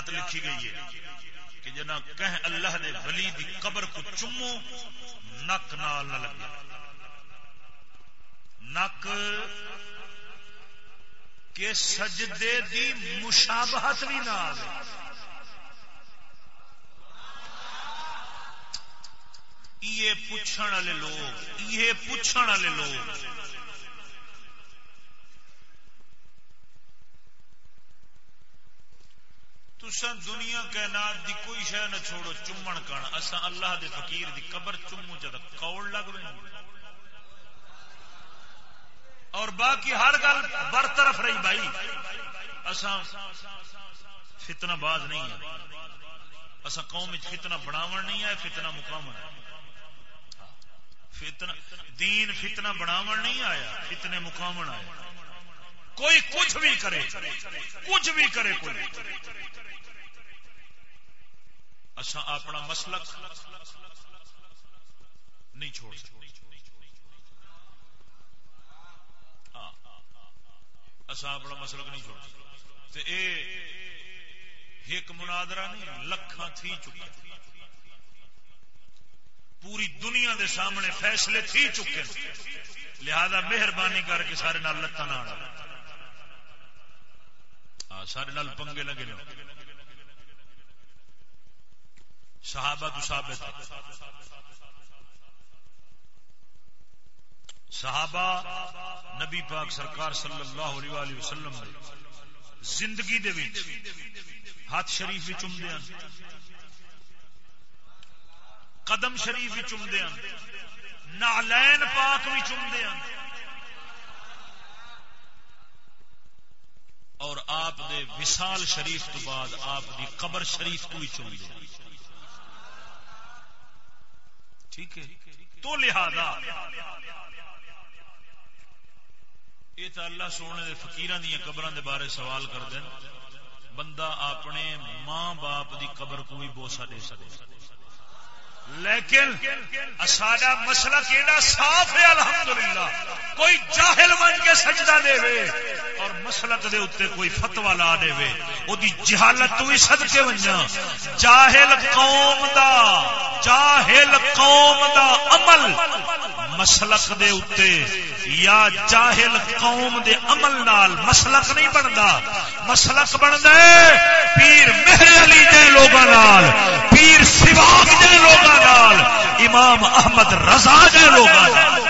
احتیاط لکھی گئی ہے کہ جنا کہ اللہ دے ولی دی قبر کو چمو نک نال نہ لگے۔ نک کہ سجدے دی مشابہت بھی نہ آئے یہ پوچھن والے لوگ یہ پوچھن والے لوگ۔ تسا دنیا کائنات دی کوئی شہ نہ چھوڑو چومن کن۔ اصا اللہ دے فقیر دی قبر چومو جد کوڑ لگ رہے اور باقی ہر گل برطرف رہی بھائی۔ اصا فتنہ باز نہیں ہے اصا قوم فتنہ بناو نہیں ہے فتنہ مقام فتنہ، دین فتنہ بناو نہیں آیا، فتنے مقام آیا کوئی کچھ بھی کرے، کچھ بھی کرے کوئی۔ اصا اپنا مسلک نہیں چھوڑ سکتے۔ ہاں۔ اصا اپنا مسلک نہیں چھوڑ سکتے۔ ایک منادرا نہیں، لکھاں تھی چکے۔ پوری دنیا دے سامنے فیصلے تھی چکے۔ لہذا مہربانی کر کے سارے نال لتان ہاں سارے نال پنگے لگے لو صحابہ تو ثابت صحابہ نبی پاک سرکار صلی اللہ علیہ وآلہ وسلم زندگی دے وچ ہاتھ شریف بھی چومدے ہیں قدم شریف بھی چومدے ہیں نالین پاک بھی چومدے ہیں اور آپ دے وصال شریف تو بعد آپ دی قبر شریف کو بھی چومدے ٹھیک ہے؟ تو لہذا یہ تو اللہ سونے دے فقیران دیا قبر دے بارے سوال کر دیں بندہ اپنے ماں باپ دی قبر کو بھی بوسا دے سکے لیکن ساڈا مسئلہ کیڑا صاف ہے، الحمدللہ۔ کوئی جاہل بن کے سجدہ دے وے اور مسلک دے اتنے کوئی فتوا لا دے وہ جہالت تو بھی صدقے ونجا جاہل قوم دا، جاہل قوم دا عمل مسلک دے اتنے یا جاہل قوم دے عمل نال مسلک نہیں بنتا مسلک بنتا پیر مہر علی دے لوگوں نال، پیر سواگ دے لوگوں نال امام احمد رضا دے لوگوں نال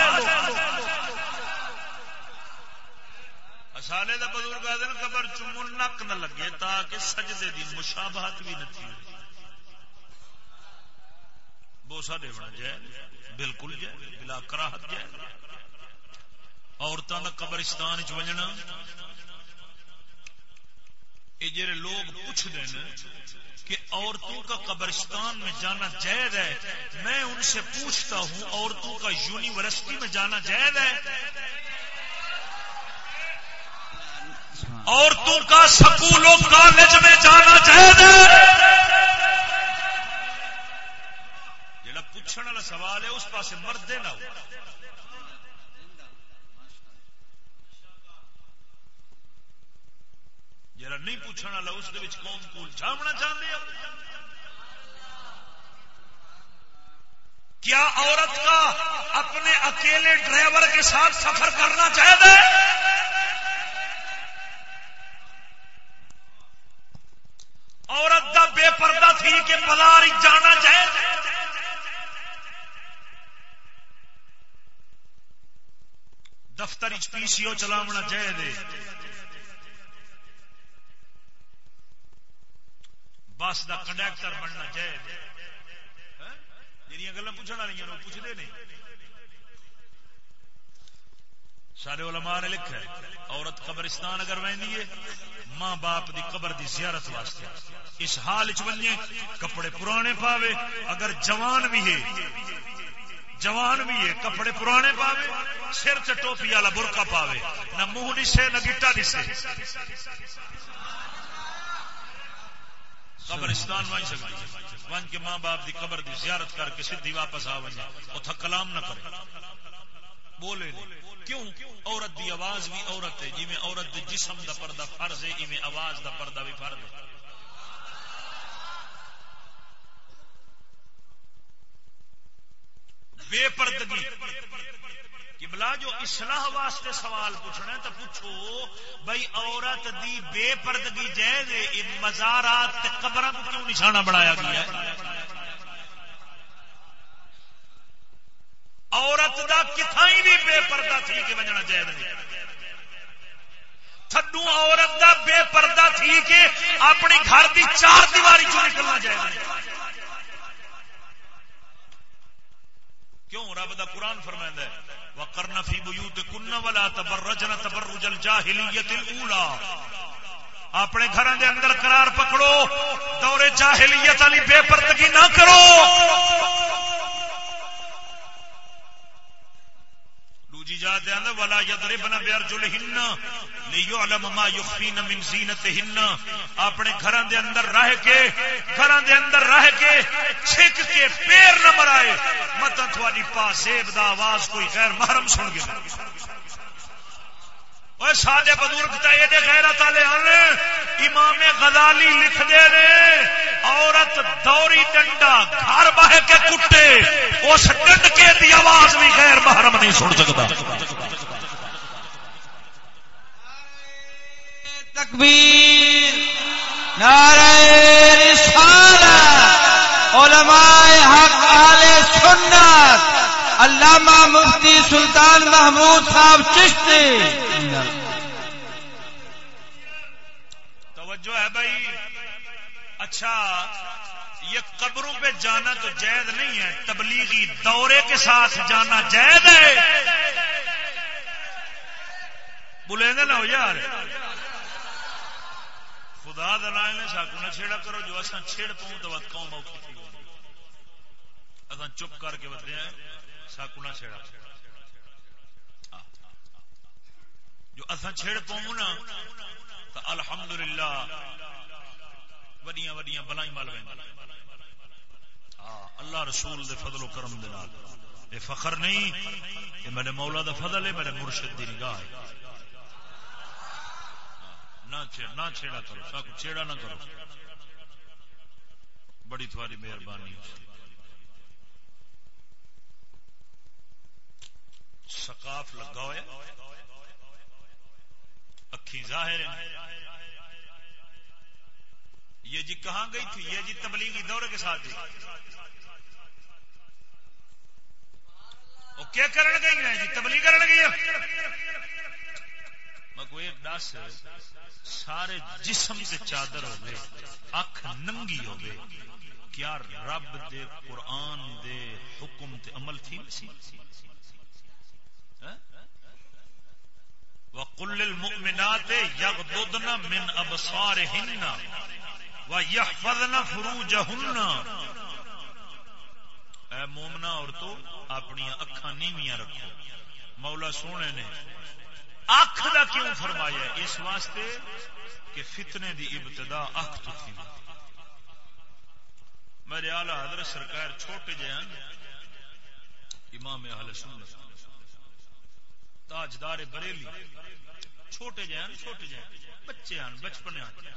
سالے کا بزرگ آدھے قبر چمن نک نہ لگے تاکہ سجدے دی مشابہت بھی نہ تھی۔ بوسا دیونا جائے بالکل جائے بلا کراہت جائے عورتوں کا قبرستان چجنا یہ جڑے لوگ پوچھتے ہیں کہ عورتوں کا قبرستان میں جانا جائز ہے۔ میں ان سے پوچھتا ہوں، عورتوں کا یونیورسٹی میں جانا جائز ہے؟ عورتوں کا سکولوں، کالج میں جانا چاہیے جڑا پوچھنے والا سوال ہے، اس پاس مردے نہ ہو۔ جڑا نہیں پوچھنے والا اس قوم کو جامنا چاہتے ہو۔ کیا عورت کا اپنے اکیلے ڈرائیور کے ساتھ سفر کرنا چاہیے عورت دا بے پردہ تھی کہ بازار جانا چاہے۔ دفتر پی سی او چلاونا چاہیے بس دا کنڈیکٹر بننا چاہیے جہاں گلا پوچھنے والی پوچھتے نہیں۔ سارے علماء نے لکھا ہے، عورت قبرستان اگر وہی ہے، ماں باپ دی قبر دی زیارت واسطے۔ اس حال چ بنے کپڑے پرانے پاوے۔ اگر جوان بھی ہے، جوان بھی ہے، کپڑے پرانے پاوے، سر چ ٹوپی والا برقع پاوے۔ نہ منہ دسے نہ گٹا دسے قبرستان وہیں سکتی ون کے ماں باپ دی قبر دی زیارت کر کے سیدھی واپس آ ونجے اتھا کلام نہ کرے۔ بولے نہیں۔ کیوں؟ عورت دی آواز بھی عورت ہے۔ جی میں عورت دی جسم دا پردہ فرض ہے جی آواز دا پردہ بھی فرض ہے۔ بے پردگی۔ بلا جو اصلاح واسطے سوال پوچھنا تو پوچھو بھائی عورت دی بے پردگی جائز مزارات قبر کو کیوں نشانہ بنایا گیا عورت دا کتائی بھی بے پردہ تھی کہ بجنا جائز نہیں۔ تھڈو عورت دا بے پردہ تھی کہ اپنی گھر دی چار دیواری چو نکلنا جائز کیوں؟ رب دا قرآن فرمائند ہے وقرن فی بیوت کن ولا تبرجن تبرج الجاہلیت الاولا۔ اپنے گھر دے اندر قرار پکڑو دور جاہلیت علی بے پردگی نہ کرو۔ دوجی جا دے آندا ولا یضربن بیرجلہن لیعلم ما یخفین من زینتہن اپنے گھراں دے اندر رہ کے، گھراں دے اندر رہ کے چھک کے پیر نہ مرائے۔ متا تھوڑی پاسیب دا آواز کوئی غیر محرم سن گیا۔ سارے بزرگ تو یہ غیرت والے ہیں امام غزالی لکھ دے رہے عورت دوری ڈنڈا گھر بہ کے کٹے اس ڈنڈکے دی آواز بھی غیر محرم نہیں سن سکتا تکبیر نعرہ رسالت علماء حق آل سنت علامہ مفتی سلطان محمود صاحب چشتی۔ توجہ ہے بھائی۔ اچھا یہ قبروں پہ جانا تو جائز نہیں ہے، تبلیغی دورے کے ساتھ جانا جائز ہے۔ بولیں گے نا ہو یار۔ خدا دلائل نے ساکو نہ چھیڑا کرو، جو اصا چھیڑ پاؤں تو قوم اوکھی تھی اصا چپ کر کے بتایا ساکو نہ چھیڑا۔ جو اصا چھیڑ پاؤں نا، تو الحمد الحمدللہ، وڈیاں وڈیاں بلائیں مال اللہ رسول دے فضل و کرم دے نال۔ اے فخر نہیں کہ میرے مولا دا فضل ہے، میرے مرشد دی نگاہ ہے۔ نہ چھیڑا کرو، ساکو چھیڑا نہ کرو۔ بڑی تھوڑی مہربانی۔ سکاف لگا ہوا اکھی ظاہر یہ جی کہاں گئی تھی؟ یہ جی تبلیغی دورے کے ساتھ وہ کیا کرن گئی ہیں جی؟ تبلیغ کرن گئی کوئی دس سارے جسم سے چادر ہوگی اکھ ننگی ہوگی کیا رب دے قرآن دے حکم تے عمل تھی سی وقل المؤمنات یغضضن من ابصارهن ويحفظن فروجهن اے مومنا عورتوں اپنی اکھاں نیویاں رکھو۔ مولا سونے نے اکھ دا کیوں فرمایا؟ اس واسطے کہ فتنے دی ابتدا اکھ تو تھی۔ میرے آلہ حضرت سرکار چھوٹے جے ہیں، امام اہل سنت۔ تاجدار بریلی۔ چھوٹے جے چھوٹے جے بچے ہیں بچپنے ہیں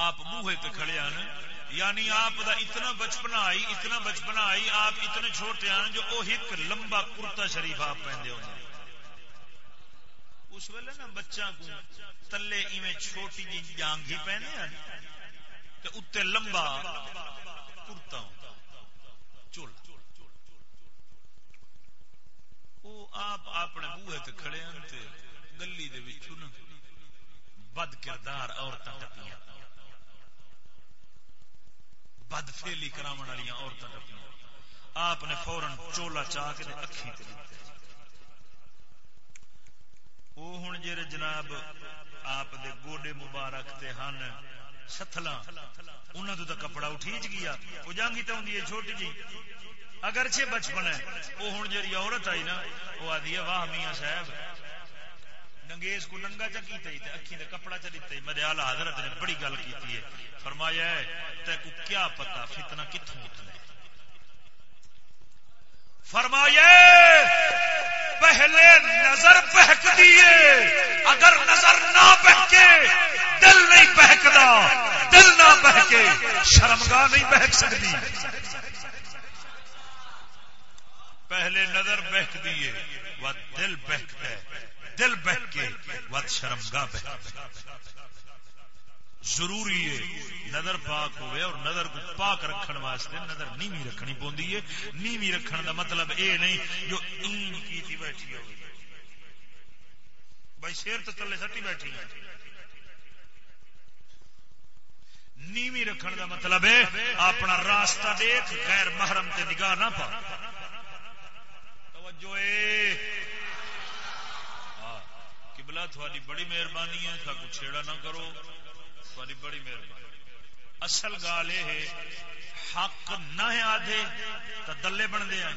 آپ بوہے پہ کھڑے ہیں یعنی آپ دا اتنا بچپنا آئی، اتنا بچپنا آئی، آپ اتنے چھوٹے ہیں جو وہ ایک لمبا کرتا شریف آپ پہنتے ہوتے ہیں اس ویلے نا بچہ کو تلے ایویں چھوٹی جی جانگ ہی پہنے ہیں تے اتنے لمبا کرتا ہوتا چول۔ وہ آپ اپنے بوہے تے کھڑے ہیں تے گلی دے وچوں نا بد کردار عورتاں ٹپیاں۔ بد فیلی کراون والی عورتاں ٹپیاں۔ آپ نے فورن چولا چاہ کے اکھی تے وہ ہوں جی جناب آپ دے گوڈے مبارک تے ہن ستلا انہوں تو کپڑا اٹھیچ گیا۔ وہ جانگی تو ہوں چھوٹی جی۔ اگرچہ بچپن ہے، وہ ہوں جی عورت آئی نا، وہ آدھی ہے، واہ میاں صاحب۔ ننگیز کو ننگا چا کیتا ہی تے، اکھی دے کپڑا چا دیتا ہی۔ میرے آلہ حضرت نے بڑی گل کیتی ہے۔ فرمایا ہے تے کو کیا پتا فتنہ کتھوں اتنا فرمایا پہلے نظر بہک دیے اگر نظر نہ بہکے، دل نہیں بہکتا دل نہ بہکے، شرمگاہ نہیں بہک سکتی پہلے نظر بہک دیے وہ دل بہکتا ہے۔ دل بہک کے، وہ شرمگاہ بہک ضروری ہے، نظر پاک ہوئے اور نظر کو پاک رکھن واسطے نظر نیوی رکھنی پوندی ہے۔ نیوی رکھن دا مطلب اے نہیں جو این کی تھی بیٹھی ہوگی بھائی شیر تو تلے سٹی بیٹھی ہے نیوی رکھن دا مطلب ہے اپنا راستہ دیکھ، غیر محرم تے نگاہ نہ پا۔ توجہ اے ہاں، قبلہ تھوڑی بڑی مہربانی ہے سا کچھ چھیڑا نہ کرو۔ تھوڑی بڑی مہربانی۔ اصل گال یہ ہے، حق نہ آدھے تو دلے بن دے ہیں۔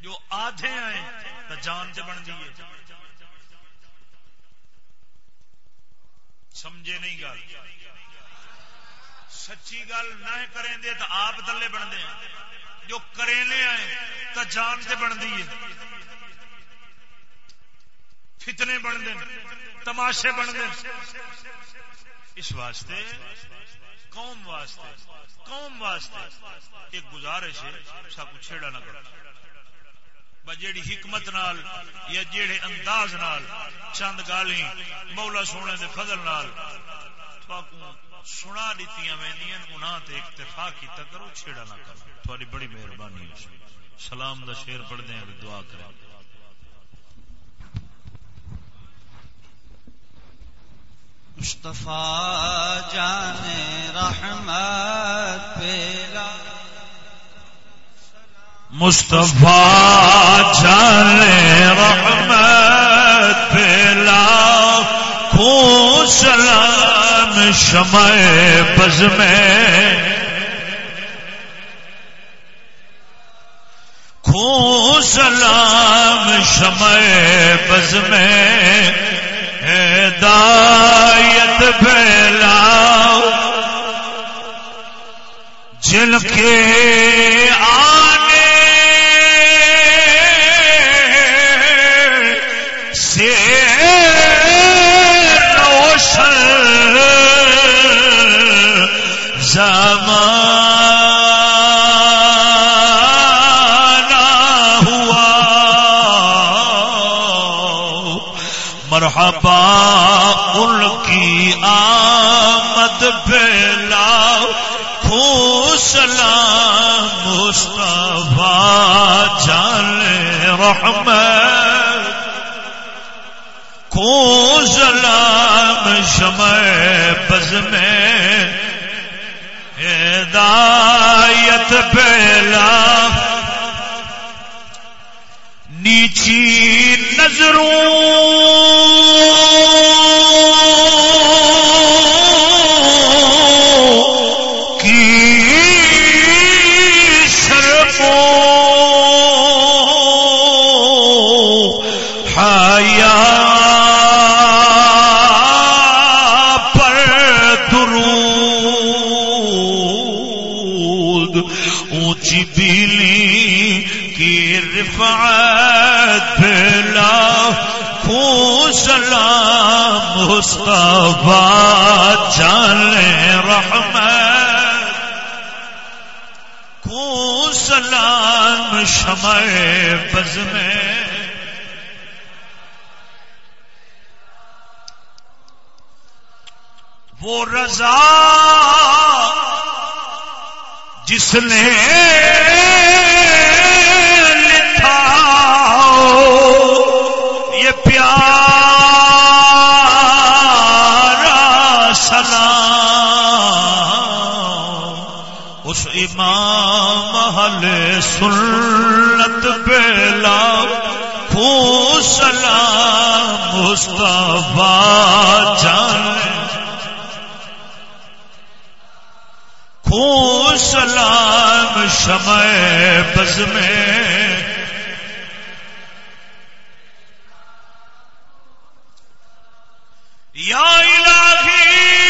جو آدھے آئے تو جان سے بن دیے سمجھے نہیں گل سچی گل نہ کریں دے تو آپ دلے بن دے جو کرینے آئے تو جان سے بن دیے فتنے بن دے، تماشے بن دے۔ اس واسطے، قوم واسطے قوم واسطے ایک گزارش ہے، سب چھیڑا نہ کرو۔ جیڑی حکمت نال یا جیڑے انداز نال چند گالی مولا سونے دے فضل نال سنا دیتی تے اکتفا کیتا کرو چھیڑا نہ کرو۔ تھوڑی بڑی مہربانی سلام دا شیر پڑھ دیں دعا کریں۔ مصطفیٰ جان رحمت پیلا مصطفیٰ جان رحمت شمع بز میں خون سلام شمع بز میں ہدایت پھیلاؤ جن کے آنے رحمت کو سلام شمع بز میں ہدایت پہلا نیچی نظروں مصطفیٰ جان رحمت کو سلام شمع بز میں وہ رضا جس نے لکھا امام محل سنت بیلا خو سلام مصطفیٰ جان۔ خو سلام شمع بز میں یا الہی